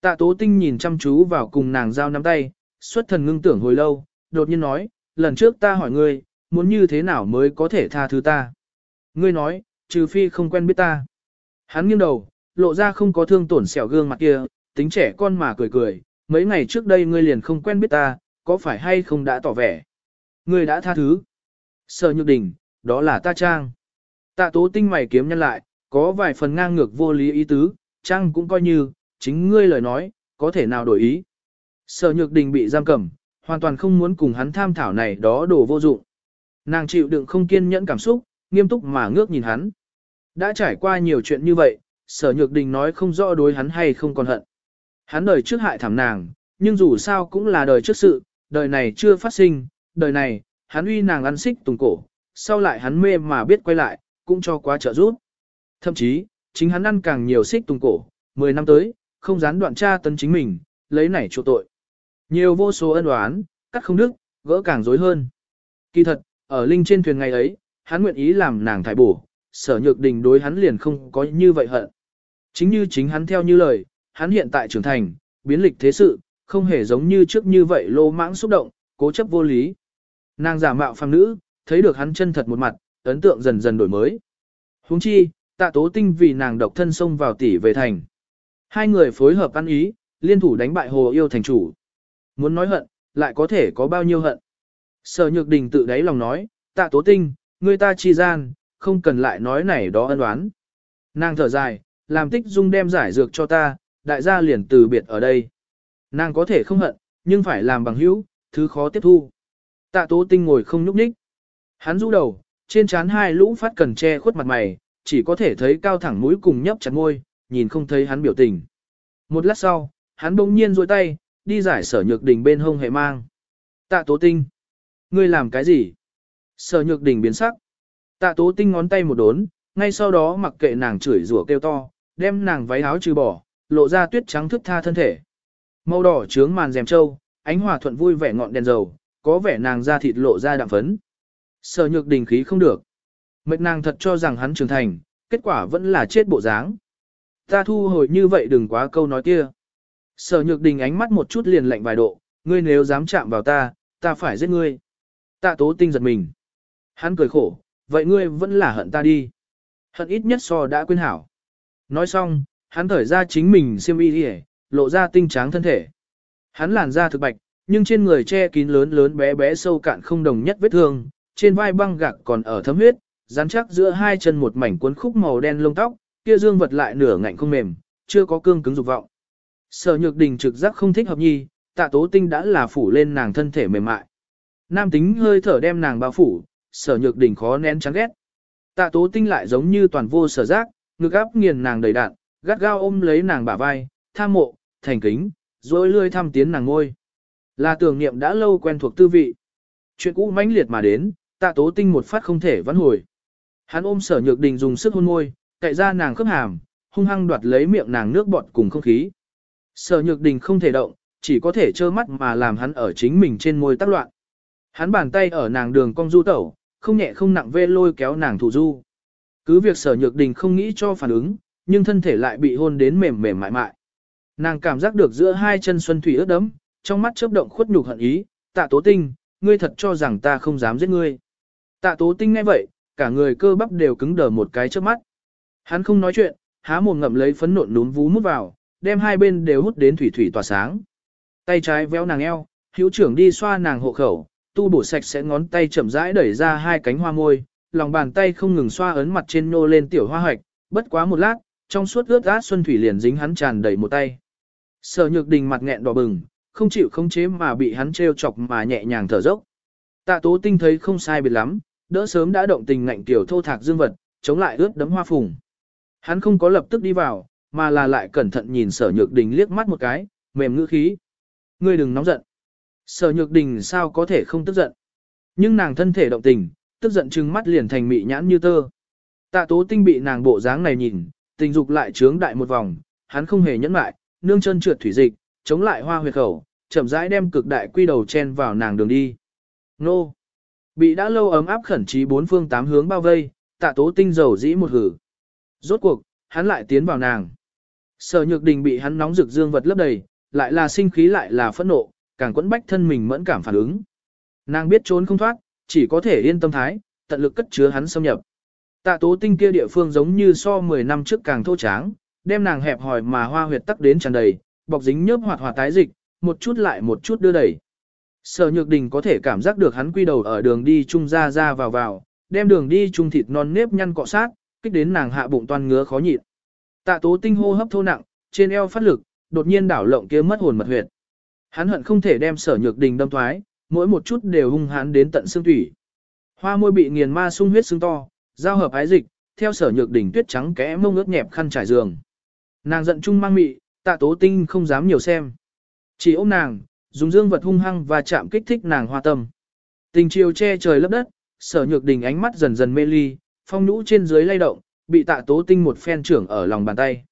Tạ tố tinh nhìn chăm chú vào cùng nàng giao nắm tay, xuất thần ngưng tưởng hồi lâu, đột nhiên nói, lần trước ta hỏi ngươi, muốn như thế nào mới có thể tha thứ ta. Ngươi nói, trừ phi không quen biết ta. Hắn nghiêng đầu, lộ ra không có thương tổn sẹo gương mặt kia, tính trẻ con mà cười cười, mấy ngày trước đây ngươi liền không quen biết ta, có phải hay không đã tỏ vẻ. Ngươi đã tha thứ. Sở nhược đình, đó là ta trang. Tạ tố tinh mày kiếm nhân lại, có vài phần ngang ngược vô lý ý tứ, trang cũng coi như, chính ngươi lời nói, có thể nào đổi ý. Sở nhược đình bị giam cầm, hoàn toàn không muốn cùng hắn tham thảo này đó đồ vô dụng. Nàng chịu đựng không kiên nhẫn cảm xúc, nghiêm túc mà ngước nhìn hắn. Đã trải qua nhiều chuyện như vậy, sở nhược đình nói không rõ đối hắn hay không còn hận. Hắn đời trước hại thảm nàng, nhưng dù sao cũng là đời trước sự, đời này chưa phát sinh, đời này, hắn uy nàng ăn xích tùng cổ, sau lại hắn mê mà biết quay lại, cũng cho quá trợ giúp. Thậm chí, chính hắn ăn càng nhiều xích tùng cổ, 10 năm tới, không gián đoạn tra tấn chính mình, lấy nảy chỗ tội. Nhiều vô số ân oán, cắt không đức, gỡ càng rối hơn. Kỳ thật, ở linh trên thuyền ngày ấy, hắn nguyện ý làm nàng thải bổ, sở nhược đình đối hắn liền không có như vậy hận. Chính như chính hắn theo như lời, hắn hiện tại trưởng thành, biến lịch thế sự, không hề giống như trước như vậy lô mãng xúc động, cố chấp vô lý. Nàng giả mạo phàm nữ, thấy được hắn chân thật một mặt, ấn tượng dần dần đổi mới. Huống chi, tạ tố tinh vì nàng độc thân xông vào tỷ về thành. Hai người phối hợp ăn ý, liên thủ đánh bại hồ yêu thành chủ. Muốn nói hận, lại có thể có bao nhiêu hận. Sở nhược đình tự đáy lòng nói, tạ tố tinh, người ta chi gian, không cần lại nói này đó ân oán. Nàng thở dài, làm tích dung đem giải dược cho ta, đại gia liền từ biệt ở đây. Nàng có thể không hận, nhưng phải làm bằng hữu, thứ khó tiếp thu. Tạ tố tinh ngồi không nhúc nhích. Hắn rũ đầu, trên trán hai lũ phát cần che khuất mặt mày, chỉ có thể thấy cao thẳng mũi cùng nhấp chặt môi, nhìn không thấy hắn biểu tình. Một lát sau, hắn bỗng nhiên rôi tay, đi giải sở nhược đình bên hông hệ mang. Tạ tố tinh. Ngươi làm cái gì? Sở nhược đình biến sắc. Tạ tố tinh ngón tay một đốn, ngay sau đó mặc kệ nàng chửi rủa kêu to, đem nàng váy áo trừ bỏ, lộ ra tuyết trắng thức tha thân thể. Màu đỏ trướng màn rèm trâu, ánh hòa thuận vui vẻ ngọn đèn dầu, có vẻ nàng da thịt lộ ra đạm phấn. Sở nhược đình khí không được. mệnh nàng thật cho rằng hắn trưởng thành, kết quả vẫn là chết bộ dáng. Ta thu hồi như vậy đừng quá câu nói kia. Sở nhược đình ánh mắt một chút liền lạnh vài độ, ngươi nếu dám chạm vào ta, ta phải giết ngươi. Tạ tố tinh giật mình. Hắn cười khổ, vậy ngươi vẫn là hận ta đi. Hận ít nhất so đã quên hảo. Nói xong, hắn thở ra chính mình xiêm y đi lộ ra tinh tráng thân thể. Hắn làn da thực bạch, nhưng trên người che kín lớn lớn bé bé sâu cạn không đồng nhất vết thương, trên vai băng gạc còn ở thấm huyết, rắn chắc giữa hai chân một mảnh cuốn khúc màu đen lông tóc, kia dương vật lại nửa ngạnh không mềm, chưa có cương cứng dục vọng. Sở Nhược Đình trực giác không thích hợp nhi, Tạ Tố Tinh đã là phủ lên nàng thân thể mềm mại. Nam tính hơi thở đem nàng bao phủ, Sở Nhược Đình khó nén chán ghét. Tạ Tố Tinh lại giống như toàn vô sở giác, ngực áp nghiền nàng đầy đạn, gắt gao ôm lấy nàng bả vai, tham mộ, thành kính, rồi lươi thăm tiến nàng ngôi. Là tưởng niệm đã lâu quen thuộc tư vị. Chuyện cũ mãnh liệt mà đến, tạ tố tinh một phát không thể vãn hồi. Hắn ôm sở nhược đình dùng sức hôn môi, cậy ra nàng khớp hàm, hung hăng đoạt lấy miệng nàng nước bọt cùng không khí. Sở nhược đình không thể động, chỉ có thể trơ mắt mà làm hắn ở chính mình trên môi tác loạn. Hắn bàn tay ở nàng đường cong du tẩu, không nhẹ không nặng vê lôi kéo nàng thủ du. Cứ việc sở nhược đình không nghĩ cho phản ứng, nhưng thân thể lại bị hôn đến mềm mềm mại mại. Nàng cảm giác được giữa hai chân xuân thủy ướt đẫm, trong mắt chớp động khuất nhục hận ý, tạ tố tinh, ngươi thật cho rằng ta không dám giết ngươi. Tạ tố tinh nghe vậy, cả người cơ bắp đều cứng đờ một cái trước mắt. Hắn không nói chuyện, há mồm ngậm lấy phấn nộn núm vú mút vào, đem hai bên đều hút đến thủy thủy tỏa sáng. Tay trái véo nàng eo, hữu trưởng đi xoa nàng hộ khẩu, tu bổ sạch sẽ ngón tay chậm rãi đẩy ra hai cánh hoa môi, lòng bàn tay không ngừng xoa ấn mặt trên nô lên tiểu hoa hoạch, bất quá một lát, trong suốt ướt át xuân thủy liền dính hắn tràn đầy một tay. Sở nhược đình mặt nghẹn đỏ bừng, không chịu khống chế mà bị hắn trêu chọc mà nhẹ nhàng thở dốc. Tạ tố tinh thấy không sai biệt lắm, đỡ sớm đã động tình ngạnh tiểu thô thạc dương vật, chống lại ướt đấm hoa phùng. Hắn không có lập tức đi vào, mà là lại cẩn thận nhìn sở nhược đình liếc mắt một cái, mềm ngữ khí. Ngươi đừng nóng giận. Sở nhược đình sao có thể không tức giận. Nhưng nàng thân thể động tình, tức giận trừng mắt liền thành mị nhãn như tơ. Tạ tố tinh bị nàng bộ dáng này nhìn, tình dục lại trướng đại một vòng, hắn không hề nhẫn lại, nương chân trượt thủy dịch, chống lại hoa huyệt khẩu, chậm rãi đem cực đại quy đầu chen vào nàng đường đi. Nô! Bị đã lâu ấm áp khẩn trí bốn phương tám hướng bao vây, tạ tố tinh dầu dĩ một hử. Rốt cuộc, hắn lại tiến vào nàng. Sở nhược đình bị hắn nóng rực dương vật lấp đầy, lại là sinh khí lại là phẫn nộ, càng quẫn bách thân mình mẫn cảm phản ứng. Nàng biết trốn không thoát, chỉ có thể yên tâm thái, tận lực cất chứa hắn xâm nhập. Tạ tố tinh kia địa phương giống như so 10 năm trước càng thô tráng, đem nàng hẹp hòi mà hoa huyệt tắc đến tràn đầy, bọc dính nhớp hoạt hoạt tái dịch, một chút lại một chút đưa đẩy. Sở nhược đình có thể cảm giác được hắn quy đầu ở đường đi chung ra ra vào vào, đem đường đi chung thịt non nếp nhăn cọ sát, kích đến nàng hạ bụng toan ngứa khó nhịn. Tạ tố tinh hô hấp thô nặng, trên eo phát lực, đột nhiên đảo lộng kia mất hồn mật huyệt. Hắn hận không thể đem sở nhược đình đâm thoái, mỗi một chút đều hung hãn đến tận xương thủy. Hoa môi bị nghiền ma sung huyết xương to, giao hợp ái dịch, theo sở nhược đình tuyết trắng kẽ mông ướt nhẹp khăn trải giường. Nàng giận chung mang mị, tạ tố tinh không dám nhiều xem. Chỉ ôm nàng, dùng dương vật hung hăng và chạm kích thích nàng hoa tâm. Tình chiều che trời lấp đất, sở nhược đình ánh mắt dần dần mê ly, phong nhũ trên dưới lay động, bị tạ tố tinh một phen trưởng ở lòng bàn tay.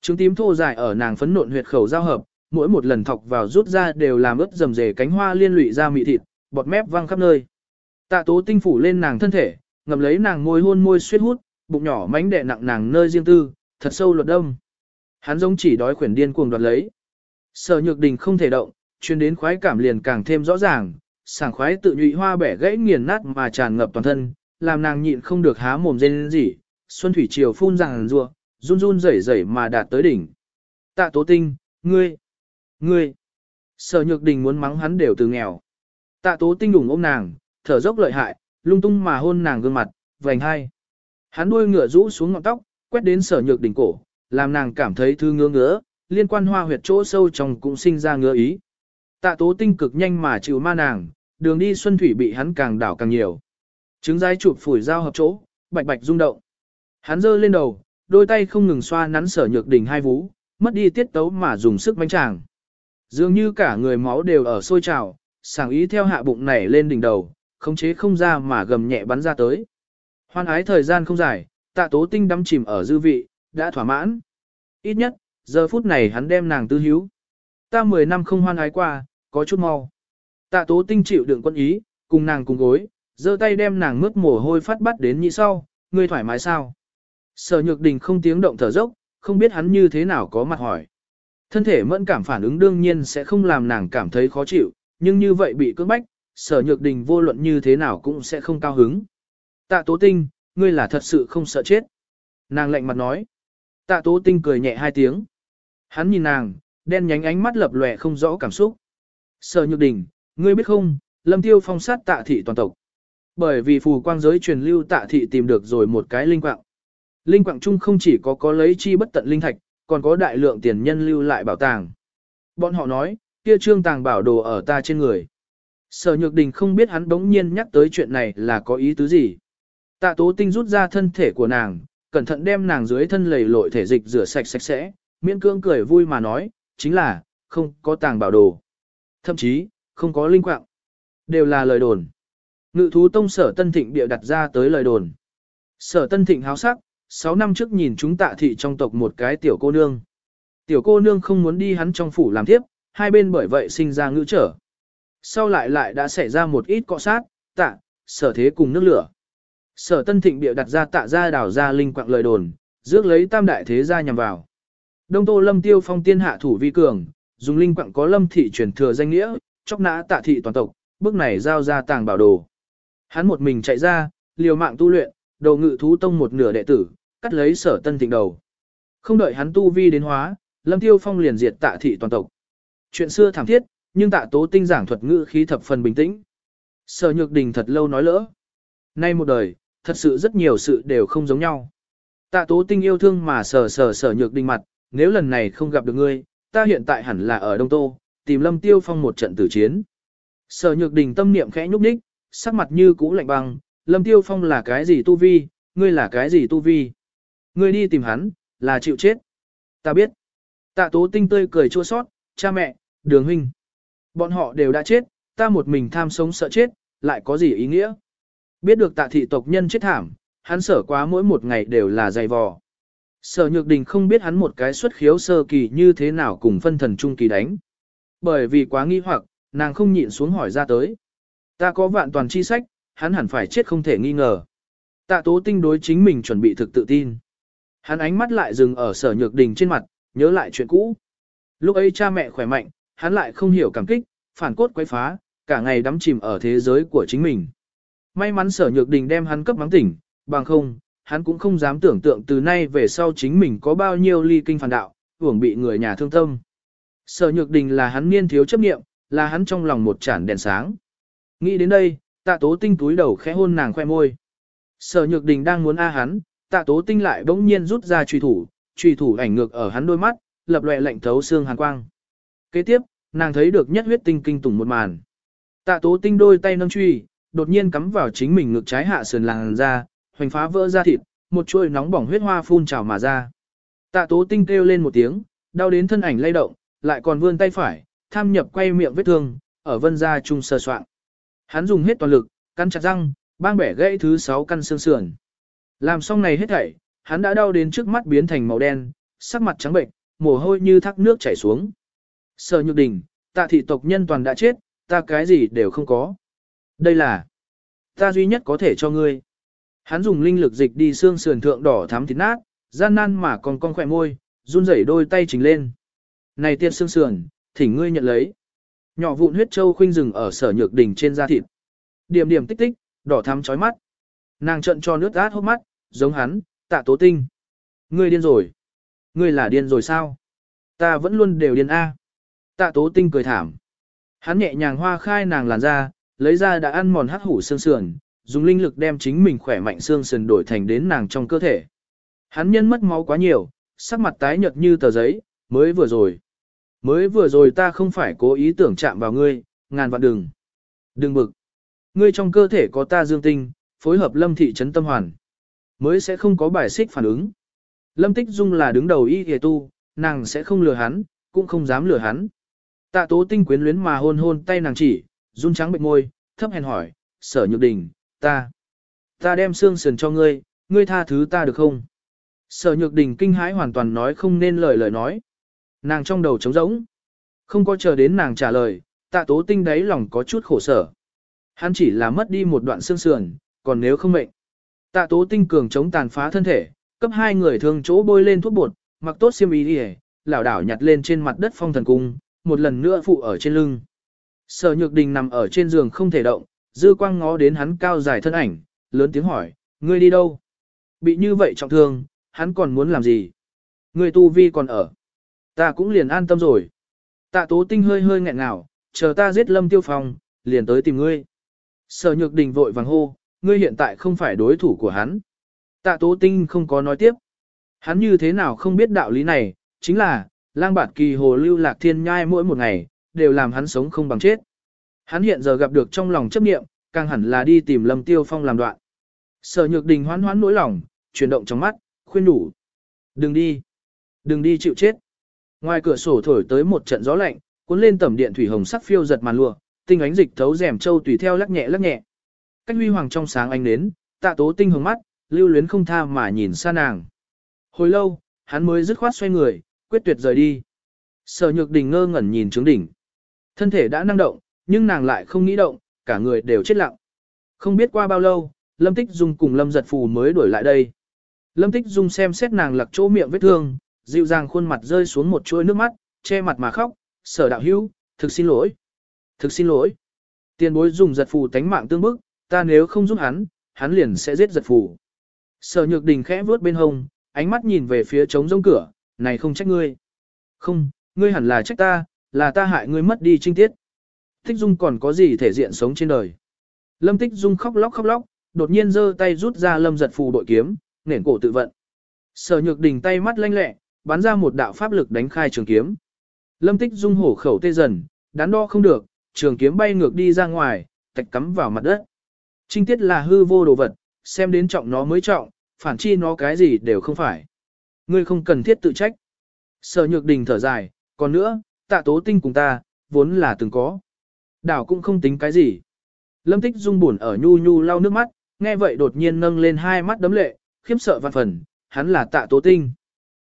Trứng tím thô dài ở nàng phấn nộn huyệt khẩu giao hợp, mỗi một lần thọc vào rút ra đều làm ướt rầm rề cánh hoa liên lụy ra mị thịt, bọt mép văng khắp nơi. Tạ tố tinh phủ lên nàng thân thể, ngậm lấy nàng môi hôn môi suýt hút, bụng nhỏ mánh đẻ nặng nàng nơi riêng tư, thật sâu luật đông. Hắn giống chỉ đói khuyển điên cuồng đoạt lấy. Sở nhược đình không thể động, chuyên đến khoái cảm liền càng thêm rõ ràng, sảng khoái tự nhụy hoa bẻ gãy nghiền nát mà tràn ngập toàn thân, làm nàng nhịn không được há mồm rên gì, xuân thủy triều phun ràng rùa, run run rẩy rẩy mà đạt tới đỉnh. Tạ tố tinh, ngươi, ngươi, sở nhược đình muốn mắng hắn đều từ nghèo. Tạ tố tinh đủng ôm nàng, thở dốc lợi hại, lung tung mà hôn nàng gương mặt, vành hai. Hắn đuôi ngựa rũ xuống ngọn tóc, quét đến sở nhược đỉnh cổ, làm nàng cảm thấy thư ngứa ngứa, liên quan hoa huyệt chỗ sâu trong cũng sinh ra ngứa ý. Tạ tố tinh cực nhanh mà chịu ma nàng, đường đi xuân thủy bị hắn càng đảo càng nhiều. Trứng dai chụp phủi dao hợp chỗ, bạch bạch rung động. Hắn giơ lên đầu, đôi tay không ngừng xoa nắn sở nhược đỉnh hai vú, mất đi tiết tấu mà dùng sức bánh chàng. Dường như cả người máu đều ở sôi trào, sảng ý theo hạ bụng nảy lên đỉnh đầu, khống chế không ra mà gầm nhẹ bắn ra tới. Hoan ái thời gian không dài, tạ tố tinh đắm chìm ở dư vị, đã thỏa mãn. Ít nhất, giờ phút này hắn đem nàng tư hiếu. Ta 10 năm không hoan ái qua, có chút mau. Tạ tố tinh chịu đựng quân ý, cùng nàng cùng gối, giơ tay đem nàng mướt mồ hôi phát bắt đến nhị sau, ngươi thoải mái sao? Sở nhược đình không tiếng động thở dốc, không biết hắn như thế nào có mặt hỏi. Thân thể mẫn cảm phản ứng đương nhiên sẽ không làm nàng cảm thấy khó chịu, nhưng như vậy bị cưỡng bách, sở nhược đình vô luận như thế nào cũng sẽ không cao hứng. Tạ tố tinh, ngươi là thật sự không sợ chết. Nàng lạnh mặt nói. Tạ tố tinh cười nhẹ hai tiếng. Hắn nhìn nàng, đen nhánh ánh mắt lập lòe không rõ cảm xúc. Sở nhược đình, ngươi biết không, lâm tiêu phong sát tạ thị toàn tộc. Bởi vì phù quang giới truyền lưu tạ thị tìm được rồi một cái linh quạng. Linh quạng chung không chỉ có có lấy chi bất tận linh thạch, còn có đại lượng tiền nhân lưu lại bảo tàng. Bọn họ nói, kia trương tàng bảo đồ ở ta trên người. Sở Nhược Đình không biết hắn bỗng nhiên nhắc tới chuyện này là có ý tứ gì. Tạ Tố Tinh rút ra thân thể của nàng, cẩn thận đem nàng dưới thân lầy lội thể dịch rửa sạch sạch sẽ, miễn cưỡng cười vui mà nói, chính là, không có tàng bảo đồ. Thậm chí, không có linh quạng. Đều là lời đồn. Ngự thú tông sở Tân Thịnh địa đặt ra tới lời đồn. Sở Tân Thịnh háo sắc, 6 năm trước nhìn chúng tạ thị trong tộc một cái tiểu cô nương. Tiểu cô nương không muốn đi hắn trong phủ làm tiếp, hai bên bởi vậy sinh ra ngữ trở sau lại lại đã xảy ra một ít cọ sát, tạ, sở thế cùng nước lửa. Sở tân thịnh địa đặt ra tạ ra đảo ra linh quạng lời đồn, rước lấy tam đại thế gia nhằm vào. Đông tô lâm tiêu phong tiên hạ thủ vi cường, dùng linh quạng có lâm thị truyền thừa danh nghĩa, chóc nã tạ thị toàn tộc, bước này giao ra tàng bảo đồ. Hắn một mình chạy ra, liều mạng tu luyện, đầu ngự thú tông một nửa đệ tử, cắt lấy sở tân thịnh đầu. Không đợi hắn tu vi đến hóa, Lâm Tiêu Phong liền diệt tạ thị toàn tộc. Chuyện xưa thảm thiết, nhưng tạ tố tinh giảng thuật ngữ khí thập phần bình tĩnh. Sở nhược đình thật lâu nói lỡ. Nay một đời, thật sự rất nhiều sự đều không giống nhau. Tạ tố tinh yêu thương mà sờ sờ sở nhược đình mặt, nếu lần này không gặp được ngươi, ta hiện tại hẳn là ở Đông Tô, tìm Lâm Tiêu Phong một trận tử chiến. Sở nhược đình tâm niệm khẽ nhúc nhích, sắc mặt như cũ lạnh băng, Lâm Tiêu Phong là cái gì tu vi, ngươi là cái gì tu vi. Ngươi đi tìm hắn, là chịu chết. Ta biết. Tạ tố tinh tươi cười chua sót, cha mẹ, đường huynh. Bọn họ đều đã chết, ta một mình tham sống sợ chết, lại có gì ý nghĩa. Biết được tạ thị tộc nhân chết thảm, hắn sở quá mỗi một ngày đều là dày vò. Sở nhược đình không biết hắn một cái xuất khiếu sơ kỳ như thế nào cùng phân thần trung kỳ đánh. Bởi vì quá nghi hoặc, nàng không nhịn xuống hỏi ra tới. Ta có vạn toàn chi sách, hắn hẳn phải chết không thể nghi ngờ. Tạ tố tinh đối chính mình chuẩn bị thực tự tin. Hắn ánh mắt lại dừng ở sở nhược đình trên mặt, nhớ lại chuyện cũ. Lúc ấy cha mẹ khỏe mạnh, hắn lại không hiểu cảm kích, phản cốt quấy phá, cả ngày đắm chìm ở thế giới của chính mình. May mắn sở nhược đình đem hắn cấp mắng tỉnh, bằng không, hắn cũng không dám tưởng tượng từ nay về sau chính mình có bao nhiêu ly kinh phản đạo, hưởng bị người nhà thương tâm. Sở nhược đình là hắn niên thiếu chấp nghiệm, là hắn trong lòng một chản đèn sáng. Nghĩ đến đây, tạ tố tinh túi đầu khẽ hôn nàng khoe môi. Sở nhược đình đang muốn a hắn, tạ tố tinh lại bỗng nhiên rút ra truy thủ, truy thủ ảnh ngược ở hắn đôi mắt, lập lệ lạnh thấu xương hàn quang. Kế tiếp, nàng thấy được nhất huyết tinh kinh tủng một màn. Tạ tố tinh đôi tay nâng truy, đột nhiên cắm vào chính mình ngực trái hạ sườn làng ra, hoành phá vỡ ra thịt, một chuôi nóng bỏng huyết hoa phun trào mà ra. Tạ tố tinh kêu lên một tiếng, đau đến thân ảnh lay động, lại còn vươn tay phải, tham nhập quay miệng vết thương, ở vân gia trung sơ soạn. Hắn dùng hết toàn lực, cắn chặt răng, bang bẻ gãy thứ sáu căn xương sườn. Làm xong này hết thảy, hắn đã đau đến trước mắt biến thành màu đen, sắc mặt trắng bệnh, mồ hôi như thác nước chảy xuống. Sở nhược đình, tạ thị tộc nhân toàn đã chết, ta cái gì đều không có. Đây là ta duy nhất có thể cho ngươi. Hắn dùng linh lực dịch đi xương sườn thượng đỏ thắm thịt nát, gian nan mà còn con khỏe môi, run rẩy đôi tay trình lên. Này tiên xương sườn, thỉnh ngươi nhận lấy. Nhỏ vụn huyết châu khuynh rừng ở sở nhược đỉnh trên da thịt. Điểm điểm tích tích, đỏ thắm chói mắt. Nàng trận cho nước át hốc mắt, giống hắn, tạ tố tinh. Ngươi điên rồi. Ngươi là điên rồi sao? Ta vẫn luôn đều điên A. Tạ tố tinh cười thảm. Hắn nhẹ nhàng hoa khai nàng làn da, lấy ra đã ăn mòn hắc hủ xương sườn, dùng linh lực đem chính mình khỏe mạnh xương sườn đổi thành đến nàng trong cơ thể. Hắn nhân mất máu quá nhiều, sắc mặt tái nhợt như tờ giấy, mới vừa rồi. Mới vừa rồi ta không phải cố ý tưởng chạm vào ngươi, ngàn vạn đừng. Đừng bực. Ngươi trong cơ thể có ta dương tinh, phối hợp lâm thị trấn tâm hoàn. Mới sẽ không có bài xích phản ứng. Lâm tích dung là đứng đầu y hề tu, nàng sẽ không lừa hắn, cũng không dám lừa hắn. Tạ tố tinh quyến luyến mà hôn hôn tay nàng chỉ, run trắng bệnh môi, thấp hèn hỏi, sở nhược đình, ta, ta đem xương sườn cho ngươi, ngươi tha thứ ta được không? Sở nhược đình kinh hãi hoàn toàn nói không nên lời lời nói. Nàng trong đầu trống rỗng. Không có chờ đến nàng trả lời, tạ tố tinh đáy lòng có chút khổ sở. Hắn chỉ là mất đi một đoạn xương sườn, còn nếu không mệnh. Tạ tố tinh cường chống tàn phá thân thể, cấp hai người thương chỗ bôi lên thuốc bột, mặc tốt xiêm y đi lảo đảo nhặt lên trên mặt đất phong thần cung, một lần nữa phụ ở trên lưng. Sở nhược đình nằm ở trên giường không thể động, dư quang ngó đến hắn cao dài thân ảnh, lớn tiếng hỏi, ngươi đi đâu? Bị như vậy trọng thương, hắn còn muốn làm gì? Ngươi tu vi còn ở. Ta cũng liền an tâm rồi. Tạ tố tinh hơi hơi nghẹn ngào, chờ ta giết lâm tiêu phong, liền tới tìm ngươi. Sở nhược đình vội vàng hô, ngươi hiện tại không phải đối thủ của hắn. Tạ tố tinh không có nói tiếp. Hắn như thế nào không biết đạo lý này, chính là, lang bạt kỳ hồ lưu lạc thiên nhai mỗi một ngày, đều làm hắn sống không bằng chết. Hắn hiện giờ gặp được trong lòng chấp niệm, càng hẳn là đi tìm lâm tiêu phong làm đoạn. Sở nhược đình hoán hoán nỗi lòng, chuyển động trong mắt, khuyên đủ. Đừng đi. Đừng đi chịu chết. Ngoài cửa sổ thổi tới một trận gió lạnh, cuốn lên tầm điện thủy hồng sắc phiêu giật màn lụa, tinh ánh dịch thấu rèm châu tùy theo lắc nhẹ lắc nhẹ. Cách huy hoàng trong sáng ánh đến, tạ tố tinh hồng mắt, lưu luyến không tha mà nhìn xa nàng. Hồi lâu, hắn mới dứt khoát xoay người, quyết tuyệt rời đi. Sở nhược đình ngơ ngẩn nhìn trướng đỉnh. Thân thể đã năng động, nhưng nàng lại không nghĩ động, cả người đều chết lặng. Không biết qua bao lâu, Lâm Tích Dung cùng Lâm Giật Phù mới đuổi lại đây. Lâm Tích Dung xem xét nàng lặc chỗ miệng vết thương, dịu dàng khuôn mặt rơi xuống một chuỗi nước mắt, che mặt mà khóc, sở đạo hữu, thực xin lỗi. Thực xin lỗi. Tiền bối dùng giật phù tánh mạng tương bức, ta nếu không giúp hắn, hắn liền sẽ giết giật phù. Sở nhược đình khẽ vuốt bên hông, ánh mắt nhìn về phía trống rông cửa, này không trách ngươi. Không, ngươi hẳn là trách ta, là ta hại ngươi mất đi trinh tiết. Tích Dung còn có gì thể diện sống trên đời. Lâm Tích Dung khóc lóc khóc lóc, đột nhiên giơ tay rút ra lâm giật phù đội kiếm, nền cổ tự vận. Sở nhược đình tay mắt lanh lẹ, bắn ra một đạo pháp lực đánh khai trường kiếm. Lâm Tích Dung hổ khẩu tê dần, đắn đo không được, trường kiếm bay ngược đi ra ngoài, tạch cắm vào mặt đất. Trinh tiết là hư vô đồ vật, xem đến trọng nó mới trọng, phản chi nó cái gì đều không phải. Ngươi không cần thiết tự trách. Sở nhược đình thở dài, còn nữa, tạ tố tinh cùng ta, vốn là từng có. Đảo cũng không tính cái gì. Lâm tích dung buồn ở nhu nhu lau nước mắt, nghe vậy đột nhiên nâng lên hai mắt đấm lệ, khiếp sợ vạn phần, hắn là tạ tố tinh.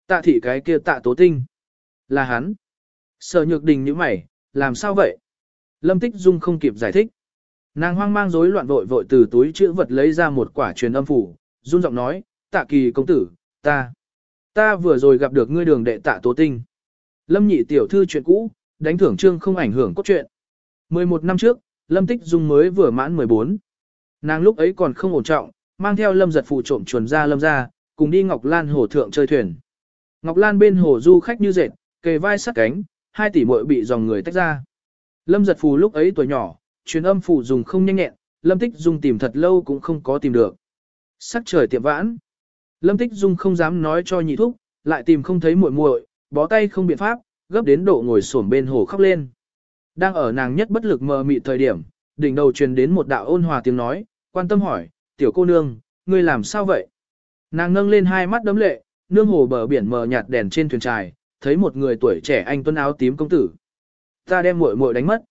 Tạ thị cái kia tạ tố tinh. Là hắn. Sở nhược đình như mày, làm sao vậy? Lâm tích dung không kịp giải thích. Nàng hoang mang rối loạn vội vội từ túi chữ vật lấy ra một quả truyền âm phủ, run giọng nói, tạ kỳ công tử, ta, ta vừa rồi gặp được ngươi đường đệ tạ tố tinh. Lâm nhị tiểu thư chuyện cũ, đánh thưởng trương không ảnh hưởng cốt truyện. 11 năm trước, Lâm Tích Dung mới vừa mãn 14. Nàng lúc ấy còn không ổn trọng, mang theo Lâm giật phụ trộm chuồn ra Lâm ra, cùng đi Ngọc Lan hồ thượng chơi thuyền. Ngọc Lan bên hồ du khách như dệt, kề vai sát cánh, hai tỷ muội bị dòng người tách ra. Lâm giật phù lúc ấy tuổi nhỏ, truyền âm phù dùng không nhanh nhẹn, Lâm Tích Dung tìm thật lâu cũng không có tìm được. Sắc trời tiệm vãn. Lâm Tích Dung không dám nói cho nhị thúc, lại tìm không thấy muội muội, bó tay không biện pháp, gấp đến độ ngồi xổm bên hồ khóc lên. Đang ở nàng nhất bất lực mờ mịt thời điểm, đỉnh đầu truyền đến một đạo ôn hòa tiếng nói, quan tâm hỏi, tiểu cô nương, ngươi làm sao vậy? Nàng nâng lên hai mắt đấm lệ, nương hồ bờ biển mờ nhạt đèn trên thuyền trài, thấy một người tuổi trẻ anh tuấn áo tím công tử. Ta đem muội muội đánh mất.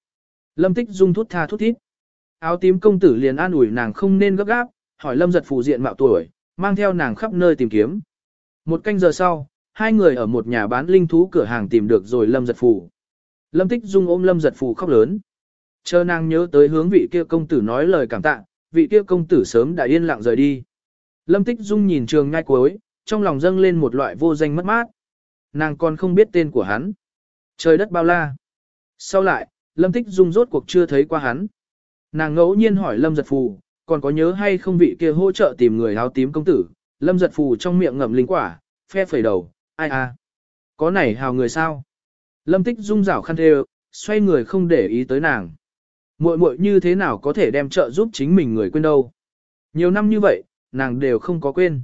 Lâm Tích Dung thút tha thút thít. Áo tím công tử liền an ủi nàng không nên gấp gáp, hỏi Lâm giật phù diện mạo tuổi, mang theo nàng khắp nơi tìm kiếm. Một canh giờ sau, hai người ở một nhà bán linh thú cửa hàng tìm được rồi Lâm giật phù. Lâm Tích Dung ôm Lâm giật phù khóc lớn. Chờ nàng nhớ tới hướng vị kia công tử nói lời cảm tạ, vị kia công tử sớm đã yên lặng rời đi. Lâm Tích Dung nhìn trường ngay cuối, trong lòng dâng lên một loại vô danh mất mát. Nàng còn không biết tên của hắn. Trời đất bao la. Sau lại, Lâm Tích Dung rốt cuộc chưa thấy qua hắn. Nàng ngẫu nhiên hỏi Lâm Giật Phù, còn có nhớ hay không vị kia hỗ trợ tìm người áo tím công tử. Lâm Giật Phù trong miệng ngậm linh quả, phe phẩy đầu, ai à. Có này hào người sao? Lâm Tích Dung rảo khăn thê, xoay người không để ý tới nàng. Muội muội như thế nào có thể đem trợ giúp chính mình người quên đâu. Nhiều năm như vậy, nàng đều không có quên.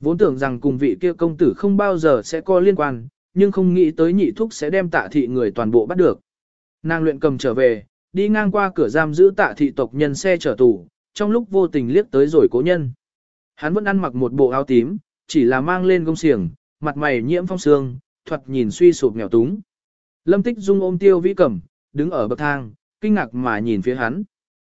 Vốn tưởng rằng cùng vị kia công tử không bao giờ sẽ có liên quan, nhưng không nghĩ tới nhị thúc sẽ đem tạ thị người toàn bộ bắt được. Nàng luyện cầm trở về, đi ngang qua cửa giam giữ tạ thị tộc nhân xe chở tù, trong lúc vô tình liếc tới rồi cố nhân. Hắn vẫn ăn mặc một bộ áo tím, chỉ là mang lên gông xiềng, mặt mày nhiễm phong sương, thuật nhìn suy sụp nghèo túng. Lâm Tích Dung ôm tiêu vĩ cẩm, đứng ở bậc thang, kinh ngạc mà nhìn phía hắn.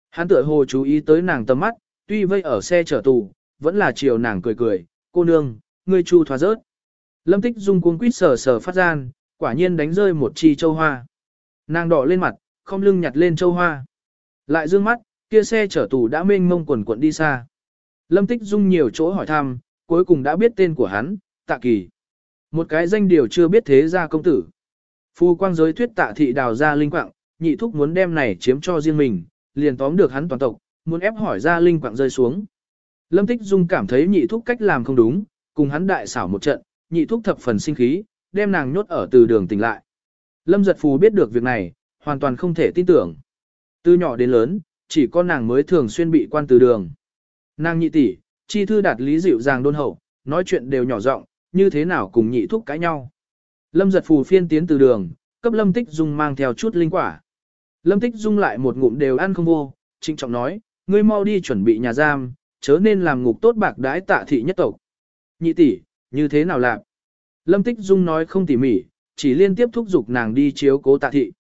Hắn tựa hồ chú ý tới nàng tầm mắt, tuy vây ở xe chở tù, vẫn là chiều nàng cười cười, cô nương, ngươi chu thoa rớt. Lâm Tích Dung cuống quýt sờ sờ phát gian, quả nhiên đánh rơi một chi châu hoa. Nàng đỏ lên mặt, không lưng nhặt lên châu hoa. Lại dương mắt, kia xe chở tù đã mênh mông quần quận đi xa. Lâm Tích Dung nhiều chỗ hỏi thăm, cuối cùng đã biết tên của hắn, Tạ Kỳ. Một cái danh điều chưa biết thế gia công tử. Phu quang giới thuyết tạ thị đào ra linh quạng, nhị thúc muốn đem này chiếm cho riêng mình, liền tóm được hắn toàn tộc, muốn ép hỏi ra linh quạng rơi xuống. Lâm Tích Dung cảm thấy nhị thúc cách làm không đúng, cùng hắn đại xảo một trận, nhị thúc thập phần sinh khí, đem nàng nhốt ở từ đường tỉnh lại. Lâm giật phù biết được việc này, hoàn toàn không thể tin tưởng. Từ nhỏ đến lớn, chỉ có nàng mới thường xuyên bị quan từ đường. Nàng nhị tỷ, chi thư đạt lý dịu dàng đôn hậu, nói chuyện đều nhỏ giọng, như thế nào cùng nhị thúc cãi nhau. Lâm giật phù phiên tiến từ đường, cấp Lâm Tích Dung mang theo chút linh quả. Lâm Tích Dung lại một ngụm đều ăn không vô, trịnh trọng nói, ngươi mau đi chuẩn bị nhà giam, chớ nên làm ngục tốt bạc đái tạ thị nhất tộc. Nhị tỷ, như thế nào làm? Lâm Tích Dung nói không tỉ mỉ, chỉ liên tiếp thúc giục nàng đi chiếu cố tạ thị.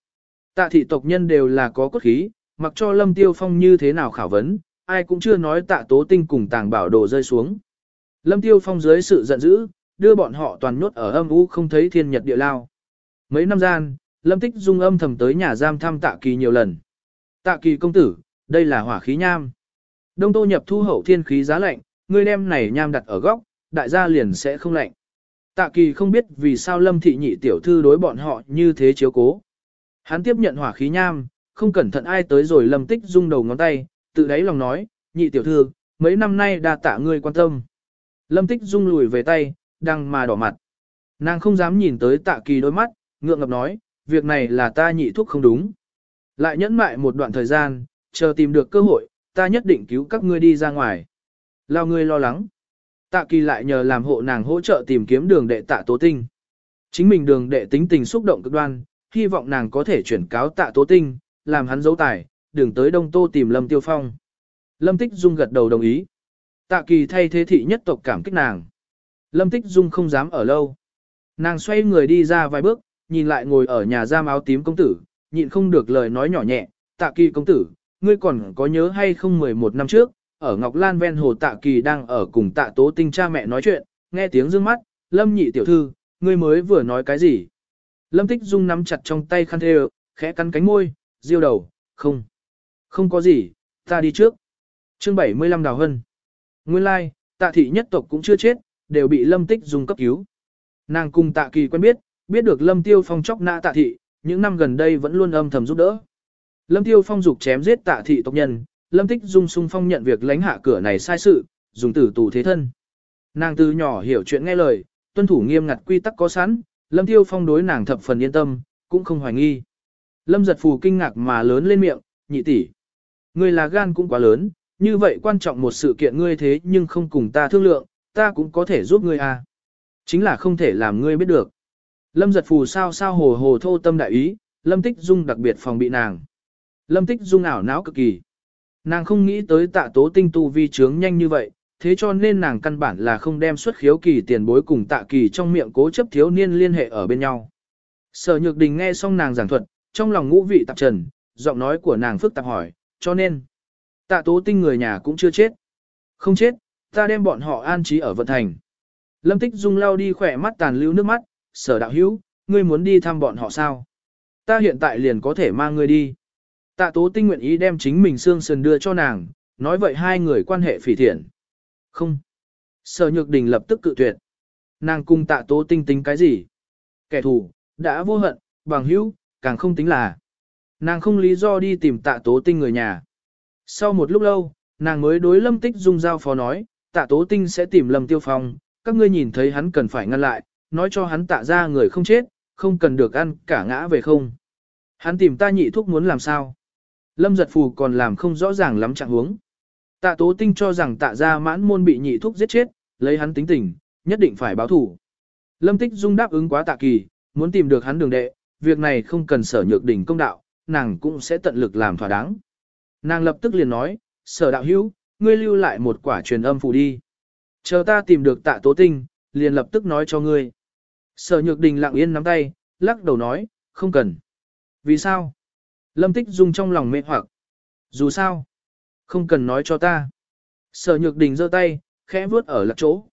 Tạ thị tộc nhân đều là có cốt khí, mặc cho Lâm Tiêu Phong như thế nào khảo vấn, ai cũng chưa nói tạ tố tinh cùng tàng bảo đồ rơi xuống. Lâm Tiêu Phong dưới sự giận dữ, đưa bọn họ toàn nhốt ở âm u không thấy thiên nhật địa lao. Mấy năm gian, Lâm Tích Dung âm thầm tới nhà giam thăm tạ kỳ nhiều lần. Tạ kỳ công tử, đây là hỏa khí nham. Đông tô nhập thu hậu thiên khí giá lạnh, ngươi đem này nham đặt ở góc, đại gia liền sẽ không lạnh. Tạ kỳ không biết vì sao lâm thị nhị tiểu thư đối bọn họ như thế chiếu cố. Hắn tiếp nhận hỏa khí nham, không cẩn thận ai tới rồi lâm tích dung đầu ngón tay, tự đáy lòng nói, nhị tiểu thư, mấy năm nay đa tạ ngươi quan tâm. Lâm tích dung lùi về tay, đang mà đỏ mặt. Nàng không dám nhìn tới tạ kỳ đôi mắt, ngượng ngập nói, việc này là ta nhị thuốc không đúng. Lại nhẫn mại một đoạn thời gian, chờ tìm được cơ hội, ta nhất định cứu các ngươi đi ra ngoài. Lao ngươi lo lắng. Tạ kỳ lại nhờ làm hộ nàng hỗ trợ tìm kiếm đường đệ tạ tố tinh. Chính mình đường đệ tính tình xúc động cực đoan, hy vọng nàng có thể chuyển cáo tạ tố tinh, làm hắn giấu tài, đường tới Đông Tô tìm Lâm Tiêu Phong. Lâm Tích Dung gật đầu đồng ý. Tạ kỳ thay thế thị nhất tộc cảm kích nàng. Lâm Tích Dung không dám ở lâu. Nàng xoay người đi ra vài bước, nhìn lại ngồi ở nhà giam áo tím công tử, nhịn không được lời nói nhỏ nhẹ, tạ kỳ công tử, ngươi còn có nhớ hay không 11 năm trước, ở Ngọc Lan ven hồ tạ kỳ đang ở cùng tạ tố tinh cha mẹ nói chuyện, nghe tiếng dương mắt, lâm nhị tiểu thư, ngươi mới vừa nói cái gì? Lâm tích dung nắm chặt trong tay khăn thê khẽ cắn cánh môi, diêu đầu, không, không có gì, ta đi trước. chương 75 đào hân. Nguyên lai, like, tạ thị nhất tộc cũng chưa chết, đều bị lâm tích dung cấp cứu. Nàng cùng tạ kỳ quen biết, biết được lâm tiêu phong chóc nã tạ thị, những năm gần đây vẫn luôn âm thầm giúp đỡ. Lâm tiêu phong dục chém giết tạ thị tộc nhân, lâm tích dung sung phong nhận việc lãnh hạ cửa này sai sự, dùng tử tù thế thân. Nàng từ nhỏ hiểu chuyện nghe lời, tuân thủ nghiêm ngặt quy tắc có sẵn, lâm tiêu phong đối nàng thập phần yên tâm, cũng không hoài nghi. Lâm giật phù kinh ngạc mà lớn lên miệng, nhị tỷ, Ngươi là gan cũng quá lớn, như vậy quan trọng một sự kiện ngươi thế nhưng không cùng ta thương lượng, ta cũng có thể giúp ngươi à. Chính là không thể làm ngươi biết được. Lâm giật phù sao sao hồ hồ thô tâm đại ý, lâm tích dung đặc biệt phòng bị nàng. Lâm tích dung ảo não cực kỳ. Nàng không nghĩ tới tạ tố tinh tu vi trướng nhanh như vậy, thế cho nên nàng căn bản là không đem xuất khiếu kỳ tiền bối cùng tạ kỳ trong miệng cố chấp thiếu niên liên hệ ở bên nhau. Sở nhược đình nghe xong nàng giảng thuật, trong lòng ngũ vị tạp trần, giọng nói của nàng phức tạp hỏi, cho nên, tạ tố tinh người nhà cũng chưa chết. Không chết, ta đem bọn họ an trí ở vận thành. Lâm tích dung lao đi khỏe mắt tàn lưu nước mắt, sở đạo hữu, ngươi muốn đi thăm bọn họ sao? Ta hiện tại liền có thể mang ngươi đi. Tạ tố tinh nguyện ý đem chính mình xương sườn đưa cho nàng, nói vậy hai người quan hệ phỉ thiện. Không. Sở nhược đình lập tức cự tuyệt. Nàng cùng tạ tố tinh tính cái gì? Kẻ thù, đã vô hận, bằng hữu, càng không tính là. Nàng không lý do đi tìm tạ tố tinh người nhà. Sau một lúc lâu, nàng mới đối lâm tích dung giao phó nói, tạ tố tinh sẽ tìm lâm tiêu phong, các ngươi nhìn thấy hắn cần phải ngăn lại, nói cho hắn tạ ra người không chết, không cần được ăn cả ngã về không. Hắn tìm ta nhị thuốc muốn làm sao? Lâm giật phù còn làm không rõ ràng lắm trạng huống. Tạ tố tinh cho rằng tạ ra mãn môn bị nhị thuốc giết chết, lấy hắn tính tình, nhất định phải báo thủ. Lâm tích dung đáp ứng quá tạ kỳ, muốn tìm được hắn đường đệ, việc này không cần sở nhược đỉnh công đạo, nàng cũng sẽ tận lực làm thỏa đáng. Nàng lập tức liền nói, sở đạo hữu, ngươi lưu lại một quả truyền âm phù đi. Chờ ta tìm được tạ tố tinh, liền lập tức nói cho ngươi. Sở nhược đình lặng yên nắm tay, lắc đầu nói, không cần. Vì sao? Lâm tích dung trong lòng mê hoặc. Dù sao? Không cần nói cho ta. Sở nhược đình giơ tay, khẽ vuốt ở lạc chỗ.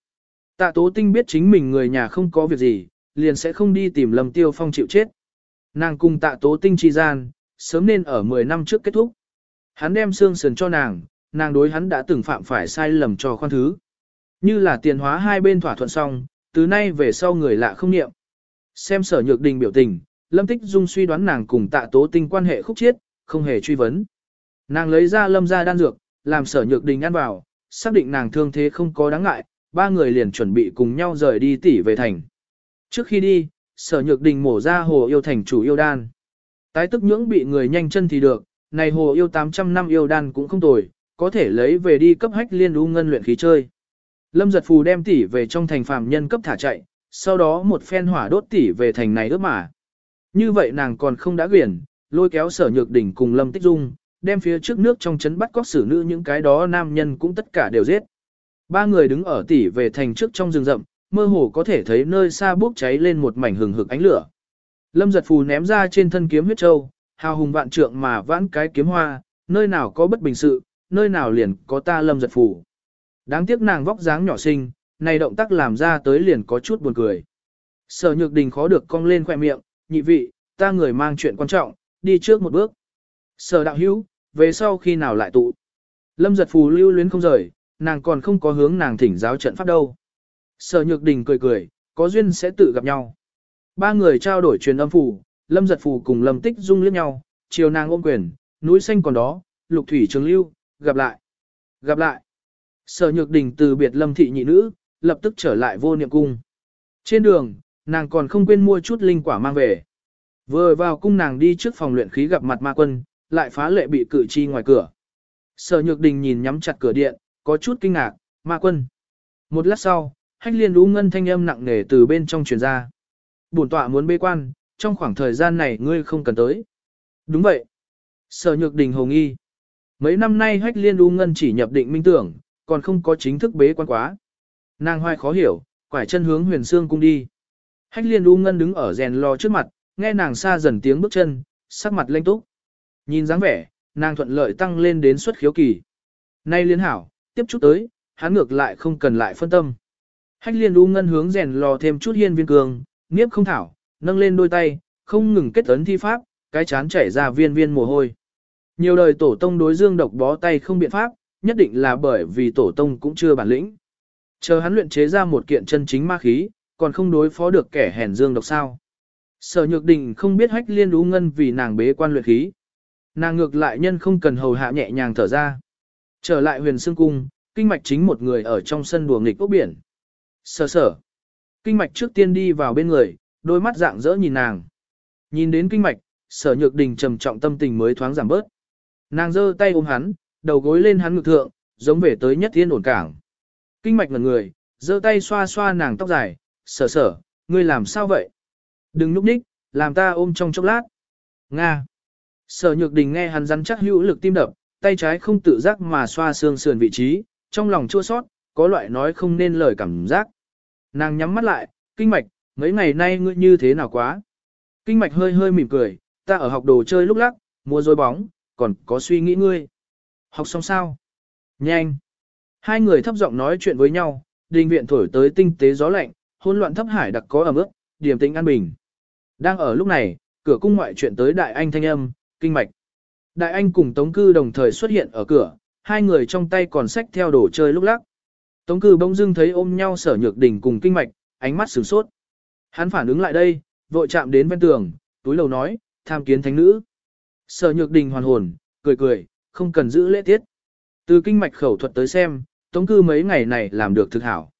Tạ tố tinh biết chính mình người nhà không có việc gì, liền sẽ không đi tìm Lâm Tiêu Phong chịu chết. Nàng cùng tạ tố tinh chi gian, sớm nên ở 10 năm trước kết thúc. Hắn đem xương sườn cho nàng, nàng đối hắn đã từng phạm phải sai lầm cho khoan thứ. Như là tiền hóa hai bên thỏa thuận xong, từ nay về sau người lạ không niệm. Xem sở nhược đình biểu tình, Lâm Tích Dung suy đoán nàng cùng tạ tố tinh quan hệ khúc chiết, không hề truy vấn. Nàng lấy ra lâm ra đan dược, làm sở nhược đình ăn vào, xác định nàng thương thế không có đáng ngại, ba người liền chuẩn bị cùng nhau rời đi tỉ về thành. Trước khi đi, sở nhược đình mổ ra hồ yêu thành chủ yêu đan. Tái tức nhưỡng bị người nhanh chân thì được, này hồ yêu 800 năm yêu đan cũng không tồi, có thể lấy về đi cấp hách liên u ngân luyện khí chơi. Lâm giật phù đem tỷ về trong thành phàm nhân cấp thả chạy, sau đó một phen hỏa đốt tỷ về thành này ướp mà. Như vậy nàng còn không đã quyển, lôi kéo sở nhược đỉnh cùng Lâm Tích Dung, đem phía trước nước trong chấn bắt cóc xử nữ những cái đó nam nhân cũng tất cả đều giết. Ba người đứng ở tỷ về thành trước trong rừng rậm, mơ hồ có thể thấy nơi xa bốc cháy lên một mảnh hừng hực ánh lửa. Lâm giật phù ném ra trên thân kiếm huyết châu, hào hùng vạn trượng mà vãn cái kiếm hoa, nơi nào có bất bình sự, nơi nào liền có ta lâm giật phù. Đáng tiếc nàng vóc dáng nhỏ xinh, này động tác làm ra tới liền có chút buồn cười. Sở nhược đình khó được cong lên khoe miệng, nhị vị, ta người mang chuyện quan trọng, đi trước một bước. Sở đạo hữu, về sau khi nào lại tụ. Lâm giật phù lưu luyến không rời, nàng còn không có hướng nàng thỉnh giáo trận pháp đâu. Sở nhược đình cười cười, có duyên sẽ tự gặp nhau. Ba người trao đổi truyền âm phù, lâm giật phù cùng lâm tích dung liếc nhau, chiều nàng ôm quyền, núi xanh còn đó, lục thủy trường lưu, gặp lại. Gặp lại. Sở nhược đình từ biệt lâm thị nhị nữ, lập tức trở lại vô niệm cung. Trên đường, nàng còn không quên mua chút linh quả mang về. Vừa vào cung nàng đi trước phòng luyện khí gặp mặt ma quân, lại phá lệ bị cử chi ngoài cửa. Sở nhược đình nhìn nhắm chặt cửa điện, có chút kinh ngạc, ma quân. Một lát sau, hách liên đú ngân thanh âm nặng nề từ bên trong truyền ra. Bổn tọa muốn bê quan, trong khoảng thời gian này ngươi không cần tới. Đúng vậy. Sở nhược đình hồ nghi. Mấy năm nay hách liên U ngân chỉ nhập định minh tưởng, còn không có chính thức bế quan quá. Nàng hoài khó hiểu, quải chân hướng huyền xương cung đi. Hách liên U ngân đứng ở rèn lò trước mặt, nghe nàng xa dần tiếng bước chân, sắc mặt lanh túc. Nhìn dáng vẻ, nàng thuận lợi tăng lên đến suất khiếu kỳ. Nay liên hảo, tiếp chút tới, hắn ngược lại không cần lại phân tâm. Hách liên U ngân hướng rèn lò thêm chút hiên viên cường, nghiếp không thảo, nâng lên đôi tay, không ngừng kết ấn thi pháp, cái chán chảy ra viên viên mồ hôi. Nhiều đời tổ tông đối dương độc bó tay không biện pháp, nhất định là bởi vì tổ tông cũng chưa bản lĩnh. Chờ hắn luyện chế ra một kiện chân chính ma khí, còn không đối phó được kẻ hèn dương độc sao. Sở nhược đình không biết hách liên đú ngân vì nàng bế quan luyện khí. Nàng ngược lại nhân không cần hầu hạ nhẹ nhàng thở ra. Trở lại huyền xương cung, kinh mạch chính một người ở trong sân đùa nghịch ốc biển. Sở sở. Kinh mạch trước tiên đi vào bên người, đôi mắt dạng dỡ nhìn nàng. Nhìn đến kinh mạch, sở nhược đình trầm trọng tâm tình mới thoáng giảm bớt. Nàng giơ tay ôm hắn, đầu gối lên hắn ngực thượng, giống về tới nhất thiên ổn cảng. Kinh mạch ngẩn người, giơ tay xoa xoa nàng tóc dài, sở sở, ngươi làm sao vậy? Đừng núp ních, làm ta ôm trong chốc lát. Nga. Sở nhược đình nghe hắn rắn chắc hữu lực tim đập, tay trái không tự giác mà xoa xương sườn vị trí, trong lòng chua sót, có loại nói không nên lời cảm giác. Nàng nhắm mắt lại, kinh mạch, mấy ngày nay ngươi như thế nào quá? Kinh mạch hơi hơi mỉm cười, ta ở học đồ chơi lúc lắc, mua dối bóng, còn có suy nghĩ ngươi. Học xong sao? Nhanh! Hai người thấp giọng nói chuyện với nhau, đình viện thổi tới tinh tế gió lạnh, hỗn loạn thấp hải đặc có ẩm ướt, điềm tĩnh an bình. Đang ở lúc này, cửa cung ngoại chuyện tới đại anh thanh âm, kinh mạch. Đại anh cùng Tống Cư đồng thời xuất hiện ở cửa, hai người trong tay còn sách theo đồ chơi lúc lắc. Tống Cư bỗng dưng thấy ôm nhau sở nhược đỉnh cùng kinh mạch, ánh mắt sửng sốt. Hắn phản ứng lại đây, vội chạm đến bên tường, túi lầu nói, tham kiến thánh nữ. Sở nhược đình hoàn hồn, cười cười, không cần giữ lễ tiết. Từ kinh mạch khẩu thuật tới xem, tống cư mấy ngày này làm được thực hảo.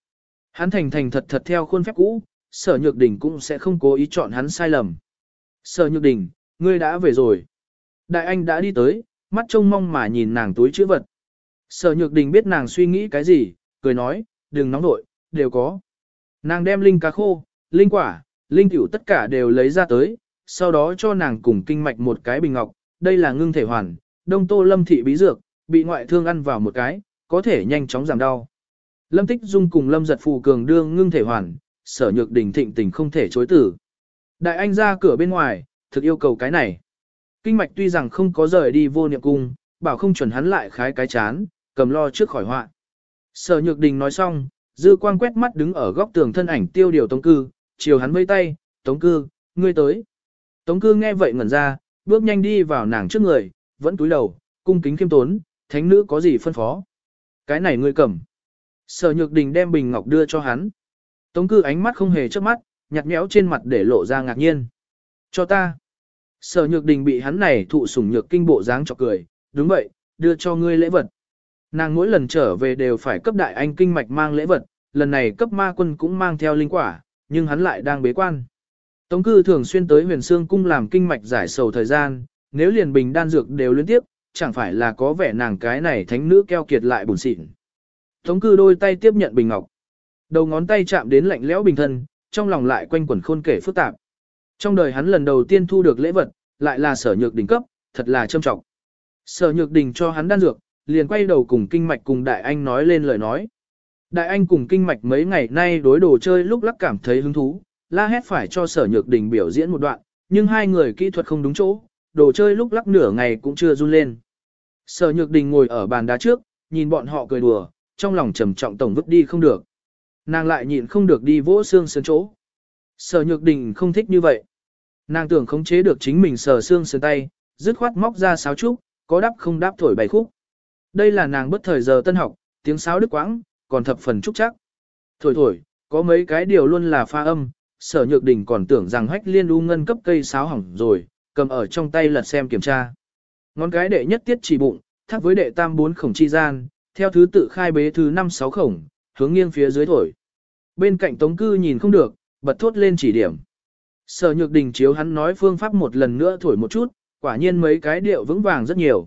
Hắn thành thành thật thật theo khuôn phép cũ, sở nhược đình cũng sẽ không cố ý chọn hắn sai lầm. Sở nhược đình, ngươi đã về rồi. Đại anh đã đi tới, mắt trông mong mà nhìn nàng túi chữ vật. Sở nhược đình biết nàng suy nghĩ cái gì, cười nói, đừng nóng nội, đều có. Nàng đem linh cá khô, linh quả, linh tiểu tất cả đều lấy ra tới, sau đó cho nàng cùng kinh mạch một cái bình ngọc, đây là ngưng thể hoàn, đông tô lâm thị bí dược, bị ngoại thương ăn vào một cái, có thể nhanh chóng giảm đau. Lâm tích dung cùng lâm giật phù cường đương ngưng thể hoàn, sở nhược đình thịnh tình không thể chối tử. Đại anh ra cửa bên ngoài, thực yêu cầu cái này. Kinh mạch tuy rằng không có rời đi vô niệm cung, bảo không chuẩn hắn lại khái cái chán, cầm lo trước khỏi họa. Sở nhược đình nói xong, dư quang quét mắt đứng ở góc tường thân ảnh tiêu điều tống cư, chiều hắn vây tay, tống cư, ngươi tới. Tống cư nghe vậy ngẩn ra, bước nhanh đi vào nàng trước người, vẫn túi đầu, cung kính khiêm tốn, thánh nữ có gì phân phó. Cái này ngươi cầm. Sở nhược đình đem bình ngọc đưa cho hắn. Tống cư ánh mắt không hề chớp mắt, nhạt nhẽo trên mặt để lộ ra ngạc nhiên. Cho ta. Sở nhược đình bị hắn này thụ sủng nhược kinh bộ dáng cho cười, đúng vậy, đưa cho ngươi lễ vật. Nàng mỗi lần trở về đều phải cấp đại anh kinh mạch mang lễ vật, lần này cấp ma quân cũng mang theo linh quả, nhưng hắn lại đang bế quan. Tống cư thường xuyên tới huyền xương cung làm kinh mạch giải sầu thời gian, nếu liền bình đan dược đều liên tiếp, chẳng phải là có vẻ nàng cái này thánh nữ keo kiệt lại buồn xịn. Tống cư đôi tay tiếp nhận bình ngọc. Đầu ngón tay chạm đến lạnh lẽo bình thân, trong lòng lại quanh quẩn khôn kể phức tạp. Trong đời hắn lần đầu tiên thu được lễ vật, lại là sở nhược đỉnh cấp, thật là trâm trọng. Sở nhược đỉnh cho hắn đan dược, liền quay đầu cùng kinh mạch cùng đại anh nói lên lời nói. Đại anh cùng kinh mạch mấy ngày nay đối đồ chơi lúc lắc cảm thấy hứng thú, la hét phải cho sở nhược đình biểu diễn một đoạn, nhưng hai người kỹ thuật không đúng chỗ, đồ chơi lúc lắc nửa ngày cũng chưa run lên. Sở nhược đình ngồi ở bàn đá trước, nhìn bọn họ cười đùa, trong lòng trầm trọng tổng vứt đi không được. Nàng lại nhịn không được đi vỗ xương sườn chỗ. Sở nhược đình không thích như vậy. Nàng tưởng khống chế được chính mình sờ xương sườn tay, dứt khoát móc ra sáo trúc, có đáp không đáp thổi bài khúc. Đây là nàng bất thời giờ tân học, tiếng sáo đức quãng, còn thập phần trúc chắc. Thổi thổi, có mấy cái điều luôn là pha âm, sở nhược đình còn tưởng rằng hách liên u ngân cấp cây sáo hỏng rồi, cầm ở trong tay lật xem kiểm tra. Ngón cái đệ nhất tiết chỉ bụng, thác với đệ tam bốn khổng chi gian, theo thứ tự khai bế thứ năm sáu khổng, hướng nghiêng phía dưới thổi. Bên cạnh tống cư nhìn không được, bật thốt lên chỉ điểm. Sở nhược đình chiếu hắn nói phương pháp một lần nữa thổi một chút, quả nhiên mấy cái điệu vững vàng rất nhiều.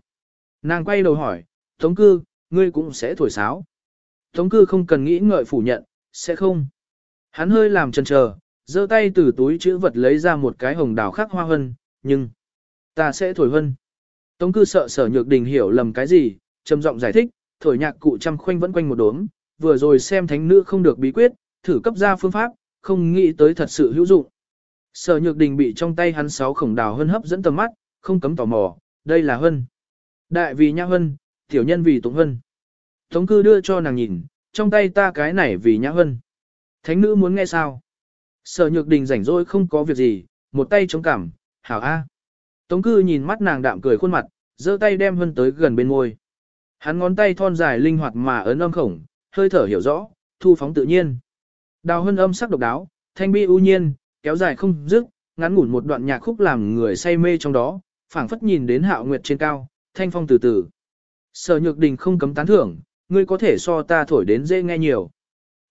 Nàng quay đầu hỏi, tống cư, ngươi cũng sẽ thổi sáo. Tống cư không cần nghĩ ngợi phủ nhận, sẽ không. Hắn hơi làm chần chờ, giơ tay từ túi chữ vật lấy ra một cái hồng đào khắc hoa hân, nhưng ta sẽ thổi hân. Tống cư sợ sở nhược đình hiểu lầm cái gì, trầm giọng giải thích, thổi nhạc cụ trăm khoanh vẫn quanh một đốm, vừa rồi xem thánh nữ không được bí quyết, thử cấp ra phương pháp, không nghĩ tới thật sự hữu dụng. Sở nhược đình bị trong tay hắn sáu khổng đào hân hấp dẫn tầm mắt, không cấm tò mò, đây là hân. Đại vì nhã hân, tiểu nhân vì tụng hân. Tống cư đưa cho nàng nhìn, trong tay ta cái này vì nhã hân. Thánh nữ muốn nghe sao? Sở nhược đình rảnh rỗi không có việc gì, một tay chống cằm, hảo a. Tống cư nhìn mắt nàng đạm cười khuôn mặt, giơ tay đem hân tới gần bên môi. Hắn ngón tay thon dài linh hoạt mà ấn âm khổng, hơi thở hiểu rõ, thu phóng tự nhiên. Đào hân âm sắc độc đáo, thanh bi ưu nhiên, kéo dài không dứt, ngắn ngủn một đoạn nhạc khúc làm người say mê trong đó, phảng phất nhìn đến hạo nguyệt trên cao, thanh phong từ từ. Sở nhược đình không cấm tán thưởng, ngươi có thể so ta thổi đến dễ nghe nhiều.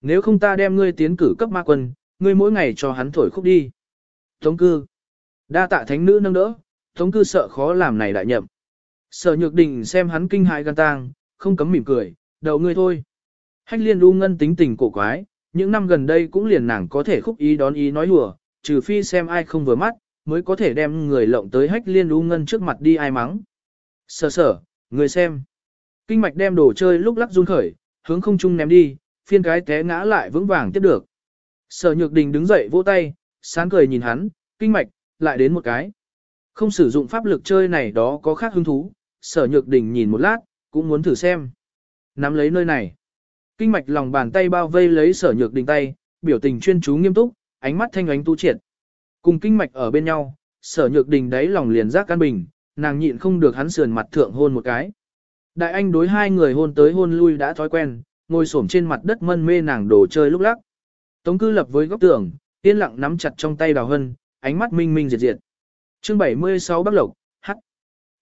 Nếu không ta đem ngươi tiến cử cấp ma quân, ngươi mỗi ngày cho hắn thổi khúc đi. Tống cư. Đa tạ thánh nữ nâng đỡ, tống cư sợ khó làm này đại nhậm. Sở nhược đình xem hắn kinh hại gan tang, không cấm mỉm cười, đầu ngươi thôi. Hách liên đu ngân tính tình cổ quái, những năm gần đây cũng liền nàng có thể khúc ý đón ý nói hùa, trừ phi xem ai không vừa mắt, mới có thể đem người lộng tới hách liên đu ngân trước mặt đi ai mắng. Sở sở, người xem. Kinh mạch đem đồ chơi lúc lắc run khởi, hướng không trung ném đi, phiên cái té ngã lại vững vàng tiếp được. Sở nhược đình đứng dậy vỗ tay, sáng cười nhìn hắn, kinh mạch, lại đến một cái. Không sử dụng pháp lực chơi này đó có khác hứng thú, sở nhược đình nhìn một lát, cũng muốn thử xem. Nắm lấy nơi này. Kinh mạch lòng bàn tay bao vây lấy sở nhược đình tay, biểu tình chuyên chú nghiêm túc, ánh mắt thanh ánh tu triệt. Cùng kinh mạch ở bên nhau, sở nhược đình đáy lòng liền giác căn bình, nàng nhịn không được hắn sườn mặt thượng hôn một cái. Đại anh đối hai người hôn tới hôn lui đã thói quen, ngồi xổm trên mặt đất mân mê nàng đồ chơi lúc lắc. Tống cư lập với góc tường, yên lặng nắm chặt trong tay đào hân, ánh mắt minh minh diệt diệt. Chương 76 Bắc Lộc, H.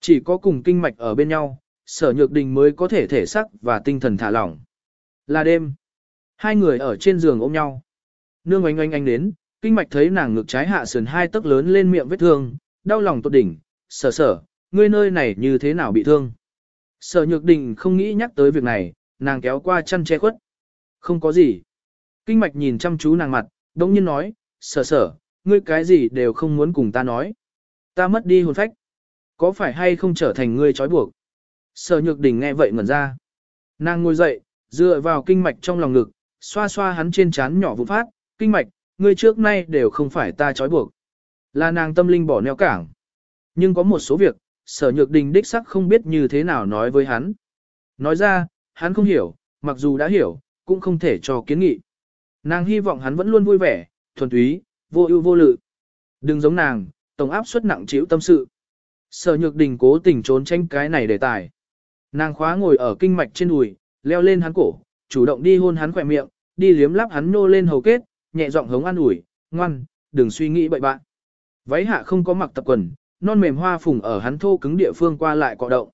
Chỉ có cùng kinh mạch ở bên nhau, sở nhược đình mới có thể thể sắc và tinh thần thả lỏng. Là đêm. Hai người ở trên giường ôm nhau. Nương oanh oanh anh đến, kinh mạch thấy nàng ngực trái hạ sườn hai tấc lớn lên miệng vết thương, đau lòng tột đỉnh, sở sở, ngươi nơi này như thế nào bị thương. Sở nhược đình không nghĩ nhắc tới việc này, nàng kéo qua chăn che khuất. Không có gì. Kinh mạch nhìn chăm chú nàng mặt, đống nhiên nói, sở sở, ngươi cái gì đều không muốn cùng ta nói. Ta mất đi hồn phách. Có phải hay không trở thành ngươi trói buộc? Sở nhược đình nghe vậy ngẩn ra. Nàng ngồi dậy, dựa vào kinh mạch trong lòng ngực, xoa xoa hắn trên trán nhỏ vụ phát, kinh mạch, ngươi trước nay đều không phải ta trói buộc. Là nàng tâm linh bỏ neo cảng. Nhưng có một số việc, sở nhược đình đích sắc không biết như thế nào nói với hắn. Nói ra, hắn không hiểu, mặc dù đã hiểu, cũng không thể cho kiến nghị. Nàng hy vọng hắn vẫn luôn vui vẻ, thuần túy, vô ưu vô lự. Đừng giống nàng, tổng áp suất nặng chịu tâm sự. Sở nhược đình cố tình trốn tranh cái này đề tài. Nàng khóa ngồi ở kinh mạch trên đùi, leo lên hắn cổ, chủ động đi hôn hắn khỏe miệng, đi liếm lắp hắn nô lên hầu kết, nhẹ giọng hống an ủi, ngoan, đừng suy nghĩ bậy bạn. Váy hạ không có mặc tập quần, non mềm hoa phùng ở hắn thô cứng địa phương qua lại cọ động.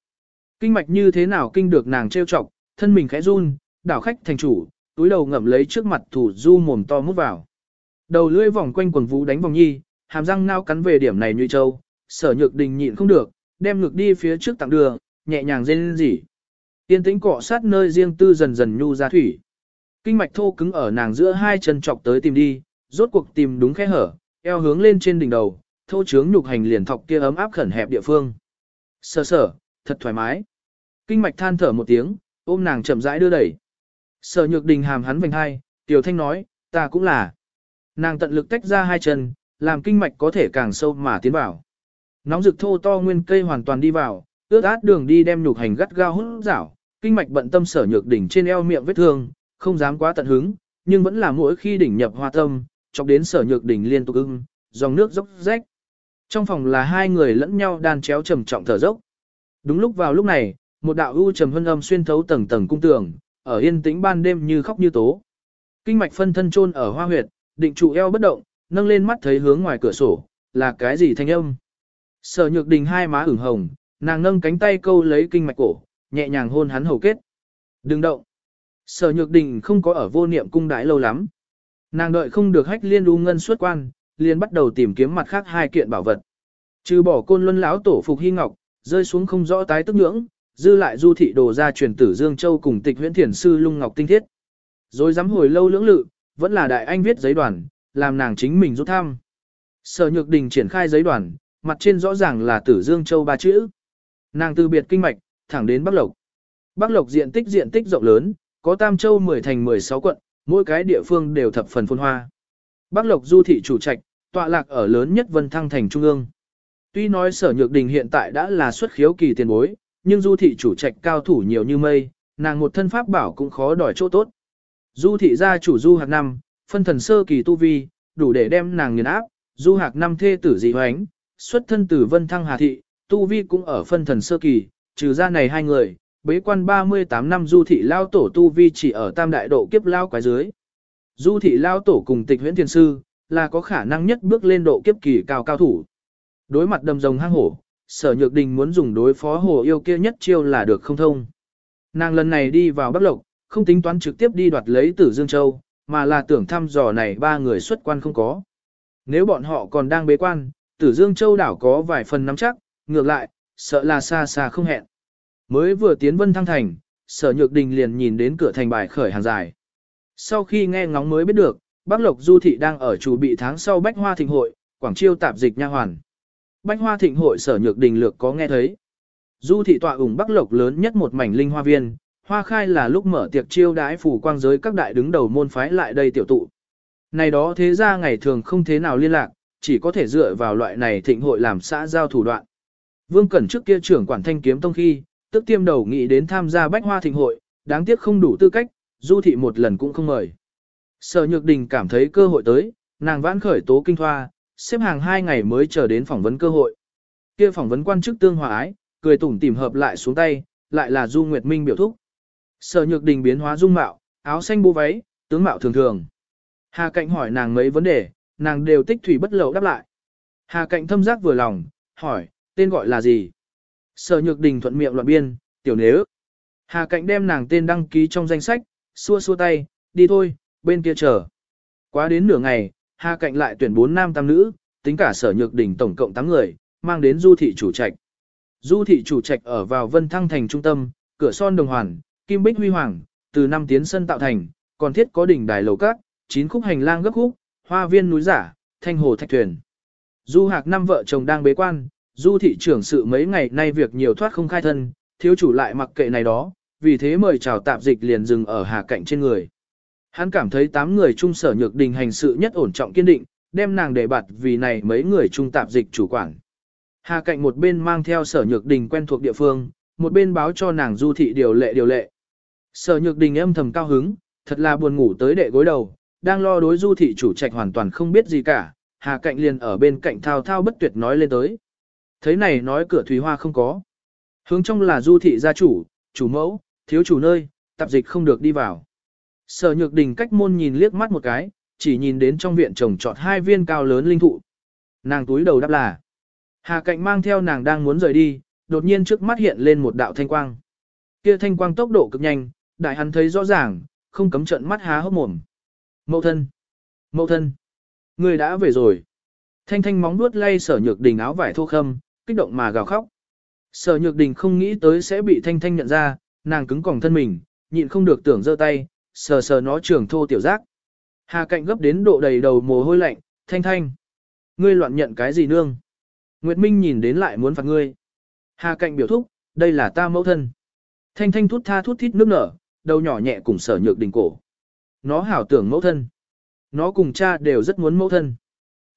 Kinh mạch như thế nào kinh được nàng trêu chọc, thân mình khẽ run, đảo khách thành chủ, túi đầu ngậm lấy trước mặt thủ du mồm to mút vào. Đầu lưỡi vòng quanh quần vũ đánh vòng nhi, hàm răng nao cắn về điểm này như châu, sở nhược đình nhịn không được, đem ngực đi phía trước tặng đường, nhẹ nhàng rên rỉ. Tiên tĩnh cọ sát nơi riêng tư dần dần nhu ra thủy. Kinh mạch thô cứng ở nàng giữa hai chân chọc tới tìm đi, rốt cuộc tìm đúng khe hở, eo hướng lên trên đỉnh đầu, thô trướng nhục hành liền thọc kia ấm áp khẩn hẹp địa phương. Sở sở, thật thoải mái. Kinh mạch than thở một tiếng, ôm nàng chậm rãi đưa đẩy. Sở nhược đình hàm hắn vành hai, tiểu thanh nói, ta cũng là. Nàng tận lực tách ra hai chân, làm kinh mạch có thể càng sâu mà tiến vào. Nóng rực thô to nguyên cây hoàn toàn đi vào, ướt át đường đi đem nhục hành gắt gao hút rảo, kinh mạch bận tâm sở nhược đỉnh trên eo miệng vết thương, không dám quá tận hứng, nhưng vẫn là mỗi khi đỉnh nhập hoa tâm, chọc đến sở nhược đỉnh liên tục ưng, dòng nước dốc rách. Trong phòng là hai người lẫn nhau đan chéo trầm trọng thở dốc. Đúng lúc vào lúc này, một đạo u trầm hân âm xuyên thấu tầng tầng cung tường, ở yên tĩnh ban đêm như khóc như tố. Kinh mạch phân thân chôn ở hoa huyệt, định trụ eo bất động, nâng lên mắt thấy hướng ngoài cửa sổ, là cái gì thanh âm? Sở nhược đình hai má ửng hồng, nàng nâng cánh tay câu lấy kinh mạch cổ, nhẹ nhàng hôn hắn hầu kết. Đừng động. Sở nhược đình không có ở vô niệm cung đái lâu lắm. Nàng đợi không được hách liên đu ngân xuất quan, liền bắt đầu tìm kiếm mặt khác hai kiện bảo vật. Trừ bỏ côn luân lão tổ phục hy ngọc, rơi xuống không rõ tái tức nhưỡng, dư lại du thị đồ ra truyền tử Dương Châu cùng tịch huyễn thiền sư lung ngọc tinh thiết. Rồi dám hồi lâu lưỡng lự, vẫn là đại anh viết giấy đoàn, làm nàng chính mình rút thăm. Sở Nhược Đình triển khai giấy đoàn, mặt trên rõ ràng là Tử Dương Châu ba chữ. Nàng từ biệt kinh mạch, thẳng đến Bắc Lộc. Bắc Lộc diện tích diện tích rộng lớn, có Tam Châu 10 thành 16 quận, mỗi cái địa phương đều thập phần phồn hoa. Bắc Lộc du thị chủ trạch, tọa lạc ở lớn nhất Vân Thăng thành trung ương. Tuy nói Sở Nhược Đình hiện tại đã là xuất khiếu kỳ tiền bối, nhưng du thị chủ trạch cao thủ nhiều như mây, nàng một thân pháp bảo cũng khó đòi chỗ tốt. Du thị gia chủ du hạc năm, phân thần sơ kỳ tu vi, đủ để đem nàng nghiền áp, du hạc năm thê tử dị hoánh, xuất thân từ vân thăng hà thị, tu vi cũng ở phân thần sơ kỳ, trừ ra này hai người, bế quan 38 năm du thị lao tổ tu vi chỉ ở tam đại độ kiếp lao quái dưới. Du thị lao tổ cùng tịch huyễn thiên sư, là có khả năng nhất bước lên độ kiếp kỳ cao cao thủ. Đối mặt đầm rồng hang hổ, sở nhược đình muốn dùng đối phó hồ yêu kia nhất chiêu là được không thông. Nàng lần này đi vào Bắc Lộc, không tính toán trực tiếp đi đoạt lấy tử Dương Châu, mà là tưởng thăm dò này ba người xuất quan không có. Nếu bọn họ còn đang bế quan, tử Dương Châu đảo có vài phần nắm chắc, ngược lại, sợ là xa xa không hẹn. Mới vừa tiến vân thăng thành, sở nhược đình liền nhìn đến cửa thành bài khởi hàng dài. Sau khi nghe ngóng mới biết được, Bắc Lộc Du Thị đang ở chủ bị tháng sau Bách Hoa Thịnh Hội, Quảng Chiêu tạp dịch nha hoàn. Bách Hoa Thịnh Hội sở nhược đình lược có nghe thấy. Du Thị tọa ủng Bắc Lộc lớn nhất một mảnh linh hoa viên, hoa khai là lúc mở tiệc chiêu đãi phủ quang giới các đại đứng đầu môn phái lại đây tiểu tụ. Này đó thế ra ngày thường không thế nào liên lạc, chỉ có thể dựa vào loại này thịnh hội làm xã giao thủ đoạn. Vương Cẩn trước kia trưởng quản thanh kiếm tông khi, tức tiêm đầu nghĩ đến tham gia bách hoa thịnh hội, đáng tiếc không đủ tư cách, du thị một lần cũng không mời. Sở Nhược Đình cảm thấy cơ hội tới, nàng vãn khởi tố kinh thoa, xếp hàng hai ngày mới chờ đến phỏng vấn cơ hội. Kia phỏng vấn quan chức tương hòa ái, cười tủm tỉm hợp lại xuống tay, lại là Du Nguyệt Minh biểu thúc. Sở Nhược Đình biến hóa dung mạo, áo xanh bố váy, tướng mạo thường thường. Hà Cạnh hỏi nàng mấy vấn đề, nàng đều tích thủy bất lậu đáp lại. Hà Cạnh thâm giác vừa lòng, hỏi, tên gọi là gì? Sở Nhược Đình thuận miệng loạn biên, tiểu nếu. Hà Cạnh đem nàng tên đăng ký trong danh sách, xua xua tay, đi thôi, bên kia chờ. Quá đến nửa ngày, Hà Cạnh lại tuyển 4 nam tam nữ, tính cả Sở Nhược đỉnh tổng cộng 8 người, mang đến du thị chủ trạch. Du thị chủ trạch ở vào Vân Thăng thành trung tâm, cửa son đồng hoàn, kim bích huy hoàng, từ năm tiến sân tạo thành, còn thiết có đỉnh đài lầu các, chín khúc hành lang gấp khúc, hoa viên núi giả, thanh hồ thạch thuyền. Du Hạc năm vợ chồng đang bế quan, Du thị trưởng sự mấy ngày nay việc nhiều thoát không khai thân, thiếu chủ lại mặc kệ này đó, vì thế mời chào tạp dịch liền dừng ở Hà Cạnh trên người. Hắn cảm thấy tám người trung sở nhược đình hành sự nhất ổn trọng kiên định, đem nàng để bạt vì này mấy người trung tạp dịch chủ quản. Hà Cạnh một bên mang theo sở nhược đình quen thuộc địa phương, một bên báo cho nàng du thị điều lệ điều lệ. Sở nhược đình âm thầm cao hứng, thật là buồn ngủ tới đệ gối đầu, đang lo đối du thị chủ trạch hoàn toàn không biết gì cả, Hà Cạnh liền ở bên cạnh thao thao bất tuyệt nói lên tới. Thấy này nói cửa thủy hoa không có. Hướng trong là du thị gia chủ, chủ mẫu, thiếu chủ nơi, tạp dịch không được đi vào. Sở nhược đình cách môn nhìn liếc mắt một cái, chỉ nhìn đến trong viện trồng trọt hai viên cao lớn linh thụ. Nàng túi đầu đáp là. Hà cạnh mang theo nàng đang muốn rời đi, đột nhiên trước mắt hiện lên một đạo thanh quang. Kia thanh quang tốc độ cực nhanh, đại hắn thấy rõ ràng, không cấm trận mắt há hốc mồm. Mậu thân! Mậu thân! Người đã về rồi. Thanh thanh móng nuốt lay sở nhược đình áo vải thô khâm, kích động mà gào khóc. Sở nhược đình không nghĩ tới sẽ bị thanh thanh nhận ra, nàng cứng còng thân mình, nhịn không được tưởng giơ tay, sờ sờ nó trường thô tiểu giác. Hà cạnh gấp đến độ đầy đầu mồ hôi lạnh, thanh thanh. Ngươi loạn nhận cái gì nương? Nguyệt Minh nhìn đến lại muốn phạt ngươi. Hà cạnh biểu thúc, đây là ta mẫu thân. Thanh thanh thút tha thút thít nước nở, đầu nhỏ nhẹ cùng sở nhược đình cổ. Nó hảo tưởng mẫu thân. Nó cùng cha đều rất muốn mẫu thân.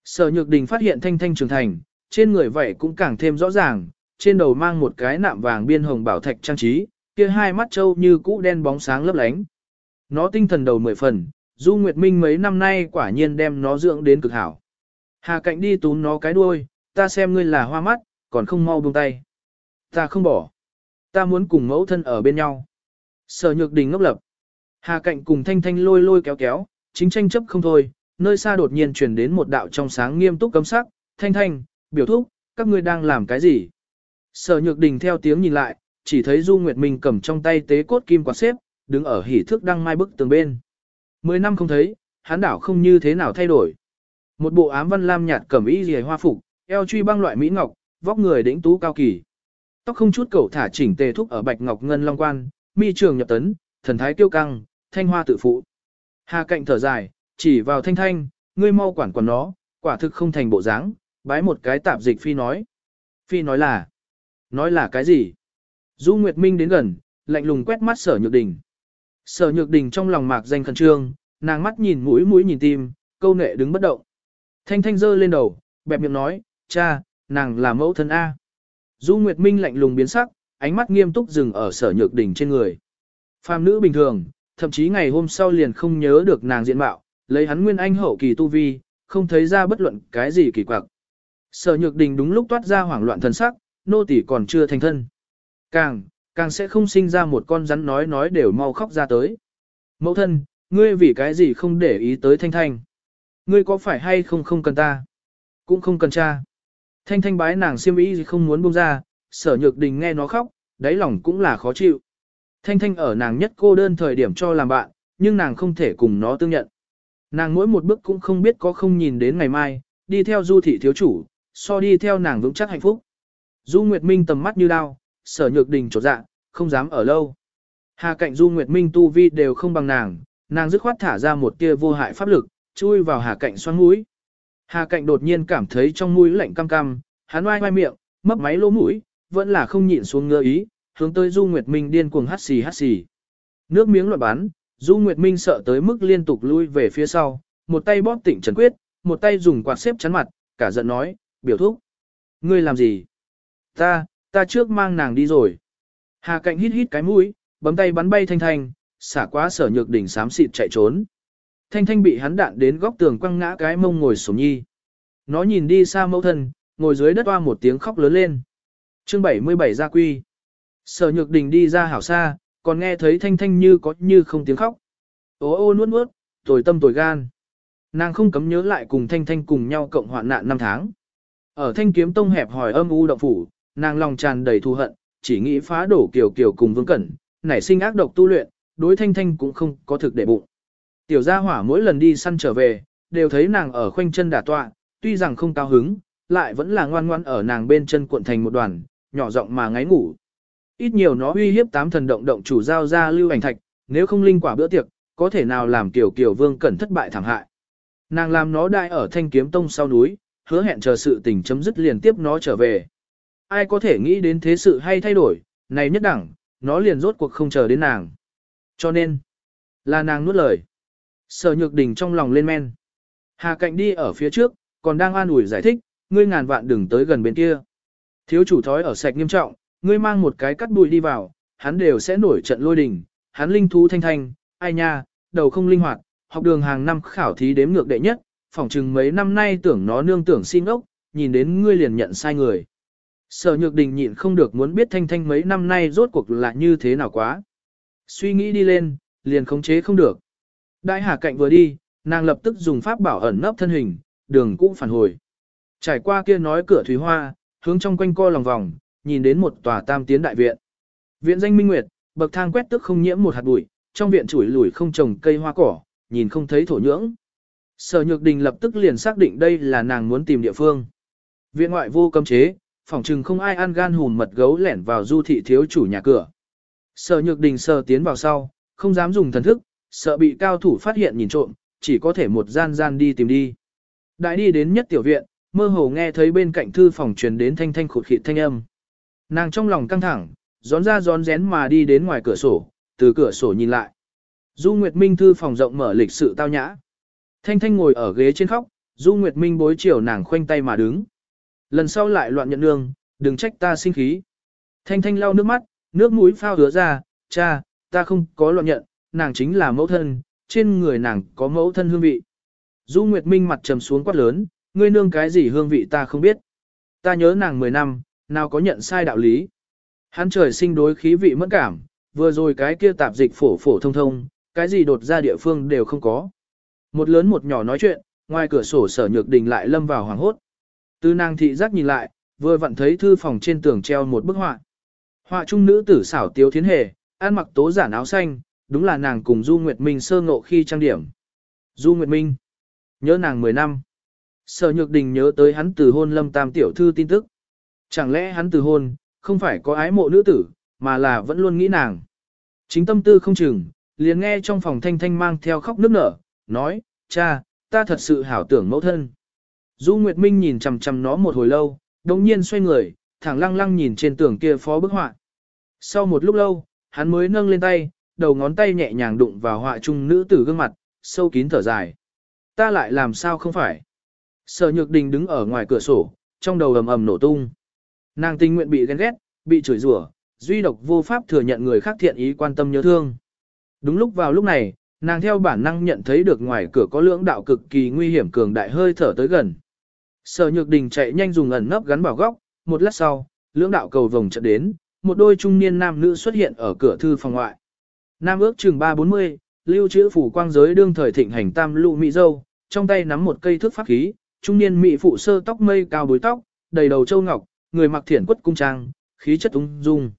Sở nhược đình phát hiện thanh thanh trưởng thành, trên người vậy cũng càng thêm rõ ràng, trên đầu mang một cái nạm vàng biên hồng bảo thạch trang trí, kia hai mắt trâu như cũ đen bóng sáng lấp lánh. Nó tinh thần đầu mười phần, Du Nguyệt Minh mấy năm nay quả nhiên đem nó dưỡng đến cực hảo. Hà cạnh đi túm nó cái đuôi, ta xem ngươi là hoa mắt, còn không mau buông tay. Ta không bỏ. Ta muốn cùng mẫu thân ở bên nhau. Sở nhược đình ngốc lập. Hà cạnh cùng thanh thanh lôi lôi kéo kéo, chính tranh chấp không thôi, nơi xa đột nhiên truyền đến một đạo trong sáng nghiêm túc cấm sắc, thanh thanh, biểu thúc, các ngươi đang làm cái gì? Sở nhược đình theo tiếng nhìn lại, chỉ thấy Du Nguyệt Minh cầm trong tay tế cốt kim quạt xếp, đứng ở hỉ thước đăng mai bức tường bên. Mười năm không thấy, hắn đảo không như thế nào thay đổi. Một bộ ám văn lam nhạt cẩm y rìa hoa phục, eo truy băng loại mỹ ngọc, vóc người đỉnh tú cao kỳ. Tóc không chút cầu thả chỉnh tề thúc ở bạch ngọc ngân long quan, mi trường nhập tấn, thần thái kiêu căng, thanh hoa tự phụ. Hà cạnh thở dài, chỉ vào thanh thanh, ngươi mau quản quản nó, quả thực không thành bộ dáng, bái một cái tạp dịch phi nói. Phi nói là, nói là cái gì? Du Nguyệt Minh đến gần, lạnh lùng quét mắt sở nhược đình. Sở nhược đình trong lòng mạc danh khẩn trương, nàng mắt nhìn mũi mũi nhìn tim, câu nệ đứng bất động. Thanh thanh giơ lên đầu, bẹp miệng nói, cha, nàng là mẫu thân A. Du Nguyệt Minh lạnh lùng biến sắc, ánh mắt nghiêm túc dừng ở sở nhược đình trên người. Phàm nữ bình thường, thậm chí ngày hôm sau liền không nhớ được nàng diện mạo, lấy hắn nguyên anh hậu kỳ tu vi, không thấy ra bất luận cái gì kỳ quặc. Sở nhược đình đúng lúc toát ra hoảng loạn thần sắc, nô tỳ còn chưa thành thân. Càng, càng sẽ không sinh ra một con rắn nói nói đều mau khóc ra tới. Mẫu thân, ngươi vì cái gì không để ý tới thanh thanh? Ngươi có phải hay không không cần ta? Cũng không cần cha. Thanh thanh bái nàng siêm ý gì không muốn buông ra, sở nhược đình nghe nó khóc, đáy lòng cũng là khó chịu. Thanh thanh ở nàng nhất cô đơn thời điểm cho làm bạn, nhưng nàng không thể cùng nó tương nhận. Nàng mỗi một bước cũng không biết có không nhìn đến ngày mai, đi theo du thị thiếu chủ, so đi theo nàng vững chắc hạnh phúc. Du Nguyệt Minh tầm mắt như đao, sở nhược đình trột dạ, không dám ở lâu. Hà cạnh Du Nguyệt Minh tu vi đều không bằng nàng, nàng dứt khoát thả ra một tia vô hại pháp lực, chui vào hà cạnh xoắn mũi. Hà cạnh đột nhiên cảm thấy trong mũi lạnh cam cam, hắn oai oai miệng, mấp máy lỗ mũi, vẫn là không nhịn xuống ngơ ý, hướng tới Du Nguyệt Minh điên cuồng hắt xì hắt xì. Nước miếng loạn bắn, Du Nguyệt Minh sợ tới mức liên tục lui về phía sau, một tay bóp tỉnh Trần Quyết, một tay dùng quạt xếp chắn mặt, cả giận nói, biểu thúc. Ngươi làm gì? Ta, ta trước mang nàng đi rồi. Hà cạnh hít hít cái mũi, bấm tay bắn bay thanh thanh, xả quá sở nhược đỉnh xám xịt chạy trốn. Thanh thanh bị hắn đạn đến góc tường quăng ngã cái mông ngồi sổm nhi. Nó nhìn đi xa mẫu thân, ngồi dưới đất hoa một tiếng khóc lớn lên. chương 77 gia quy. Sở nhược đình đi ra hảo xa, còn nghe thấy thanh thanh như có như không tiếng khóc. Ô ô nuốt nuốt, tồi tâm tồi gan. Nàng không cấm nhớ lại cùng thanh thanh cùng nhau cộng hoạn nạn năm tháng. Ở thanh kiếm tông hẹp hỏi âm u động phủ, nàng lòng tràn đầy thù hận, chỉ nghĩ phá đổ kiều kiều cùng vương cẩn, nảy sinh ác độc tu luyện, đối thanh thanh cũng không có thực để bụng. Tiểu gia hỏa mỗi lần đi săn trở về, đều thấy nàng ở khoanh chân đả tọa, tuy rằng không cao hứng, lại vẫn là ngoan ngoan ở nàng bên chân cuộn thành một đoàn, nhỏ giọng mà ngáy ngủ. Ít nhiều nó uy hiếp tám thần động động chủ giao ra lưu ảnh thạch, nếu không linh quả bữa tiệc, có thể nào làm tiểu kiều vương cẩn thất bại thảm hại. Nàng làm nó đại ở thanh kiếm tông sau núi, hứa hẹn chờ sự tình chấm dứt liền tiếp nó trở về. Ai có thể nghĩ đến thế sự hay thay đổi, này nhất đẳng, nó liền rốt cuộc không chờ đến nàng. Cho nên, là nàng nuốt lời. Sở nhược đình trong lòng lên men. Hà cạnh đi ở phía trước, còn đang an ủi giải thích, ngươi ngàn vạn đừng tới gần bên kia. Thiếu chủ thói ở sạch nghiêm trọng, ngươi mang một cái cắt bụi đi vào, hắn đều sẽ nổi trận lôi đình, hắn linh thú thanh thanh, ai nha, đầu không linh hoạt, học đường hàng năm khảo thí đếm ngược đệ nhất, phỏng chừng mấy năm nay tưởng nó nương tưởng xin ốc, nhìn đến ngươi liền nhận sai người. Sở nhược đình nhịn không được muốn biết thanh thanh mấy năm nay rốt cuộc là như thế nào quá. Suy nghĩ đi lên, liền khống chế không được. Đại hà cạnh vừa đi, nàng lập tức dùng pháp bảo ẩn nấp thân hình, đường cũng phản hồi. Trải qua kia nói cửa thủy hoa, hướng trong quanh co lòng vòng, nhìn đến một tòa tam tiến đại viện. Viện danh minh nguyệt, bậc thang quét tức không nhiễm một hạt bụi, trong viện chủi lủi không trồng cây hoa cỏ, nhìn không thấy thổ nhưỡng. Sở Nhược Đình lập tức liền xác định đây là nàng muốn tìm địa phương. Viện ngoại vô cấm chế, phòng chừng không ai ăn gan hùn mật gấu lẻn vào du thị thiếu chủ nhà cửa. Sở Nhược Đình sờ tiến vào sau, không dám dùng thần thức, sợ bị cao thủ phát hiện nhìn trộm, chỉ có thể một gian gian đi tìm đi. Đại đi đến nhất tiểu viện, mơ hồ nghe thấy bên cạnh thư phòng truyền đến thanh thanh khụt khịt thanh âm. Nàng trong lòng căng thẳng, gión ra gión rén mà đi đến ngoài cửa sổ, từ cửa sổ nhìn lại. Du Nguyệt Minh thư phòng rộng mở lịch sự tao nhã. Thanh Thanh ngồi ở ghế trên khóc, Du Nguyệt Minh bối chiều nàng khoanh tay mà đứng. Lần sau lại loạn nhận nương, đừng trách ta sinh khí. Thanh Thanh lau nước mắt, nước mũi phao hứa ra, cha, ta không có loạn nhận, nàng chính là mẫu thân, trên người nàng có mẫu thân hương vị. Du Nguyệt Minh mặt trầm xuống quát lớn, ngươi nương cái gì hương vị ta không biết. Ta nhớ nàng 10 năm, nào có nhận sai đạo lý. Hắn trời sinh đối khí vị mất cảm, vừa rồi cái kia tạp dịch phổ phổ thông thông, cái gì đột ra địa phương đều không có. Một lớn một nhỏ nói chuyện, ngoài cửa sổ sở nhược đình lại lâm vào hoàng hốt. Từ nàng thị giác nhìn lại, vừa vặn thấy thư phòng trên tường treo một bức họa. Họa trung nữ tử xảo tiếu thiến hề, ăn mặc tố giản áo xanh, đúng là nàng cùng Du Nguyệt Minh sơ ngộ khi trang điểm. Du Nguyệt Minh, nhớ nàng 10 năm. Sở Nhược Đình nhớ tới hắn từ hôn lâm tam tiểu thư tin tức. Chẳng lẽ hắn từ hôn, không phải có ái mộ nữ tử, mà là vẫn luôn nghĩ nàng. Chính tâm tư không chừng, liền nghe trong phòng thanh thanh mang theo khóc nức nở, nói, cha, ta thật sự hảo tưởng mẫu thân. Du Nguyệt Minh nhìn chằm chằm nó một hồi lâu, đồng nhiên xoay người, thẳng lăng lăng nhìn trên tường kia phó bức họa. Sau một lúc lâu, hắn mới nâng lên tay, đầu ngón tay nhẹ nhàng đụng vào họa trung nữ tử gương mặt, sâu kín thở dài. Ta lại làm sao không phải? Sở Nhược Đình đứng ở ngoài cửa sổ, trong đầu ầm ầm nổ tung. Nàng tình nguyện bị ghen ghét, bị chửi rủa, duy độc vô pháp thừa nhận người khác thiện ý quan tâm nhớ thương. Đúng lúc vào lúc này, nàng theo bản năng nhận thấy được ngoài cửa có lưỡng đạo cực kỳ nguy hiểm cường đại hơi thở tới gần. Sở Nhược Đình chạy nhanh dùng ẩn nấp gắn vào góc, một lát sau, lưỡng đạo cầu vồng chợt đến, một đôi trung niên nam nữ xuất hiện ở cửa thư phòng ngoại. Nam ước chừng 340, lưu trữ phủ quang giới đương thời thịnh hành tam lụ mỹ dâu, trong tay nắm một cây thước pháp khí, trung niên mỹ phụ sơ tóc mây cao bối tóc, đầy đầu châu ngọc, người mặc thiển quất cung trang, khí chất ung dung.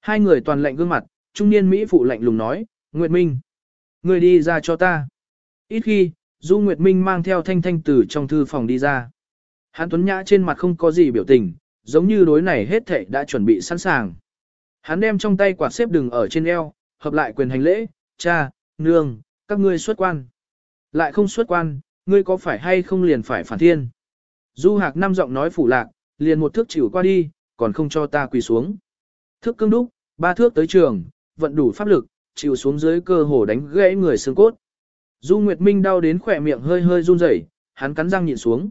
Hai người toàn lạnh gương mặt, trung niên mỹ phụ lạnh lùng nói, Nguyệt Minh, người đi ra cho ta. Ít khi, Du Nguyệt Minh mang theo thanh thanh từ trong thư phòng đi ra. Hán Tuấn Nhã trên mặt không có gì biểu tình, giống như đối này hết thảy đã chuẩn bị sẵn sàng. Hắn đem trong tay quạt xếp đừng ở trên eo, hợp lại quyền hành lễ, cha, nương, các ngươi xuất quan. Lại không xuất quan, ngươi có phải hay không liền phải phản thiên. Du Hạc năm giọng nói phủ lạc, liền một thước chịu qua đi, còn không cho ta quỳ xuống. Thước cương đúc, ba thước tới trường, vận đủ pháp lực, chịu xuống dưới cơ hồ đánh gãy người xương cốt. Du Nguyệt Minh đau đến khỏe miệng hơi hơi run rẩy, hắn cắn răng nhịn xuống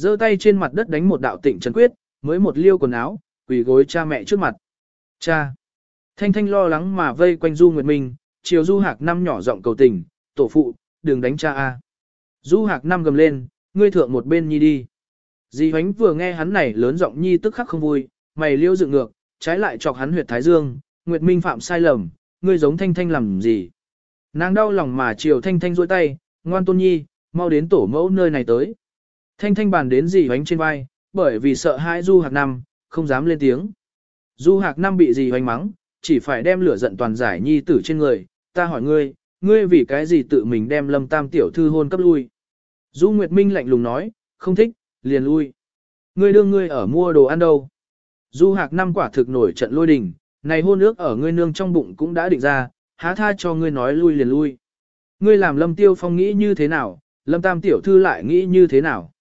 giơ tay trên mặt đất đánh một đạo tịnh trần quyết, mới một liêu quần áo, quỳ gối cha mẹ trước mặt. Cha! Thanh Thanh lo lắng mà vây quanh Du Nguyệt Minh, chiều Du Hạc năm nhỏ giọng cầu tình, tổ phụ, đừng đánh cha a. Du Hạc năm gầm lên, ngươi thượng một bên nhi đi. Di Hoánh vừa nghe hắn này lớn giọng nhi tức khắc không vui, mày liêu dựng ngược, trái lại chọc hắn huyệt thái dương, Nguyệt Minh phạm sai lầm, ngươi giống Thanh Thanh làm gì. Nàng đau lòng mà chiều Thanh Thanh duỗi tay, ngoan tôn nhi, mau đến tổ mẫu nơi này tới. Thanh Thanh bàn đến dì Hoánh trên vai, bởi vì sợ hãi Du Hạc năm, không dám lên tiếng. Du Hạc năm bị dì Hoánh mắng, chỉ phải đem lửa giận toàn giải nhi tử trên người, ta hỏi ngươi, ngươi vì cái gì tự mình đem lâm tam tiểu thư hôn cấp lui. Du Nguyệt Minh lạnh lùng nói, không thích, liền lui. Ngươi đương ngươi ở mua đồ ăn đâu. Du Hạc năm quả thực nổi trận lôi đình, này hôn ước ở ngươi nương trong bụng cũng đã định ra, há tha cho ngươi nói lui liền lui. Ngươi làm lâm tiêu phong nghĩ như thế nào, lâm tam tiểu thư lại nghĩ như thế nào.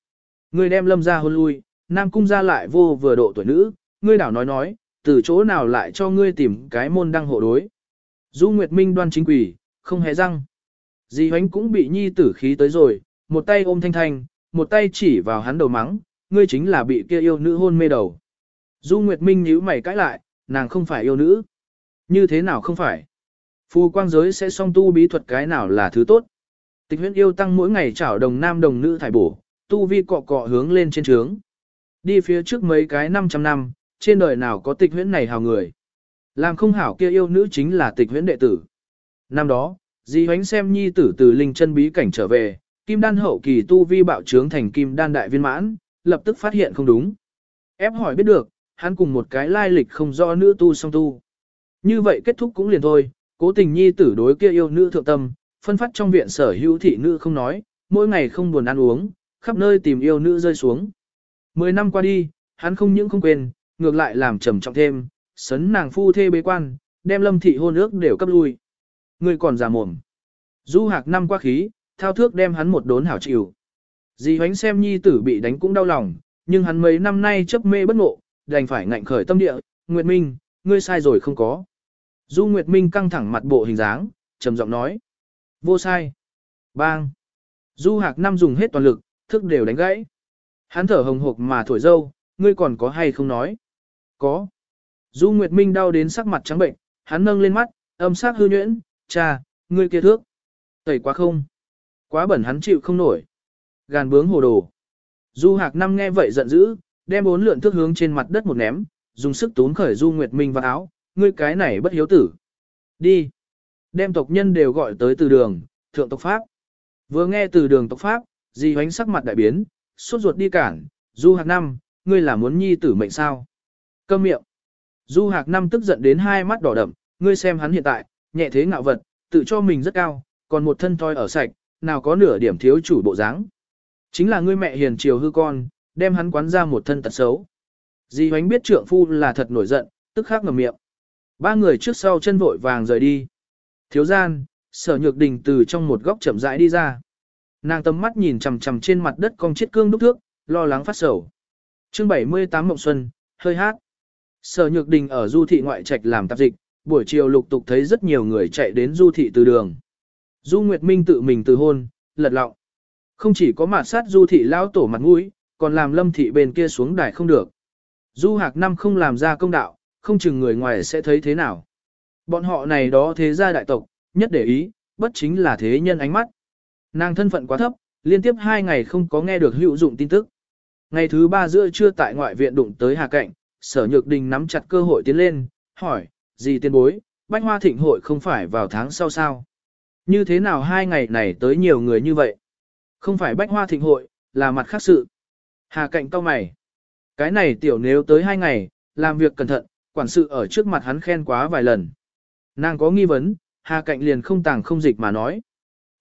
Ngươi đem lâm ra hôn lui, nam cung ra lại vô vừa độ tuổi nữ, ngươi đảo nói nói, từ chỗ nào lại cho ngươi tìm cái môn đăng hộ đối. Du Nguyệt Minh đoan chính quỷ, không hề răng. Dì hoánh cũng bị nhi tử khí tới rồi, một tay ôm thanh thanh, một tay chỉ vào hắn đầu mắng, ngươi chính là bị kia yêu nữ hôn mê đầu. Du Nguyệt Minh nhíu mày cãi lại, nàng không phải yêu nữ. Như thế nào không phải? Phu quang giới sẽ song tu bí thuật cái nào là thứ tốt. Tịch huyễn yêu tăng mỗi ngày chảo đồng nam đồng nữ thải bổ, tu vi cọ cọ hướng lên trên trướng. Đi phía trước mấy cái 500 năm, trên đời nào có tịch huyễn này hào người. Làm không hảo kia yêu nữ chính là tịch huyễn đệ tử. Năm đó, Di Hoánh xem nhi tử từ linh chân bí cảnh trở về, kim đan hậu kỳ tu vi bạo trướng thành kim đan đại viên mãn, lập tức phát hiện không đúng. Ép hỏi biết được, hắn cùng một cái lai lịch không rõ nữ tu song tu. Như vậy kết thúc cũng liền thôi, cố tình nhi tử đối kia yêu nữ thượng tâm, phân phát trong viện sở hữu thị nữ không nói, mỗi ngày không buồn ăn uống, khắp nơi tìm yêu nữ rơi xuống. Mười năm qua đi, hắn không những không quên, ngược lại làm trầm trọng thêm, sấn nàng phu thê bế quan, đem lâm thị hôn ước đều cấp lui. Người còn già mồm. Du hạc năm qua khí, thao thước đem hắn một đốn hảo chịu. Dì hoánh xem nhi tử bị đánh cũng đau lòng, nhưng hắn mấy năm nay chấp mê bất ngộ, đành phải ngạnh khởi tâm địa, Nguyệt Minh, ngươi sai rồi không có. Du Nguyệt Minh căng thẳng mặt bộ hình dáng, trầm giọng nói. Vô sai. Bang. Du hạc năm dùng hết toàn lực, thức đều đánh gãy. Hắn thở hồng hộc mà thổi dâu, ngươi còn có hay không nói? Có. Du Nguyệt Minh đau đến sắc mặt trắng bệnh, hắn nâng lên mắt, âm sắc hư nhuyễn, cha, ngươi kia thước. Tẩy quá không? Quá bẩn hắn chịu không nổi. Gàn bướng hồ đồ. Du Hạc Năm nghe vậy giận dữ, đem bốn lượn thước hướng trên mặt đất một ném, dùng sức tún khởi Du Nguyệt Minh vào áo, ngươi cái này bất hiếu tử. Đi. Đem tộc nhân đều gọi tới từ đường, thượng tộc Pháp. Vừa nghe từ đường tộc Pháp, di hoánh sắc mặt đại biến, suốt ruột đi cản, Du Hạc Năm, ngươi là muốn nhi tử mệnh sao? Câm miệng. Du Hạc Năm tức giận đến hai mắt đỏ đậm, ngươi xem hắn hiện tại, nhẹ thế ngạo vật, tự cho mình rất cao, còn một thân toi ở sạch, nào có nửa điểm thiếu chủ bộ dáng. Chính là ngươi mẹ hiền chiều hư con, đem hắn quán ra một thân tật xấu. Di hoánh biết trượng phu là thật nổi giận, tức khắc ngầm miệng. Ba người trước sau chân vội vàng rời đi. Thiếu gian, sở nhược đình từ trong một góc chậm rãi đi ra. Nàng tầm mắt nhìn chằm chằm trên mặt đất cong chiếc cương đúc thước, lo lắng phát sầu. chương 78 Mộng Xuân, hơi hát. Sở nhược đình ở du thị ngoại trạch làm tạp dịch, buổi chiều lục tục thấy rất nhiều người chạy đến du thị từ đường. Du Nguyệt Minh tự mình từ hôn, lật lọng. Không chỉ có mạt sát du thị lao tổ mặt mũi, còn làm lâm thị bên kia xuống đài không được. Du hạc năm không làm ra công đạo, không chừng người ngoài sẽ thấy thế nào. Bọn họ này đó thế gia đại tộc, nhất để ý, bất chính là thế nhân ánh mắt. Nàng thân phận quá thấp, liên tiếp hai ngày không có nghe được hữu dụng tin tức. Ngày thứ ba giữa trưa tại ngoại viện đụng tới Hà Cạnh, sở nhược đình nắm chặt cơ hội tiến lên, hỏi, gì tiên bối, bách hoa thịnh hội không phải vào tháng sau sao? Như thế nào hai ngày này tới nhiều người như vậy? Không phải bách hoa thịnh hội, là mặt khác sự. Hà Cạnh cau mày. Cái này tiểu nếu tới hai ngày, làm việc cẩn thận, quản sự ở trước mặt hắn khen quá vài lần. Nàng có nghi vấn, Hà Cạnh liền không tàng không dịch mà nói.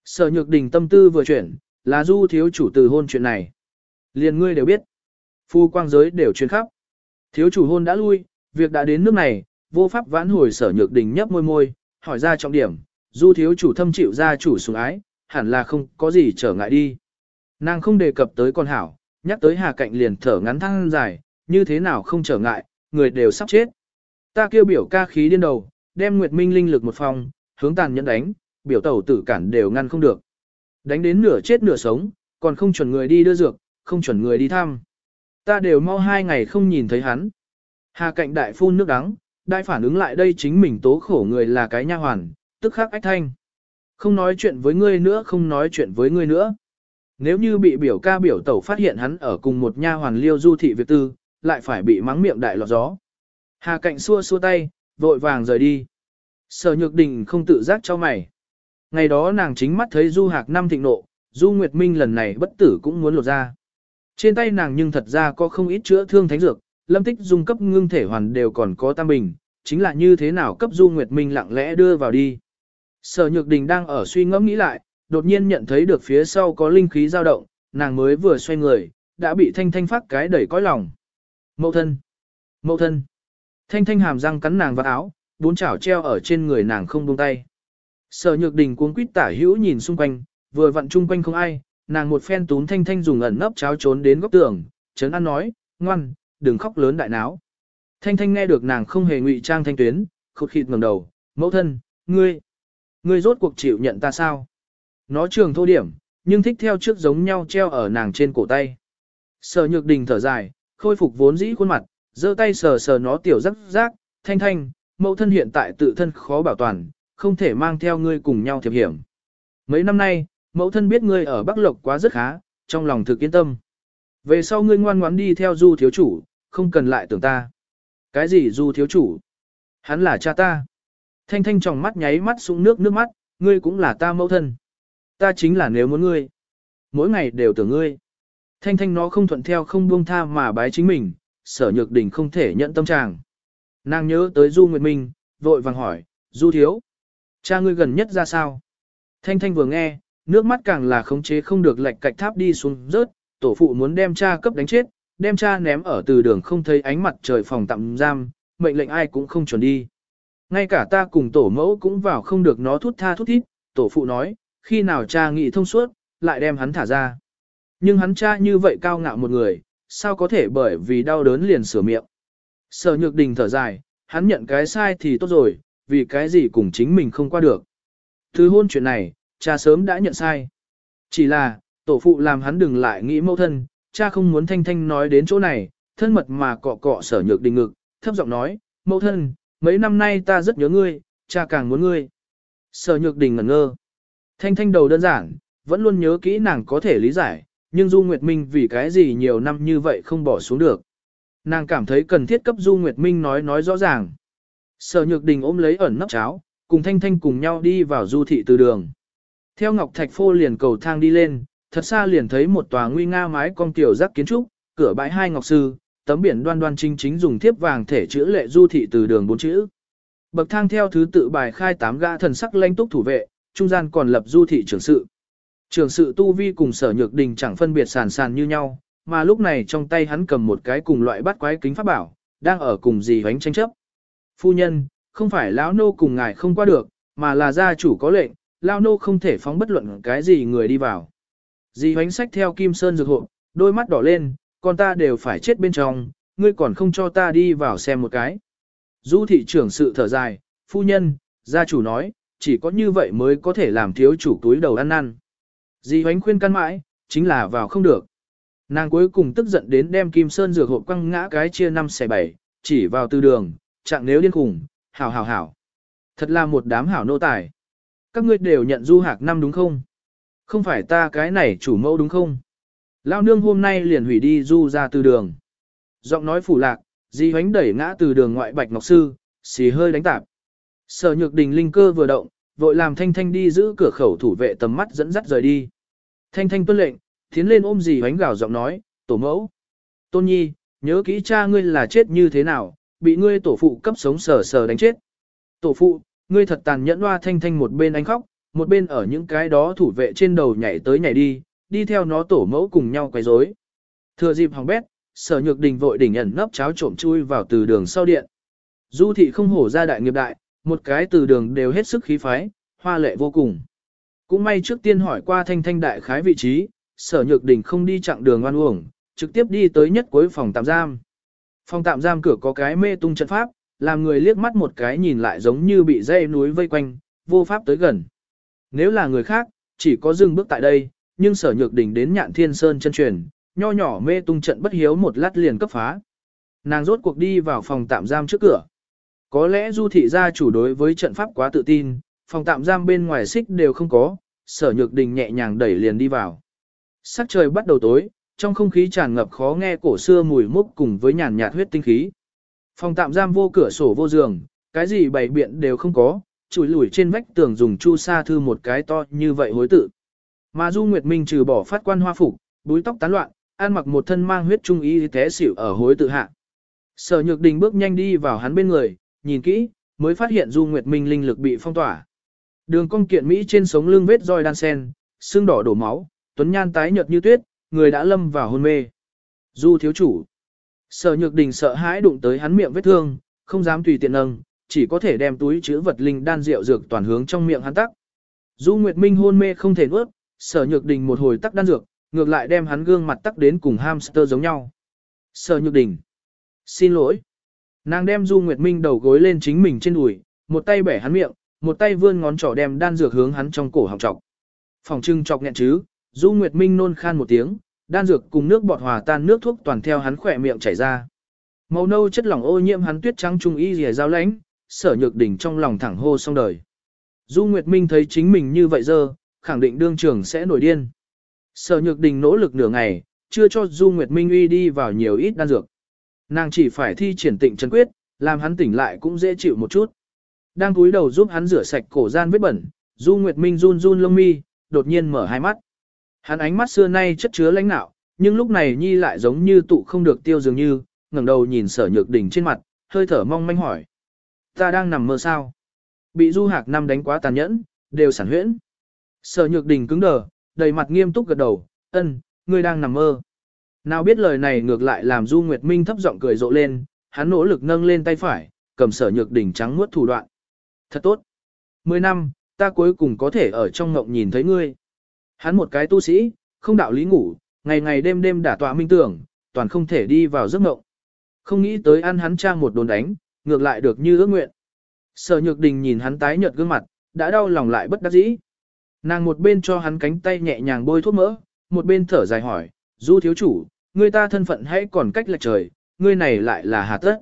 Sở nhược đình tâm tư vừa chuyển, là du thiếu chủ từ hôn chuyện này. Liền ngươi đều biết. Phu quang giới đều truyền khắp. Thiếu chủ hôn đã lui, việc đã đến nước này, vô pháp vãn hồi sở nhược đình nhấp môi môi, hỏi ra trọng điểm, du thiếu chủ thâm chịu gia chủ sủng ái, hẳn là không có gì trở ngại đi. Nàng không đề cập tới con hảo, nhắc tới hà cạnh liền thở ngắn thăng dài, như thế nào không trở ngại, người đều sắp chết. Ta kêu biểu ca khí điên đầu, đem Nguyệt Minh linh lực một phòng, hướng tàn nhẫn đánh, biểu tẩu tử cản đều ngăn không được. Đánh đến nửa chết nửa sống, còn không chuẩn người đi đưa dược, không chuẩn người đi thăm. Ta đều mau hai ngày không nhìn thấy hắn. Hà cạnh đại phun nước đắng, đại phản ứng lại đây chính mình tố khổ người là cái nha hoàn, tức khắc ách thanh. Không nói chuyện với ngươi nữa không nói chuyện với ngươi nữa. Nếu như bị biểu ca biểu tẩu phát hiện hắn ở cùng một nha hoàn liêu du thị việt tư, lại phải bị mắng miệng đại lọt gió. Hà cạnh xua xua tay, vội vàng rời đi. Sở nhược đình không tự giác cho mày. Ngày đó nàng chính mắt thấy du hạc năm thịnh nộ, du nguyệt minh lần này bất tử cũng muốn lột ra. Trên tay nàng nhưng thật ra có không ít chữa thương thánh dược, lâm tích dung cấp ngưng thể hoàn đều còn có tam bình, chính là như thế nào cấp du nguyệt minh lặng lẽ đưa vào đi. Sở nhược đình đang ở suy ngẫm nghĩ lại, đột nhiên nhận thấy được phía sau có linh khí dao động, nàng mới vừa xoay người, đã bị thanh thanh phát cái đẩy cõi lòng. Mậu thân! Mậu thân! Thanh thanh hàm răng cắn nàng vào áo, bốn chảo treo ở trên người nàng không buông tay. Sở nhược đình cuống quýt tả hữu nhìn xung quanh, vừa vặn chung quanh không ai, nàng một phen tún thanh thanh dùng ẩn nấp cháo trốn đến góc tường, Trấn an nói, ngoan, đừng khóc lớn đại náo. Thanh thanh nghe được nàng không hề ngụy trang thanh tuyến, khụt khịt ngẩng đầu, mẫu thân, ngươi, ngươi rốt cuộc chịu nhận ta sao? Nó trường thô điểm, nhưng thích theo trước giống nhau treo ở nàng trên cổ tay. Sở nhược đình thở dài, khôi phục vốn dĩ khuôn mặt, giơ tay sờ sờ nó tiểu rắc rác, thanh thanh, mẫu thân hiện tại tự thân khó bảo toàn, không thể mang theo ngươi cùng nhau thiệp hiểm. Mấy năm nay, mẫu thân biết ngươi ở Bắc Lộc quá rất khá, trong lòng thực yên tâm. Về sau ngươi ngoan ngoãn đi theo du thiếu chủ, không cần lại tưởng ta. Cái gì du thiếu chủ? Hắn là cha ta. Thanh thanh trong mắt nháy mắt xuống nước nước mắt, ngươi cũng là ta mẫu thân. Ta chính là nếu muốn ngươi. Mỗi ngày đều tưởng ngươi. Thanh thanh nó không thuận theo không buông tha mà bái chính mình, sở nhược đỉnh không thể nhận tâm trạng. Nàng nhớ tới Du Nguyệt Minh, vội vàng hỏi, Du thiếu. Cha ngươi gần nhất ra sao? Thanh thanh vừa nghe, nước mắt càng là khống chế không được lệch cạch tháp đi xuống rớt, tổ phụ muốn đem cha cấp đánh chết, đem cha ném ở từ đường không thấy ánh mặt trời phòng tạm giam, mệnh lệnh ai cũng không chuẩn đi. Ngay cả ta cùng tổ mẫu cũng vào không được nó thút tha thút thít, tổ phụ nói, khi nào cha nghị thông suốt, lại đem hắn thả ra. Nhưng hắn cha như vậy cao ngạo một người, sao có thể bởi vì đau đớn liền sửa miệng. Sở nhược đình thở dài, hắn nhận cái sai thì tốt rồi, vì cái gì cùng chính mình không qua được. Thứ hôn chuyện này, cha sớm đã nhận sai. Chỉ là, tổ phụ làm hắn đừng lại nghĩ mâu thân, cha không muốn thanh thanh nói đến chỗ này, thân mật mà cọ cọ sở nhược đình ngực, thấp giọng nói, mâu thân, mấy năm nay ta rất nhớ ngươi, cha càng muốn ngươi. Sở nhược đình ngẩn ngơ. Thanh thanh đầu đơn giản, vẫn luôn nhớ kỹ nàng có thể lý giải, nhưng Du Nguyệt Minh vì cái gì nhiều năm như vậy không bỏ xuống được. Nàng cảm thấy cần thiết cấp Du Nguyệt Minh nói nói rõ ràng. Sở Nhược Đình ôm lấy ẩn nắp cháo, cùng Thanh Thanh cùng nhau đi vào du thị từ đường. Theo Ngọc Thạch Phô liền cầu thang đi lên, thật xa liền thấy một tòa nguy nga mái cong tiểu giác kiến trúc, cửa bãi hai ngọc sư, tấm biển đoan đoan chính chính dùng thiếp vàng thể chữ lệ du thị từ đường bốn chữ. Bậc thang theo thứ tự bài khai tám gã thần sắc lãnh túc thủ vệ, trung gian còn lập du thị trưởng sự. Trưởng sự tu vi cùng sở nhược đình chẳng phân biệt sàn sàn như nhau, mà lúc này trong tay hắn cầm một cái cùng loại bát quái kính pháp bảo, đang ở cùng gì hoánh tranh chấp. Phu nhân, không phải lão nô cùng ngài không qua được, mà là gia chủ có lệnh, lão nô không thể phóng bất luận cái gì người đi vào. Dì hoánh sách theo kim sơn dược hộ, đôi mắt đỏ lên, con ta đều phải chết bên trong, ngươi còn không cho ta đi vào xem một cái. Du thị trưởng sự thở dài, phu nhân, gia chủ nói, chỉ có như vậy mới có thể làm thiếu chủ túi đầu ăn năn. Dì hoánh khuyên căn mãi, chính là vào không được. Nàng cuối cùng tức giận đến đem kim sơn dược hộp quăng ngã cái chia năm xẻ bảy, chỉ vào tư đường, chẳng nếu điên khủng, hảo hảo hảo. Thật là một đám hảo nô tài. Các ngươi đều nhận du hạc năm đúng không? Không phải ta cái này chủ mẫu đúng không? Lao nương hôm nay liền hủy đi du ra từ đường. Giọng nói phủ lạc, di hoánh đẩy ngã từ đường ngoại bạch ngọc sư, xì hơi đánh tạp. Sở nhược đình linh cơ vừa động, vội làm thanh thanh đi giữ cửa khẩu thủ vệ tầm mắt dẫn dắt rời đi. Thanh thanh tuân lệnh, tiến lên ôm dì hoánh gào giọng nói, tổ mẫu. Tôn nhi, nhớ kỹ cha ngươi là chết như thế nào, bị ngươi tổ phụ cấp sống sờ sờ đánh chết. Tổ phụ, ngươi thật tàn nhẫn hoa thanh thanh một bên anh khóc, một bên ở những cái đó thủ vệ trên đầu nhảy tới nhảy đi, đi theo nó tổ mẫu cùng nhau quấy rối. Thừa dịp hỏng bét, sở nhược đình vội đỉnh ẩn nấp cháo trộm chui vào từ đường sau điện. Du thị không hổ ra đại nghiệp đại, một cái từ đường đều hết sức khí phái, hoa lệ vô cùng. Cũng may trước tiên hỏi qua thanh thanh đại khái vị trí, sở nhược đình không đi chặng đường oan uổng, trực tiếp đi tới nhất cuối phòng tạm giam. Phòng tạm giam cửa có cái mê tung trận pháp, làm người liếc mắt một cái nhìn lại giống như bị dây núi vây quanh, vô pháp tới gần. Nếu là người khác, chỉ có dừng bước tại đây, nhưng sở nhược đỉnh đến nhạn thiên sơn chân truyền, nho nhỏ mê tung trận bất hiếu một lát liền cấp phá. Nàng rốt cuộc đi vào phòng tạm giam trước cửa. Có lẽ du thị gia chủ đối với trận pháp quá tự tin, phòng tạm giam bên ngoài xích đều không có, sở nhược đình nhẹ nhàng đẩy liền đi vào. Sắc trời bắt đầu tối, trong không khí tràn ngập khó nghe cổ xưa mùi mốc cùng với nhàn nhạt huyết tinh khí. Phòng tạm giam vô cửa sổ vô giường, cái gì bày biện đều không có, chùi lủi trên vách tường dùng chu sa thư một cái to như vậy hối tự. Mà Du Nguyệt Minh trừ bỏ phát quan hoa phục, búi tóc tán loạn, ăn mặc một thân mang huyết trung y té xỉu ở hối tự hạ. Sở Nhược Đình bước nhanh đi vào hắn bên người, nhìn kỹ, mới phát hiện Du Nguyệt Minh linh lực bị phong tỏa. Đường cong kiện Mỹ trên sống lưng vết roi đan sen, xương đỏ đổ máu, tuấn nhan tái nhợt như tuyết, người đã lâm vào hôn mê. Du thiếu chủ. Sở Nhược Đình sợ hãi đụng tới hắn miệng vết thương, không dám tùy tiện nâng, chỉ có thể đem túi chứa vật linh đan rượu dược toàn hướng trong miệng hắn tắc. Du Nguyệt Minh hôn mê không thể nuốt, Sở Nhược Đình một hồi tắc đan dược, ngược lại đem hắn gương mặt tắc đến cùng hamster giống nhau. Sở Nhược Đình. Xin lỗi. Nàng đem Du Nguyệt Minh đầu gối lên chính mình trên đùi, một tay bẻ hắn miệng, một tay vươn ngón trỏ đem đan dược hướng hắn trong cổ họng trọc. Phòng trưng trọc nghẹn chứ, Du Nguyệt Minh nôn khan một tiếng, đan dược cùng nước bọt hòa tan nước thuốc toàn theo hắn khỏe miệng chảy ra. Màu nâu chất lỏng ô nhiễm hắn tuyết trắng trung y rìa dao lãnh, sở nhược đỉnh trong lòng thẳng hô xong đời. Du Nguyệt Minh thấy chính mình như vậy giờ khẳng định đương trưởng sẽ nổi điên. Sở nhược đình nỗ lực nửa ngày, chưa cho Du Nguyệt Minh uy đi vào nhiều ít đan dược. Nàng chỉ phải thi triển tịnh chân quyết, làm hắn tỉnh lại cũng dễ chịu một chút. Đang cúi đầu giúp hắn rửa sạch cổ gian vết bẩn, Du Nguyệt Minh run run lông mi, đột nhiên mở hai mắt. Hắn ánh mắt xưa nay chất chứa lãnh nạo, nhưng lúc này Nhi lại giống như tụ không được tiêu dường như, ngẩng đầu nhìn sở nhược đỉnh trên mặt, hơi thở mong manh hỏi. Ta đang nằm mơ sao? Bị Du Hạc năm đánh quá tàn nhẫn, đều sản huyễn. Sở nhược đỉnh cứng đờ, đầy mặt nghiêm túc gật đầu, ân, ngươi đang nằm mơ. Nào biết lời này ngược lại làm Du Nguyệt Minh thấp giọng cười rộ lên, hắn nỗ lực nâng lên tay phải, cầm sở nhược đỉnh trắng muốt thủ đoạn. Thật tốt. Mười năm, ta cuối cùng có thể ở trong ngộng nhìn thấy ngươi. Hắn một cái tu sĩ, không đạo lý ngủ, ngày ngày đêm đêm đả tọa minh tưởng, toàn không thể đi vào giấc mộng. Không nghĩ tới ăn hắn trang một đồn đánh, ngược lại được như ước nguyện. Sở nhược đình nhìn hắn tái nhợt gương mặt, đã đau lòng lại bất đắc dĩ. Nàng một bên cho hắn cánh tay nhẹ nhàng bôi thuốc mỡ, một bên thở dài hỏi, du thiếu chủ, người ta thân phận hãy còn cách lệch trời, ngươi này lại là hà tất.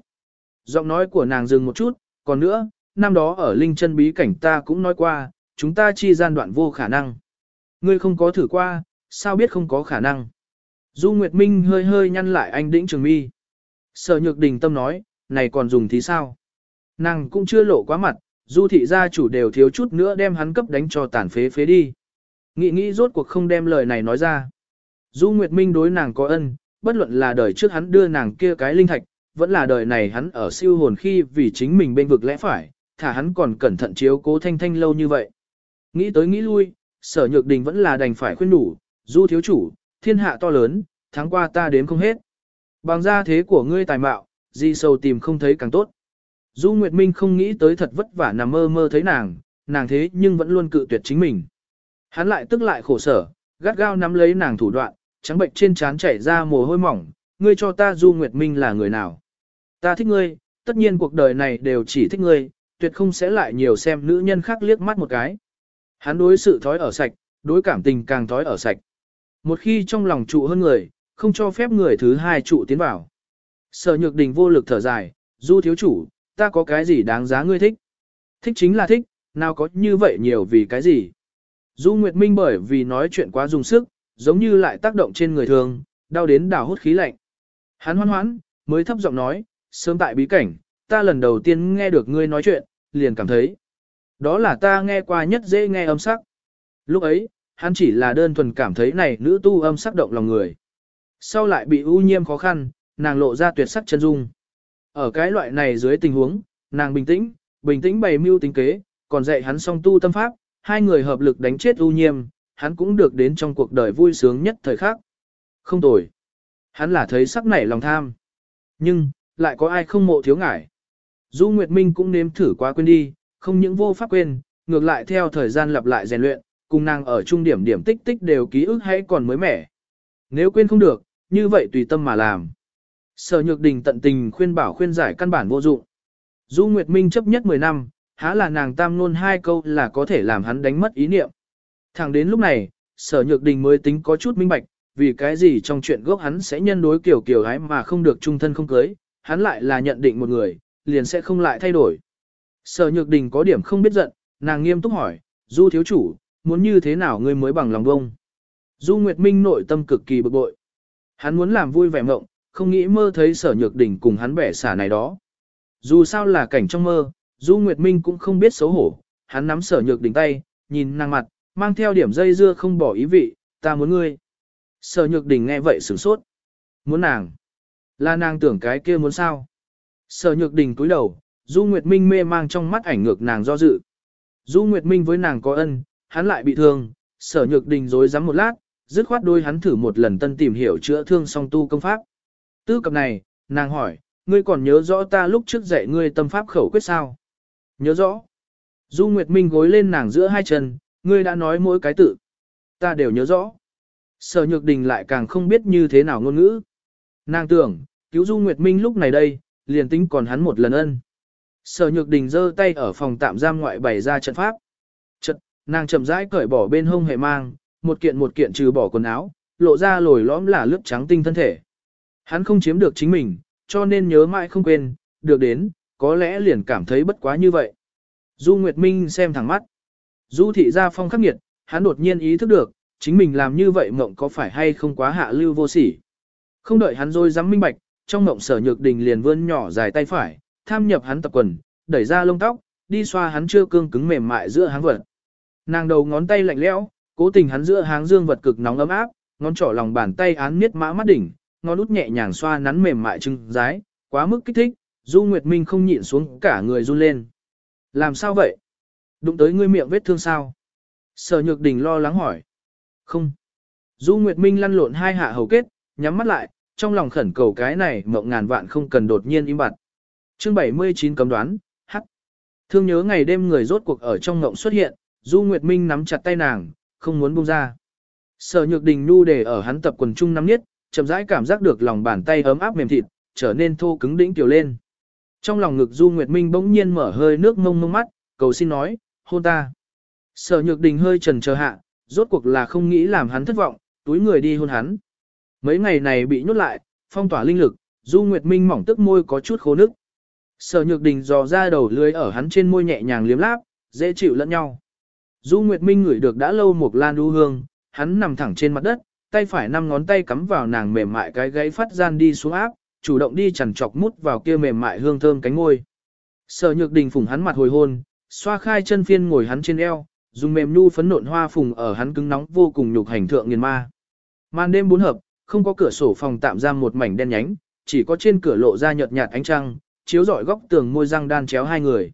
Giọng nói của nàng dừng một chút, còn nữa, năm đó ở linh chân bí cảnh ta cũng nói qua, chúng ta chi gian đoạn vô khả năng. Ngươi không có thử qua, sao biết không có khả năng. Du Nguyệt Minh hơi hơi nhăn lại anh đĩnh trường mi. Sở nhược đình tâm nói, này còn dùng thì sao? Nàng cũng chưa lộ quá mặt, du thị gia chủ đều thiếu chút nữa đem hắn cấp đánh cho tàn phế phế đi. Nghĩ nghĩ rốt cuộc không đem lời này nói ra. Du Nguyệt Minh đối nàng có ân, bất luận là đời trước hắn đưa nàng kia cái linh thạch, vẫn là đời này hắn ở siêu hồn khi vì chính mình bên vực lẽ phải, thả hắn còn cẩn thận chiếu cố thanh thanh lâu như vậy. Nghĩ tới nghĩ lui, sở nhược đình vẫn là đành phải khuyên đủ, du thiếu chủ, thiên hạ to lớn, tháng qua ta đếm không hết. Bằng gia thế của ngươi tài mạo, di sâu tìm không thấy càng tốt. Du Nguyệt Minh không nghĩ tới thật vất vả nằm mơ mơ thấy nàng, nàng thế nhưng vẫn luôn cự tuyệt chính mình. Hắn lại tức lại khổ sở, gắt gao nắm lấy nàng thủ đoạn, trắng bệnh trên trán chảy ra mồ hôi mỏng, ngươi cho ta Du Nguyệt Minh là người nào. Ta thích ngươi, tất nhiên cuộc đời này đều chỉ thích ngươi, tuyệt không sẽ lại nhiều xem nữ nhân khác liếc mắt một cái. Hắn đối sự thói ở sạch, đối cảm tình càng thói ở sạch. Một khi trong lòng trụ hơn người, không cho phép người thứ hai trụ tiến vào. Sở nhược đình vô lực thở dài, du thiếu chủ, ta có cái gì đáng giá ngươi thích? Thích chính là thích, nào có như vậy nhiều vì cái gì? Du Nguyệt Minh bởi vì nói chuyện quá dùng sức, giống như lại tác động trên người thường, đau đến đảo hút khí lạnh. Hắn hoan hoãn, mới thấp giọng nói, sớm tại bí cảnh, ta lần đầu tiên nghe được ngươi nói chuyện, liền cảm thấy. Đó là ta nghe qua nhất dễ nghe âm sắc. Lúc ấy, hắn chỉ là đơn thuần cảm thấy này nữ tu âm sắc động lòng người. Sau lại bị ưu nhiễm khó khăn, nàng lộ ra tuyệt sắc chân dung. Ở cái loại này dưới tình huống, nàng bình tĩnh, bình tĩnh bày mưu tính kế, còn dạy hắn song tu tâm pháp, hai người hợp lực đánh chết ưu nhiễm, hắn cũng được đến trong cuộc đời vui sướng nhất thời khắc. Không tồi. Hắn là thấy sắc nảy lòng tham. Nhưng, lại có ai không mộ thiếu ngải. Du Nguyệt Minh cũng nếm thử quá quên đi, không những vô pháp quên, ngược lại theo thời gian lặp lại rèn luyện, cùng nàng ở trung điểm điểm tích tích đều ký ức hay còn mới mẻ. Nếu quên không được, như vậy tùy tâm mà làm. Sở Nhược Đình tận tình khuyên bảo khuyên giải căn bản vô dụng. Du Nguyệt Minh chấp nhất 10 năm, há là nàng tam nôn hai câu là có thể làm hắn đánh mất ý niệm. Thẳng đến lúc này, Sở Nhược Đình mới tính có chút minh bạch, vì cái gì trong chuyện gốc hắn sẽ nhân đối kiểu kiểu gái mà không được trung thân không cưới, hắn lại là nhận định một người, liền sẽ không lại thay đổi. Sở Nhược Đình có điểm không biết giận, nàng nghiêm túc hỏi, Du thiếu chủ, muốn như thế nào ngươi mới bằng lòng vông? Du Nguyệt Minh nội tâm cực kỳ bực bội. Hắn muốn làm vui vẻ mộng, không nghĩ mơ thấy sở nhược đỉnh cùng hắn bẻ xả này đó. Dù sao là cảnh trong mơ, Du Nguyệt Minh cũng không biết xấu hổ, hắn nắm sở nhược đỉnh tay, nhìn nàng mặt, mang theo điểm dây dưa không bỏ ý vị, ta muốn ngươi. Sở nhược đỉnh nghe vậy sửng sốt. Muốn nàng. Là nàng tưởng cái kia muốn sao. Sở nhược đỉnh cúi đầu, Du Nguyệt Minh mê mang trong mắt ảnh ngược nàng do dự. Du Nguyệt Minh với nàng có ân, hắn lại bị thương, sở nhược đình dối rắm một lát, dứt khoát đôi hắn thử một lần tân tìm hiểu chữa thương song tu công pháp. Tư cập này, nàng hỏi, ngươi còn nhớ rõ ta lúc trước dạy ngươi tâm pháp khẩu quyết sao? Nhớ rõ. Du Nguyệt Minh gối lên nàng giữa hai chân, ngươi đã nói mỗi cái tự. Ta đều nhớ rõ. Sở Nhược Đình lại càng không biết như thế nào ngôn ngữ. Nàng tưởng, cứu Du Nguyệt Minh lúc này đây, liền tính còn hắn một lần ân. Sở Nhược Đình giơ tay ở phòng tạm giam ngoại bày ra trận pháp. Trận, nàng chậm rãi cởi bỏ bên hông hệ mang, một kiện một kiện trừ bỏ quần áo, lộ ra lồi lõm là lớp trắng tinh thân thể. Hắn không chiếm được chính mình, cho nên nhớ mãi không quên, được đến, có lẽ liền cảm thấy bất quá như vậy. Du Nguyệt Minh xem thẳng mắt. Du thị gia phong khắc nghiệt, hắn đột nhiên ý thức được, chính mình làm như vậy mộng có phải hay không quá hạ lưu vô sỉ. Không đợi hắn rồi dám minh bạch, trong mộng sở nhược đình liền vươn nhỏ dài tay phải, tham nhập hắn tập quần, đẩy ra lông tóc, đi xoa hắn chưa cương cứng mềm mại giữa háng vật. Nàng đầu ngón tay lạnh lẽo, cố tình hắn giữa háng dương vật cực nóng ấm áp, ngón trỏ lòng bàn tay án miết mã mắt đỉnh, ngón út nhẹ nhàng xoa nắn mềm mại trưng rái, quá mức kích thích, Du Nguyệt Minh không nhịn xuống cả người run lên. Làm sao vậy? Đụng tới ngươi miệng vết thương sao? Sở Nhược Đình lo lắng hỏi. Không. Du Nguyệt Minh lăn lộn hai hạ hầu kết, nhắm mắt lại, trong lòng khẩn cầu cái này mộng ngàn vạn không cần đột nhiên im bặt. Chương 79 cấm đoán, hắc. Thương nhớ ngày đêm người rốt cuộc ở trong ngộng xuất hiện, Du Nguyệt Minh nắm chặt tay nàng, không muốn buông ra. Sở Nhược Đình nu để ở hắn tập quần trung nắm nhất, chậm rãi cảm giác được lòng bàn tay ấm áp mềm thịt, trở nên thô cứng đĩnh tiểu lên. Trong lòng ngực Du Nguyệt Minh bỗng nhiên mở hơi nước mông mông mắt, cầu xin nói, hôn ta. Sở Nhược Đình hơi trần chờ hạ, rốt cuộc là không nghĩ làm hắn thất vọng, túi người đi hôn hắn. Mấy ngày này bị nhốt lại, phong tỏa linh lực, Du Nguyệt Minh mỏng tức môi có chút khô nước. Sở Nhược Đình dò ra đầu lưới ở hắn trên môi nhẹ nhàng liếm láp, dễ chịu lẫn nhau. Du Nguyệt Minh ngửi được đã lâu một lan đu hương, hắn nằm thẳng trên mặt đất, tay phải năm ngón tay cắm vào nàng mềm mại cái gáy phát gian đi xuống áp, chủ động đi chằn chọc mút vào kia mềm mại hương thơm cánh môi. Sở Nhược Đình phùng hắn mặt hồi hôn, xoa khai chân phiên ngồi hắn trên eo, dùng mềm nhu phấn nộn hoa phùng ở hắn cứng nóng vô cùng nhục hành thượng nghiền ma. Màn đêm bốn hợp, không có cửa sổ phòng tạm giam một mảnh đen nhánh, chỉ có trên cửa lộ ra nhợt nhạt ánh trăng, chiếu rọi góc tường môi răng đan chéo hai người.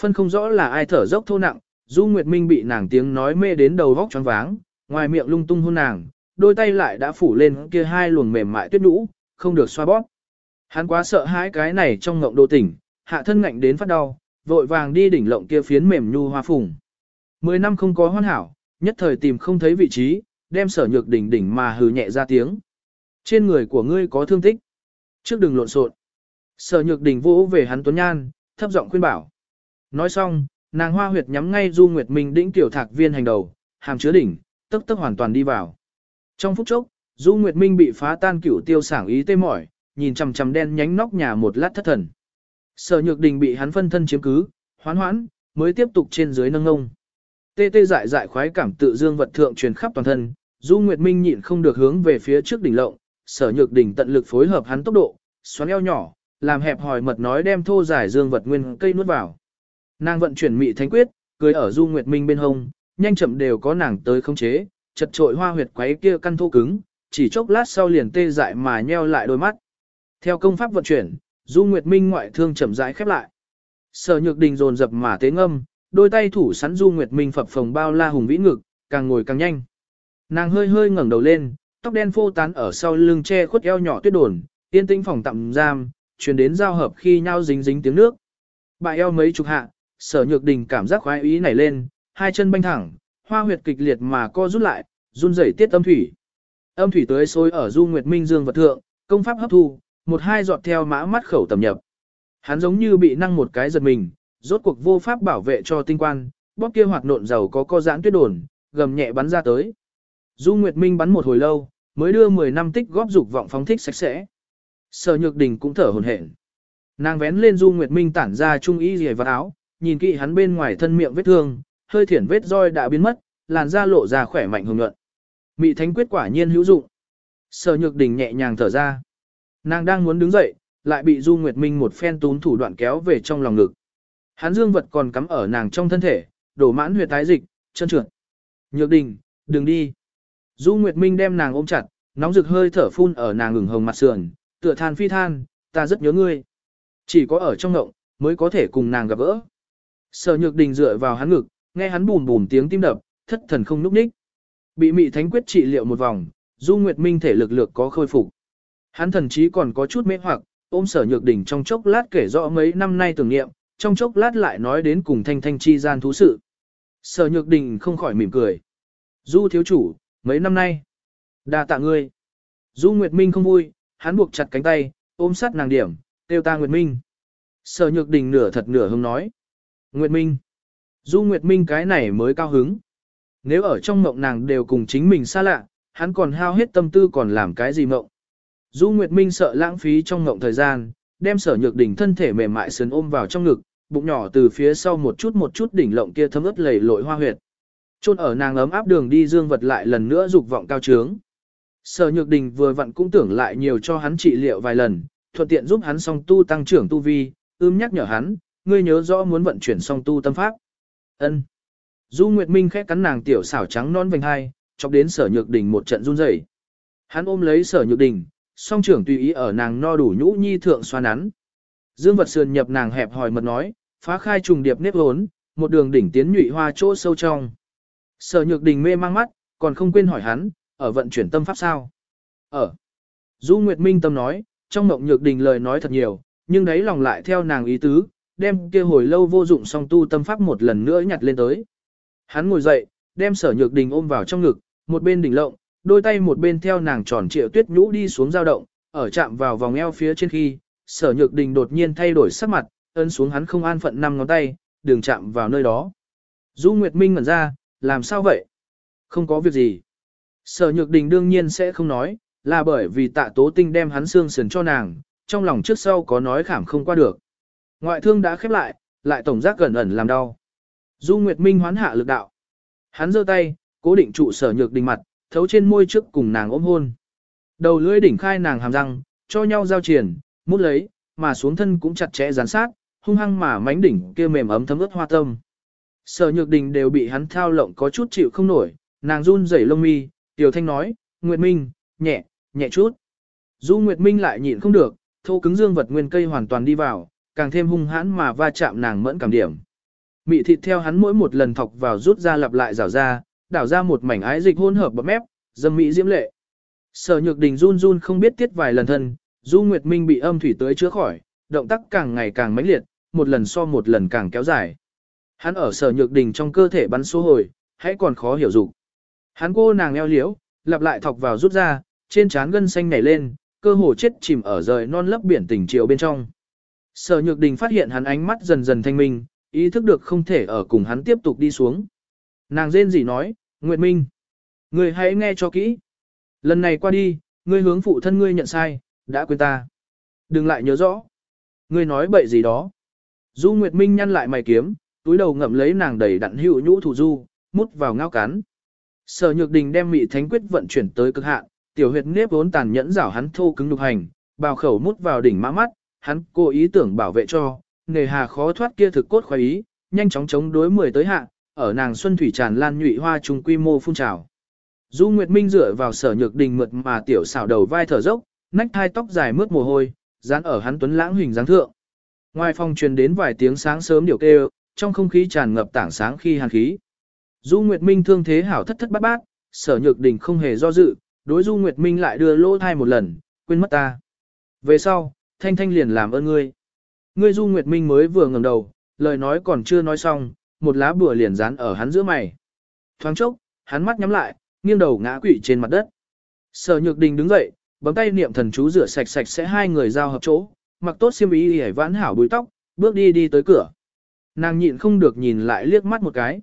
Phân không rõ là ai thở dốc thô nặng, Du Nguyệt Minh bị nàng tiếng nói mê đến đầu vóc choáng váng, ngoài miệng lung tung hôn nàng, đôi tay lại đã phủ lên kia hai luồng mềm mại tuyết nhũ, không được xoa bóp. Hắn quá sợ hãi cái này trong ngộng đô tỉnh, hạ thân ngạnh đến phát đau, vội vàng đi đỉnh lộng kia phiến mềm nhu hoa phùng. Mười năm không có hoàn hảo, nhất thời tìm không thấy vị trí, đem sở nhược đỉnh đỉnh mà hừ nhẹ ra tiếng. Trên người của ngươi có thương tích. Trước đừng lộn xộn. Sở nhược Đình vỗ về hắn tuấn nhan, thấp giọng khuyên bảo. Nói xong, nàng hoa huyệt nhắm ngay Du Nguyệt Minh đỉnh tiểu thạc viên hành đầu, hàm chứa đỉnh, tức tức hoàn toàn đi vào. Trong phút chốc, Du Nguyệt Minh bị phá tan cửu tiêu sảng ý tê mỏi, nhìn chằm chằm đen nhánh nóc nhà một lát thất thần. Sở Nhược Đình bị hắn phân thân chiếm cứ, hoán hoãn, mới tiếp tục trên dưới nâng ngông. Tê tê dại dại khoái cảm tự dương vật thượng truyền khắp toàn thân, Du Nguyệt Minh nhịn không được hướng về phía trước đỉnh lộng, Sở Nhược Đình tận lực phối hợp hắn tốc độ, xoắn eo nhỏ, làm hẹp hỏi mật nói đem thô giải dương vật nguyên cây nuốt vào. Nàng vận chuyển mị thánh quyết, cưới ở Du Nguyệt Minh bên hông, nhanh chậm đều có nàng tới khống chế, chật trội hoa huyệt quấy kia căn thô cứng, chỉ chốc lát sau liền tê dại mà nheo lại đôi mắt. Theo công pháp vận chuyển, Du Nguyệt Minh ngoại thương chậm rãi khép lại. Sở Nhược Đình dồn dập mà tế ngâm, đôi tay thủ sắn Du Nguyệt Minh phập phồng bao la hùng vĩ ngực, càng ngồi càng nhanh. Nàng hơi hơi ngẩng đầu lên, tóc đen phô tán ở sau lưng che khuất eo nhỏ tuyết đồn, yên tĩnh phòng tạm giam, truyền đến giao hợp khi nhau dính dính tiếng nước. Bại eo mấy chục hạ, Sở Nhược Đình cảm giác khoái ý nảy lên, hai chân banh thẳng, hoa huyệt kịch liệt mà co rút lại, run rẩy tiết âm thủy. Âm thủy tới sôi ở Du Nguyệt Minh Dương vật thượng, công pháp hấp thu, một hai giọt theo mã mắt khẩu tầm nhập. Hắn giống như bị năng một cái giật mình, rốt cuộc vô pháp bảo vệ cho tinh quan, bóp kia hoạt nộn giàu có co giãn tuyết đồn, gầm nhẹ bắn ra tới. Du Nguyệt Minh bắn một hồi lâu, mới đưa 10 năm tích góp dục vọng phóng thích sạch sẽ. Sở Nhược Đình cũng thở hổn hển. Nàng vén lên Du Nguyệt Minh tản ra trung y rìa vật áo, nhìn kỹ hắn bên ngoài thân miệng vết thương, hơi thiển vết roi đã biến mất, làn da lộ ra khỏe mạnh hồng nhuận. Mị thánh quyết quả nhiên hữu dụng. Sở Nhược Đình nhẹ nhàng thở ra. Nàng đang muốn đứng dậy, lại bị Du Nguyệt Minh một phen tún thủ đoạn kéo về trong lòng ngực. Hắn dương vật còn cắm ở nàng trong thân thể, đổ mãn huyệt tái dịch, chân trượt. Nhược Đình, đừng đi. Du Nguyệt Minh đem nàng ôm chặt, nóng rực hơi thở phun ở nàng ửng hồng mặt sườn, tựa than phi than, ta rất nhớ ngươi. Chỉ có ở trong ngộng, mới có thể cùng nàng gặp gỡ. Sở Nhược Đình dựa vào hắn ngực, nghe hắn bùm bùm tiếng tim đập, thất thần không núp ních. Bị mị thánh quyết trị liệu một vòng, Du Nguyệt Minh thể lực lực có khôi phục. Hắn thần chí còn có chút mê hoặc, ôm sở nhược Đình trong chốc lát kể rõ mấy năm nay tưởng niệm, trong chốc lát lại nói đến cùng thanh thanh chi gian thú sự. Sở nhược đình không khỏi mỉm cười. Du thiếu chủ, mấy năm nay, đa tạ ngươi. Du Nguyệt Minh không vui, hắn buộc chặt cánh tay, ôm sát nàng điểm, tiêu ta Nguyệt Minh. Sở nhược đình nửa thật nửa hông nói. Nguyệt Minh. Du Nguyệt Minh cái này mới cao hứng. Nếu ở trong mộng nàng đều cùng chính mình xa lạ, hắn còn hao hết tâm tư còn làm cái gì mộng. Du Nguyệt Minh sợ lãng phí trong mộng thời gian, đem sở nhược đỉnh thân thể mềm mại sườn ôm vào trong ngực, bụng nhỏ từ phía sau một chút một chút đỉnh lộng kia thấm ướt lầy lội hoa huyệt. trôn ở nàng ấm áp đường đi dương vật lại lần nữa dục vọng cao trướng. Sở nhược đình vừa vặn cũng tưởng lại nhiều cho hắn trị liệu vài lần, thuận tiện giúp hắn song tu tăng trưởng tu vi, ưm nhắc nhở hắn, ngươi nhớ rõ muốn vận chuyển song tu tâm pháp. Ân. Du Nguyệt Minh khẽ cắn nàng tiểu xảo trắng non vành hai, chọc đến sở nhược đình một trận run rẩy. Hắn ôm lấy sở nhược đình, song trưởng tùy ý ở nàng no đủ nhũ nhi thượng xoa nắn. Dương vật sườn nhập nàng hẹp hỏi mật nói, phá khai trùng điệp nếp hốn, một đường đỉnh tiến nhụy hoa chỗ sâu trong. Sở nhược đình mê mang mắt, còn không quên hỏi hắn, ở vận chuyển tâm pháp sao? Ở. Du Nguyệt Minh tâm nói, trong mộng nhược đình lời nói thật nhiều, nhưng đấy lòng lại theo nàng ý tứ, đem kia hồi lâu vô dụng song tu tâm pháp một lần nữa nhặt lên tới. Hắn ngồi dậy, đem sở nhược đình ôm vào trong ngực, một bên đỉnh lộng, đôi tay một bên theo nàng tròn trịa tuyết nhũ đi xuống dao động, ở chạm vào vòng eo phía trên khi, sở nhược đình đột nhiên thay đổi sắc mặt, ấn xuống hắn không an phận năm ngón tay, đừng chạm vào nơi đó. Du Nguyệt Minh ngẩn ra, làm sao vậy? Không có việc gì. Sở nhược đình đương nhiên sẽ không nói, là bởi vì tạ tố tinh đem hắn xương sườn cho nàng, trong lòng trước sau có nói khảm không qua được. Ngoại thương đã khép lại, lại tổng giác gần ẩn làm đau. Du Nguyệt Minh hoán hạ lực đạo. Hắn giơ tay, cố định trụ sở nhược đình mặt, thấu trên môi trước cùng nàng ôm hôn. Đầu lưỡi đỉnh khai nàng hàm răng, cho nhau giao triển, mút lấy, mà xuống thân cũng chặt chẽ gián sát, hung hăng mà mánh đỉnh kia mềm ấm thấm ướt hoa tâm. Sở nhược đình đều bị hắn thao lộng có chút chịu không nổi, nàng run rẩy lông mi, tiểu thanh nói, Nguyệt Minh, nhẹ, nhẹ chút. Du Nguyệt Minh lại nhịn không được, thô cứng dương vật nguyên cây hoàn toàn đi vào, càng thêm hung hãn mà va chạm nàng mẫn cảm điểm. Mị thịt theo hắn mỗi một lần thọc vào rút ra lặp lại rào ra, đảo ra một mảnh ái dịch hỗn hợp bọt mép, dâm mỹ diễm lệ. Sở Nhược Đình run run không biết tiết vài lần thân, Du Nguyệt Minh bị âm thủy tới chữa khỏi, động tác càng ngày càng mãnh liệt, một lần so một lần càng kéo dài. Hắn ở Sở Nhược Đình trong cơ thể bắn số hồi, hãy còn khó hiểu dụng. Hắn cô nàng eo liễu, lặp lại thọc vào rút ra, trên trán gân xanh nảy lên, cơ hồ chết chìm ở rời non lấp biển tình chiều bên trong. Sở Nhược Đình phát hiện hắn ánh mắt dần dần thanh minh, ý thức được không thể ở cùng hắn tiếp tục đi xuống. Nàng rên gì nói, Nguyệt Minh, ngươi hãy nghe cho kỹ. Lần này qua đi, ngươi hướng phụ thân ngươi nhận sai, đã quên ta. Đừng lại nhớ rõ. Ngươi nói bậy gì đó. Du Nguyệt Minh nhăn lại mày kiếm, túi đầu ngậm lấy nàng đầy đặn hữu nhũ thủ du, mút vào ngao cắn. Sở Nhược Đình đem mị thánh quyết vận chuyển tới cực hạn, tiểu huyệt nếp vốn tàn nhẫn rảo hắn thô cứng đục hành, bào khẩu mút vào đỉnh mã mắt, hắn cố ý tưởng bảo vệ cho, nề hà khó thoát kia thực cốt khoái ý, nhanh chóng chống đối mười tới hạ, ở nàng xuân thủy tràn lan nhụy hoa trùng quy mô phun trào. Du Nguyệt Minh dựa vào sở nhược đình mượt mà tiểu xảo đầu vai thở dốc, nách hai tóc dài mướt mồ hôi, dán ở hắn tuấn lãng hình dáng thượng. Ngoài phòng truyền đến vài tiếng sáng sớm điều kêu, trong không khí tràn ngập tảng sáng khi hàn khí. Du Nguyệt Minh thương thế hảo thất thất bát bát, sở nhược đình không hề do dự, đối Du Nguyệt Minh lại đưa lỗ thai một lần, quên mất ta. Về sau, Thanh Thanh liền làm ơn ngươi. Ngươi Du Nguyệt Minh mới vừa ngẩng đầu, lời nói còn chưa nói xong, một lá bùa liền dán ở hắn giữa mày. Thoáng chốc, hắn mắt nhắm lại, nghiêng đầu ngã quỵ trên mặt đất. Sở Nhược Đình đứng dậy, bấm tay niệm thần chú rửa sạch sạch sẽ hai người giao hợp chỗ, mặc tốt xiêm y hề vãn hảo búi tóc, bước đi đi tới cửa. Nàng nhịn không được nhìn lại liếc mắt một cái.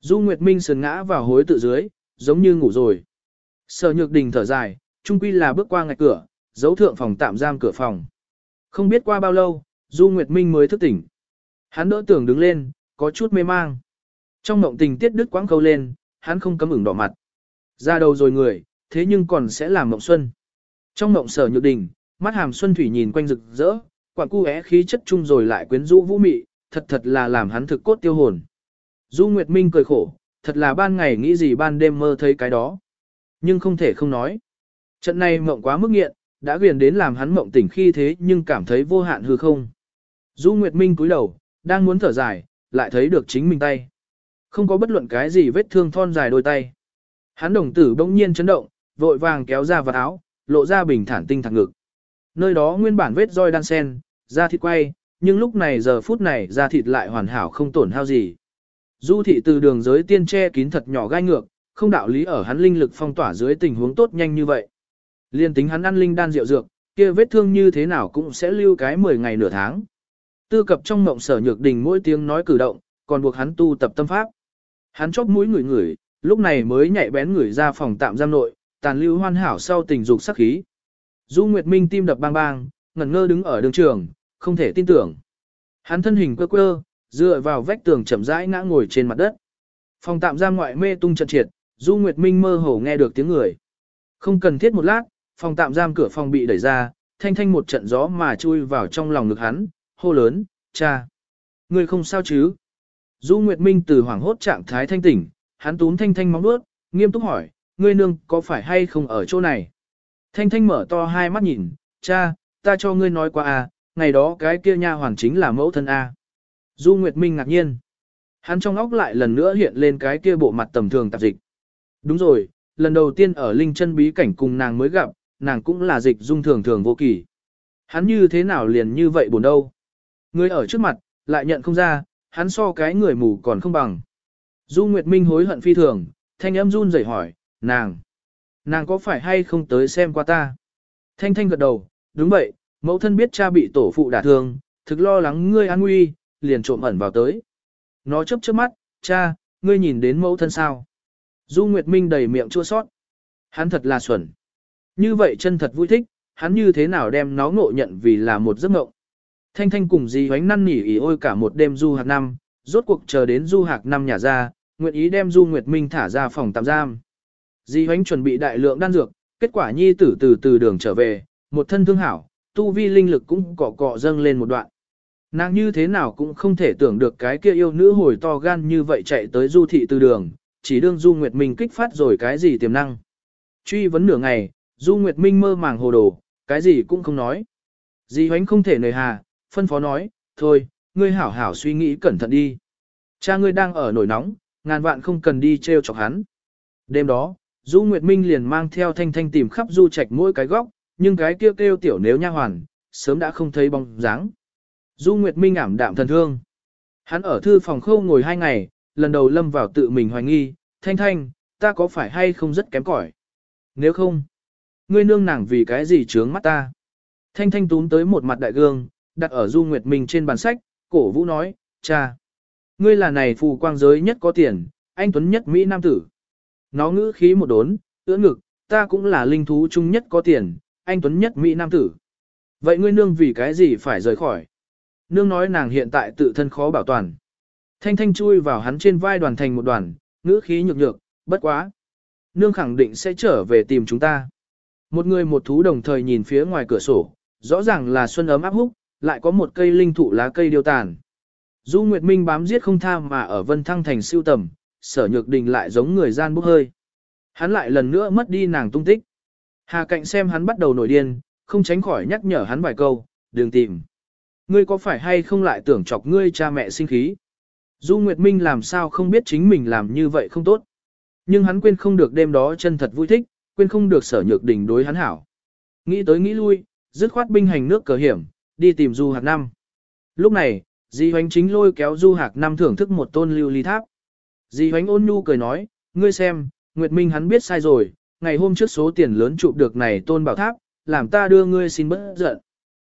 Du Nguyệt Minh sườn ngã vào hối tự dưới, giống như ngủ rồi. Sở Nhược Đình thở dài, trung quy là bước qua ngạch cửa, giấu thượng phòng tạm giam cửa phòng. Không biết qua bao lâu, Du Nguyệt Minh mới thức tỉnh. Hắn đỡ tưởng đứng lên, có chút mê mang. Trong mộng tình tiết đứt quãng câu lên, hắn không cấm ửng đỏ mặt. Ra đầu rồi người, thế nhưng còn sẽ làm mộng xuân. Trong mộng sở nhược đình, mắt hàm xuân thủy nhìn quanh rực rỡ, quảng cu é khí chất chung rồi lại quyến rũ vũ mị, thật thật là làm hắn thực cốt tiêu hồn. Du Nguyệt Minh cười khổ, thật là ban ngày nghĩ gì ban đêm mơ thấy cái đó. Nhưng không thể không nói. Trận này mộng quá mức nghiện, đã quyền đến làm hắn mộng tỉnh khi thế nhưng cảm thấy vô hạn hư không. Du Nguyệt Minh cúi đầu, đang muốn thở dài, lại thấy được chính mình tay. Không có bất luận cái gì vết thương thon dài đôi tay. Hắn đồng tử bỗng nhiên chấn động, vội vàng kéo ra vật áo, lộ ra bình thản tinh thẳng ngực. Nơi đó nguyên bản vết roi đan sen, da thịt quay, nhưng lúc này giờ phút này da thịt lại hoàn hảo không tổn hao gì. Du thị từ đường giới tiên che kín thật nhỏ gai ngược, không đạo lý ở hắn linh lực phong tỏa dưới tình huống tốt nhanh như vậy. Liên tính hắn ăn linh đan rượu dược, kia vết thương như thế nào cũng sẽ lưu cái 10 ngày nửa tháng. Tư cập trong mộng sở nhược đình mỗi tiếng nói cử động, còn buộc hắn tu tập tâm pháp. Hắn chóp mũi ngửi ngửi, lúc này mới nhạy bén ngửi ra phòng tạm giam nội, tàn lưu hoàn hảo sau tình dục sắc khí. Du Nguyệt Minh tim đập bang bang, ngẩn ngơ đứng ở đường trường, không thể tin tưởng. Hắn thân hình quơ quơ, dựa vào vách tường chậm rãi ngã ngồi trên mặt đất. Phòng tạm giam ngoại mê tung trận triệt, Du Nguyệt Minh mơ hồ nghe được tiếng người. Không cần thiết một lát, phòng tạm giam cửa phòng bị đẩy ra, thanh thanh một trận gió mà chui vào trong lòng ngực hắn, hô lớn, cha. Ngươi không sao chứ? Du Nguyệt Minh từ hoảng hốt trạng thái thanh tỉnh, hắn túm thanh thanh móng bước, nghiêm túc hỏi, ngươi nương có phải hay không ở chỗ này? Thanh thanh mở to hai mắt nhìn, cha, ta cho ngươi nói qua à, ngày đó cái kia nha hoàng chính là mẫu thân a. Du Nguyệt Minh ngạc nhiên. Hắn trong óc lại lần nữa hiện lên cái kia bộ mặt tầm thường tạp dịch. Đúng rồi, lần đầu tiên ở Linh chân bí cảnh cùng nàng mới gặp, nàng cũng là dịch dung thường thường vô kỳ. Hắn như thế nào liền như vậy buồn đâu. Người ở trước mặt, lại nhận không ra, hắn so cái người mù còn không bằng. Du Nguyệt Minh hối hận phi thường, thanh âm run rẩy hỏi, nàng, nàng có phải hay không tới xem qua ta? Thanh thanh gật đầu, đúng vậy, mẫu thân biết cha bị tổ phụ đả thương, thực lo lắng ngươi an nguy, liền trộm ẩn vào tới. Nó chớp chớp mắt, cha, ngươi nhìn đến mẫu thân sao? Du Nguyệt Minh đầy miệng chua sót. Hắn thật là xuẩn. Như vậy chân thật vui thích, hắn như thế nào đem nó ngộ nhận vì là một giấc mộng. Thanh Thanh cùng dì hoánh năn nỉ ý ôi cả một đêm du hạc năm, rốt cuộc chờ đến du hạc năm nhà ra, nguyện ý đem du Nguyệt Minh thả ra phòng tạm giam. Dì hoánh chuẩn bị đại lượng đan dược, kết quả nhi tử từ từ đường trở về, một thân thương hảo, tu vi linh lực cũng cọ cọ dâng lên một đoạn. Nàng như thế nào cũng không thể tưởng được cái kia yêu nữ hồi to gan như vậy chạy tới du thị từ đường, chỉ đương du Nguyệt Minh kích phát rồi cái gì tiềm năng. Truy vấn nửa ngày, Du Nguyệt Minh mơ màng hồ đồ, cái gì cũng không nói. Di hoánh không thể nề hà, phân phó nói, thôi, ngươi hảo hảo suy nghĩ cẩn thận đi. Cha ngươi đang ở nổi nóng, ngàn vạn không cần đi treo chọc hắn. Đêm đó, Du Nguyệt Minh liền mang theo Thanh Thanh tìm khắp Du Trạch mỗi cái góc, nhưng cái kêu kêu tiểu nếu nha hoàn, sớm đã không thấy bóng dáng. Du Nguyệt Minh ảm đạm thần thương. Hắn ở thư phòng khâu ngồi hai ngày, lần đầu lâm vào tự mình hoài nghi, Thanh Thanh, ta có phải hay không rất kém cỏi? Nếu không, ngươi nương nàng vì cái gì trướng mắt ta? Thanh Thanh túm tới một mặt đại gương, đặt ở Du Nguyệt Minh trên bàn sách, cổ vũ nói, cha, ngươi là này phù quang giới nhất có tiền, anh Tuấn nhất Mỹ Nam tử. Nó ngữ khí một đốn, ưỡn ngực, ta cũng là linh thú chung nhất có tiền, anh Tuấn nhất Mỹ Nam tử. Vậy ngươi nương vì cái gì phải rời khỏi? Nương nói nàng hiện tại tự thân khó bảo toàn. Thanh thanh chui vào hắn trên vai đoàn thành một đoàn, ngữ khí nhược nhược, bất quá. Nương khẳng định sẽ trở về tìm chúng ta. Một người một thú đồng thời nhìn phía ngoài cửa sổ, rõ ràng là xuân ấm áp húc, lại có một cây linh thụ lá cây điêu tàn. Du Nguyệt Minh bám giết không tha mà ở Vân Thăng thành siêu tầm, sở nhược đình lại giống người gian bốc hơi. Hắn lại lần nữa mất đi nàng tung tích. Hà cạnh xem hắn bắt đầu nổi điên, không tránh khỏi nhắc nhở hắn vài câu, đừng tìm. Ngươi có phải hay không lại tưởng chọc ngươi cha mẹ sinh khí? Du Nguyệt Minh làm sao không biết chính mình làm như vậy không tốt. Nhưng hắn quên không được đêm đó chân thật vui thích, quên không được sở nhược đỉnh đối hắn hảo. Nghĩ tới nghĩ lui, dứt khoát binh hành nước cờ hiểm, đi tìm Du Hạc Năm. Lúc này, Di Hoánh chính lôi kéo Du Hạc Năm thưởng thức một tôn lưu ly tháp. Di Hoánh ôn nhu cười nói, ngươi xem, Nguyệt Minh hắn biết sai rồi, ngày hôm trước số tiền lớn chụp được này tôn bảo tháp, làm ta đưa ngươi xin bớt giận.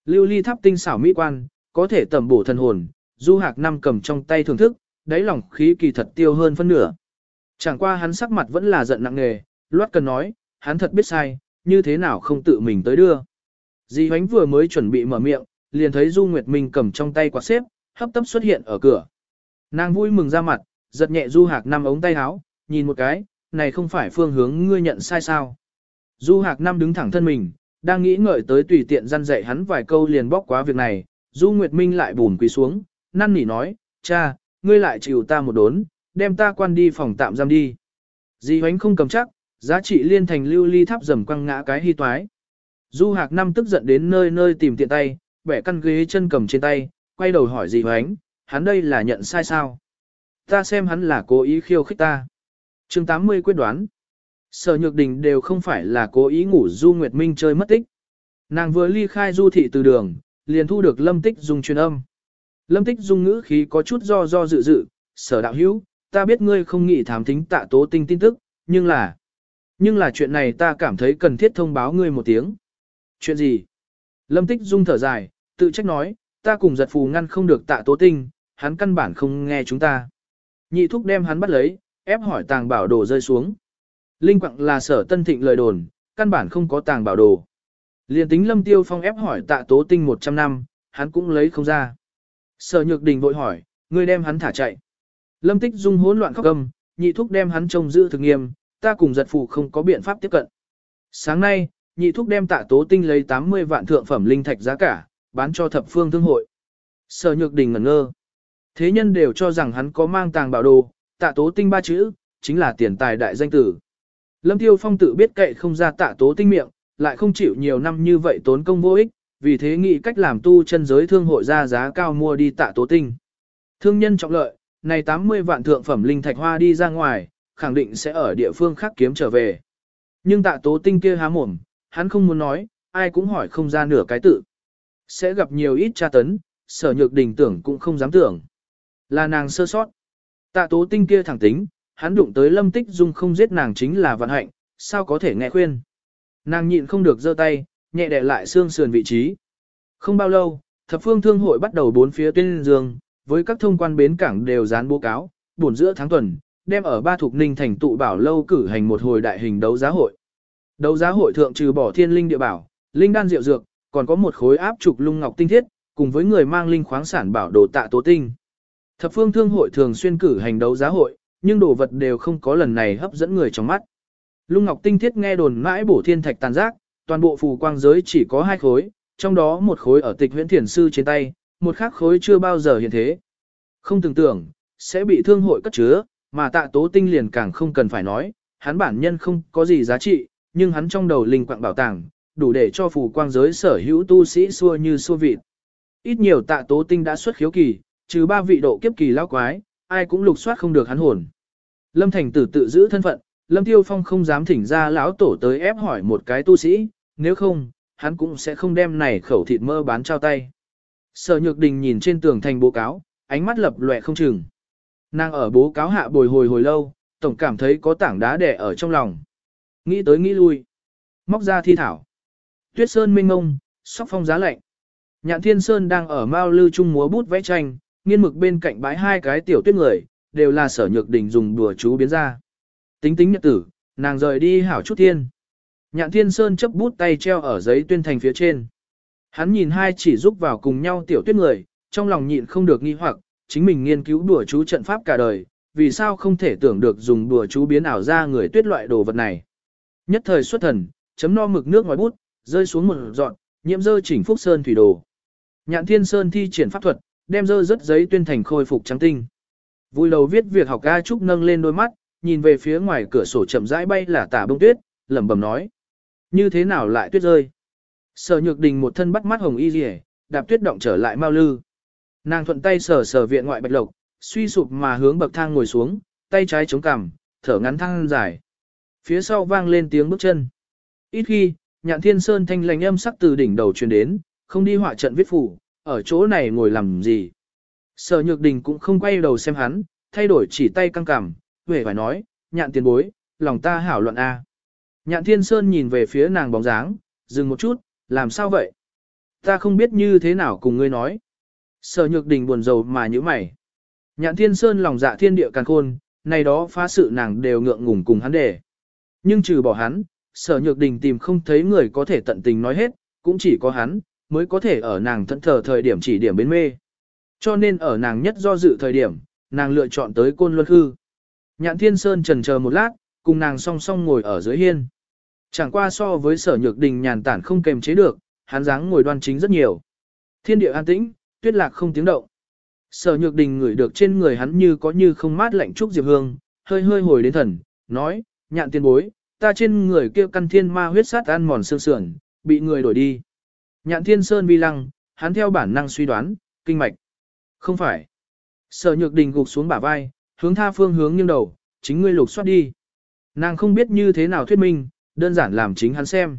Lưu ly tháp tinh xảo mỹ quan, có thể tẩm bổ thần hồn, Du Hạc Năm cầm trong tay thưởng thức, đáy lòng khí kỳ thật tiêu hơn phân nửa. Chẳng qua hắn sắc mặt vẫn là giận nặng nề, loát cần nói, hắn thật biết sai, như thế nào không tự mình tới đưa. Di Hoánh vừa mới chuẩn bị mở miệng, liền thấy Du Nguyệt Minh cầm trong tay quạt xếp, hấp tấp xuất hiện ở cửa. Nàng vui mừng ra mặt, giật nhẹ Du Hạc Năm ống tay áo, nhìn một cái, này không phải phương hướng ngươi nhận sai sao. Du Hạc Năm đứng thẳng thân mình, đang nghĩ ngợi tới tùy tiện răn dạy hắn vài câu liền bóc quá việc này, Du Nguyệt Minh lại bùn quỳ xuống, năn nỉ nói, cha, ngươi lại chịu ta một đốn, đem ta quan đi phòng tạm giam đi. Di hoánh không cầm chắc, giá trị liên thành lưu ly tháp dầm quăng ngã cái hy toái. Du Hạc Năm tức giận đến nơi nơi tìm tiện tay, bẻ căn ghế chân cầm trên tay, quay đầu hỏi Di hoánh, hắn đây là nhận sai sao? Ta xem hắn là cố ý khiêu khích ta. chương 80 quyết đoán. Sở Nhược Đình đều không phải là cố ý ngủ Du Nguyệt Minh chơi mất tích. Nàng vừa ly khai Du thị từ đường, liền thu được Lâm Tích Dung truyền âm. Lâm Tích Dung ngữ khí có chút do do dự dự, sở đạo hữu, ta biết ngươi không nghĩ thám thính tạ tố tinh tin tức, nhưng là... Nhưng là chuyện này ta cảm thấy cần thiết thông báo ngươi một tiếng. Chuyện gì? Lâm Tích Dung thở dài, tự trách nói, ta cùng giật phù ngăn không được tạ tố tinh, hắn căn bản không nghe chúng ta. Nhị thúc đem hắn bắt lấy, ép hỏi tàng bảo đồ rơi xuống. Linh quặng là sở tân thịnh lời đồn, căn bản không có tàng bảo đồ. Liên tính lâm tiêu phong ép hỏi tạ tố tinh 100 năm, hắn cũng lấy không ra. Sở nhược đình vội hỏi, ngươi đem hắn thả chạy. Lâm tích dung hỗn loạn khóc gầm, nhị thúc đem hắn trông giữ thực nghiêm, ta cùng giật phụ không có biện pháp tiếp cận. Sáng nay, nhị thúc đem tạ tố tinh lấy 80 vạn thượng phẩm linh thạch giá cả, bán cho thập phương thương hội. Sở nhược đình ngẩn ngơ. Thế nhân đều cho rằng hắn có mang tàng bảo đồ, tạ tố tinh ba chữ, chính là tiền tài đại danh tử. Lâm Tiêu Phong tự biết cậy không ra tạ tố tinh miệng, lại không chịu nhiều năm như vậy tốn công vô ích, vì thế nghĩ cách làm tu chân giới thương hội ra giá cao mua đi tạ tố tinh. Thương nhân trọng lợi, này 80 vạn thượng phẩm linh thạch hoa đi ra ngoài, khẳng định sẽ ở địa phương khác kiếm trở về. Nhưng tạ tố tinh kia há mồm, hắn không muốn nói, ai cũng hỏi không ra nửa cái tự. Sẽ gặp nhiều ít tra tấn, sở nhược đình tưởng cũng không dám tưởng. Là nàng sơ sót. Tạ tố tinh kia thẳng tính, hắn đụng tới lâm tích dung không giết nàng chính là vận hạnh, sao có thể nghe khuyên. Nàng nhịn không được giơ tay, nhẹ đè lại xương sườn vị trí. Không bao lâu, thập phương thương hội bắt đầu bốn phía tuyên dương, với các thông quan bến cảng đều dán báo cáo, buồn giữa tháng tuần, đem ở ba thuộc ninh thành tụ bảo lâu cử hành một hồi đại hình đấu giá hội. Đấu giá hội thượng trừ bỏ thiên linh địa bảo, linh đan diệu dược, còn có một khối áp trục lung ngọc tinh thiết, cùng với người mang linh khoáng sản bảo đồ tạ tố tinh. Thập phương thương hội thường xuyên cử hành đấu giá hội, nhưng đồ vật đều không có lần này hấp dẫn người trong mắt. Lung Ngọc Tinh Thiết nghe đồn mãi bổ thiên thạch tàn giác, toàn bộ phù quang giới chỉ có hai khối, trong đó một khối ở tịch huyễn thiền sư trên tay, một khác khối chưa bao giờ hiện thế. Không tưởng tưởng, sẽ bị thương hội cất chứa, mà tạ tố tinh liền càng không cần phải nói, hắn bản nhân không có gì giá trị, nhưng hắn trong đầu linh quạng bảo tàng, đủ để cho phù quang giới sở hữu tu sĩ xua như xua vịt. Ít nhiều tạ tố tinh đã xuất khiếu kỳ, trừ ba vị độ kiếp kỳ lao quái, ai cũng lục soát không được hắn hồn. Lâm Thành Tử tự giữ thân phận, Lâm Tiêu Phong không dám thỉnh ra lão tổ tới ép hỏi một cái tu sĩ, nếu không, hắn cũng sẽ không đem này khẩu thịt mơ bán trao tay. Sở Nhược Đình nhìn trên tường thành bố cáo, ánh mắt lập lòe không chừng. Nàng ở bố cáo hạ bồi hồi hồi lâu, tổng cảm thấy có tảng đá đè ở trong lòng. Nghĩ tới nghĩ lui. Móc ra thi thảo. Tuyết sơn minh ngông, sóc phong giá lạnh. Nhạn thiên sơn đang ở mao lư trung múa bút vẽ tranh, nghiên mực bên cạnh bãi hai cái tiểu tuyết người, đều là sở nhược đình dùng đùa chú biến ra. Tính tính nhật tử, nàng rời đi hảo chút thiên. Nhạn thiên sơn chấp bút tay treo ở giấy tuyên thành phía trên. Hắn nhìn hai chỉ giúp vào cùng nhau tiểu tuyết người, trong lòng nhịn không được nghi hoặc, chính mình nghiên cứu đùa chú trận pháp cả đời, vì sao không thể tưởng được dùng đùa chú biến ảo ra người tuyết loại đồ vật này. Nhất thời xuất thần, chấm no mực nước ngoài bút, rơi xuống một dọn, nhiễm dơ chỉnh phúc sơn thủy đồ. Nhạn thiên sơn thi triển pháp thuật, đem dơ rất giấy tuyên thành khôi phục trắng tinh. Vui đầu viết việc học ca trúc nâng lên đôi mắt, nhìn về phía ngoài cửa sổ chậm rãi bay là tả bông tuyết, lẩm bẩm nói. Như thế nào lại tuyết rơi? Sở nhược đình một thân bắt mắt hồng y rìa, đạp tuyết động trở lại mau lư. Nàng thuận tay sờ sờ viện ngoại bạch lộc, suy sụp mà hướng bậc thang ngồi xuống, tay trái chống cằm, thở ngắn thang dài. Phía sau vang lên tiếng bước chân. Ít khi, nhạn thiên sơn thanh lành âm sắc từ đỉnh đầu truyền đến, không đi họa trận viết phủ, ở chỗ này ngồi làm gì. Sở nhược đình cũng không quay đầu xem hắn, thay đổi chỉ tay căng cằm, vẻ phải nói, nhạn tiền bối, lòng ta hảo luận A. Nhạn thiên sơn nhìn về phía nàng bóng dáng, dừng một chút, làm sao vậy? Ta không biết như thế nào cùng ngươi nói. Sở nhược đình buồn rầu mà như mày. Nhạn thiên sơn lòng dạ thiên địa càng khôn, này đó phá sự nàng đều ngượng ngùng cùng hắn để. Nhưng trừ bỏ hắn, sở nhược đình tìm không thấy người có thể tận tình nói hết, cũng chỉ có hắn, mới có thể ở nàng thẫn thờ thời điểm chỉ điểm bến mê. Cho nên ở nàng nhất do dự thời điểm, nàng lựa chọn tới côn luân hư. Nhạn thiên sơn trần chờ một lát, cùng nàng song song ngồi ở dưới hiên. Chẳng qua so với sở nhược đình nhàn tản không kềm chế được, hắn dáng ngồi đoan chính rất nhiều. Thiên địa an tĩnh, tuyết lạc không tiếng động. Sở nhược đình ngửi được trên người hắn như có như không mát lạnh trúc diệp hương, hơi hơi hồi đến thần, nói, nhạn tiên bối, ta trên người kia căn thiên ma huyết sát ăn mòn xương sườn, bị người đổi đi. Nhạn thiên sơn vi lăng, hắn theo bản năng suy đoán, kinh mạch. Không phải. Sở nhược đình gục xuống bả vai, hướng tha phương hướng nghiêng đầu, chính ngươi lục soát đi. Nàng không biết như thế nào thuyết minh, đơn giản làm chính hắn xem.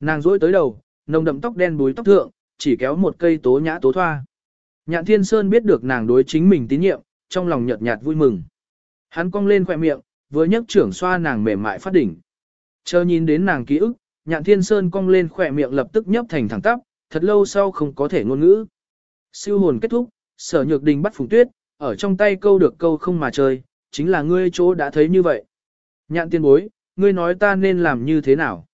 Nàng dối tới đầu, nồng đậm tóc đen búi tóc thượng, chỉ kéo một cây tố nhã tố thoa. Nhạn Thiên Sơn biết được nàng đối chính mình tín nhiệm, trong lòng nhợt nhạt vui mừng. Hắn cong lên khỏe miệng, vừa nhấc trưởng xoa nàng mềm mại phát đỉnh. Chờ nhìn đến nàng ký ức, Nhạn Thiên Sơn cong lên khỏe miệng lập tức nhấp thành thẳng tắp, thật lâu sau không có thể ngôn ngữ. Siêu hồn kết thúc, Sở Nhược Đình bắt Phùng Tuyết, ở trong tay câu được câu không mà chơi, chính là ngươi chỗ đã thấy như vậy. Nhạn tiên bối, ngươi nói ta nên làm như thế nào?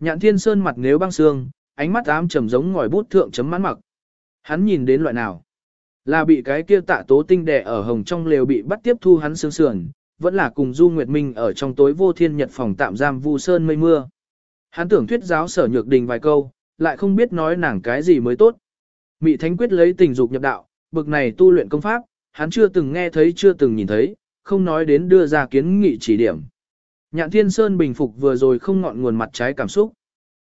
Nhạn Thiên Sơn mặt nếu băng xương, ánh mắt ám trầm giống ngòi bút thượng chấm mãn mặc. Hắn nhìn đến loại nào? Là bị cái kia tạ tố tinh đẻ ở hồng trong lều bị bắt tiếp thu hắn sương sườn, vẫn là cùng Du Nguyệt Minh ở trong tối vô thiên nhật phòng tạm giam vu sơn mây mưa. Hắn tưởng thuyết giáo sở nhược đình vài câu, lại không biết nói nàng cái gì mới tốt. Mị Thánh quyết lấy tình dục nhập đạo, bực này tu luyện công pháp, hắn chưa từng nghe thấy chưa từng nhìn thấy, không nói đến đưa ra kiến nghị chỉ điểm. Nhạn Thiên Sơn bình phục vừa rồi không ngọn nguồn mặt trái cảm xúc.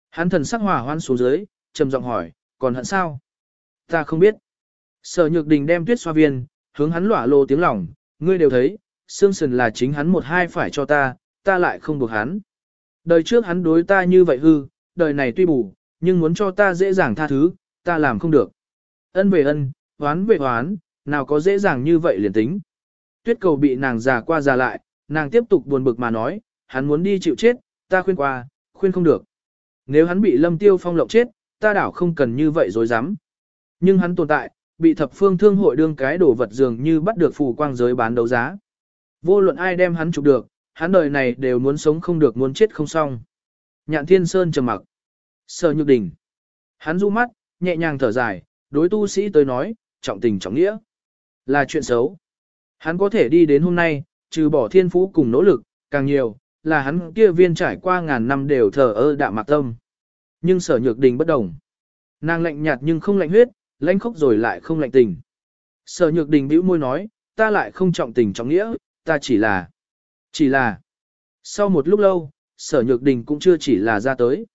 Hắn thần sắc hòa hoan xuống dưới, trầm giọng hỏi, còn hận sao? Ta không biết. Sở Nhược Đình đem tuyết xoa viên, hướng hắn lỏa lô tiếng lòng, ngươi đều thấy, xương sườn là chính hắn một hai phải cho ta, ta lại không buộc hắn. Đời trước hắn đối ta như vậy hư, đời này tuy bù, nhưng muốn cho ta dễ dàng tha thứ, ta làm không được. Ân về ân, hoán về hoán, nào có dễ dàng như vậy liền tính. Tuyết cầu bị nàng già qua già lại, nàng tiếp tục buồn bực mà nói, hắn muốn đi chịu chết, ta khuyên qua, khuyên không được. Nếu hắn bị lâm tiêu phong lộng chết, ta đảo không cần như vậy dối dám. Nhưng hắn tồn tại, bị thập phương thương hội đương cái đồ vật dường như bắt được phù quang giới bán đấu giá. Vô luận ai đem hắn chụp được, hắn đời này đều muốn sống không được muốn chết không xong. Nhạn thiên sơn trầm mặc. Sở nhược đỉnh. Hắn du mắt, nhẹ nhàng thở dài, đối tu sĩ tới nói, trọng tình trọng nghĩa. Là chuyện xấu. Hắn có thể đi đến hôm nay, trừ bỏ thiên phú cùng nỗ lực, càng nhiều, là hắn kia viên trải qua ngàn năm đều thờ ơ đạm mạc tâm. Nhưng sở nhược đình bất đồng. Nàng lạnh nhạt nhưng không lạnh huyết, lãnh khốc rồi lại không lạnh tình. Sở nhược đình bĩu môi nói, ta lại không trọng tình trọng nghĩa, ta chỉ là, chỉ là. Sau một lúc lâu, sở nhược đình cũng chưa chỉ là ra tới.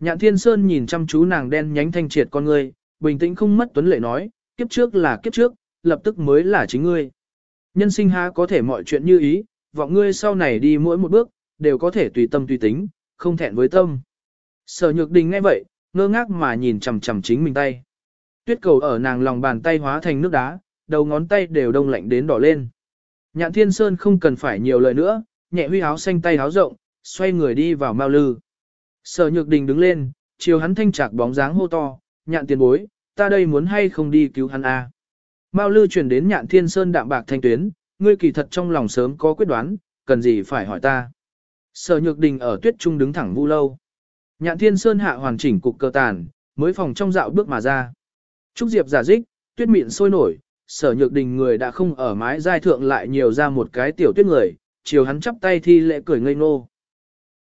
Nhạn Thiên Sơn nhìn chăm chú nàng đen nhánh thanh triệt con ngươi, bình tĩnh không mất tuấn lệ nói, kiếp trước là kiếp trước, lập tức mới là chính ngươi. Nhân sinh há có thể mọi chuyện như ý, vọng ngươi sau này đi mỗi một bước, đều có thể tùy tâm tùy tính, không thẹn với tâm. Sở nhược đình nghe vậy, ngơ ngác mà nhìn chằm chằm chính mình tay. Tuyết cầu ở nàng lòng bàn tay hóa thành nước đá, đầu ngón tay đều đông lạnh đến đỏ lên. Nhạn Thiên Sơn không cần phải nhiều lời nữa, nhẹ huy áo xanh tay áo rộng, xoay người đi vào Mao Lư. Sở Nhược Đình đứng lên, chiều hắn thanh trạc bóng dáng hô to, "Nhạn tiền bối, ta đây muốn hay không đi cứu hắn a?" À? Mao Lư chuyển đến Nhạn Thiên Sơn đạm bạc thanh tuyến, "Ngươi kỳ thật trong lòng sớm có quyết đoán, cần gì phải hỏi ta?" Sở Nhược Đình ở tuyết trung đứng thẳng vu lâu. Nhạn Thiên Sơn hạ hoàn chỉnh cục cơ tàn, mới phòng trong dạo bước mà ra. Trúc Diệp giả dích, tuyết mịn sôi nổi, sở nhược đình người đã không ở mái giai thượng lại nhiều ra một cái tiểu tuyết người, chiều hắn chắp tay thi lễ cười ngây ngô.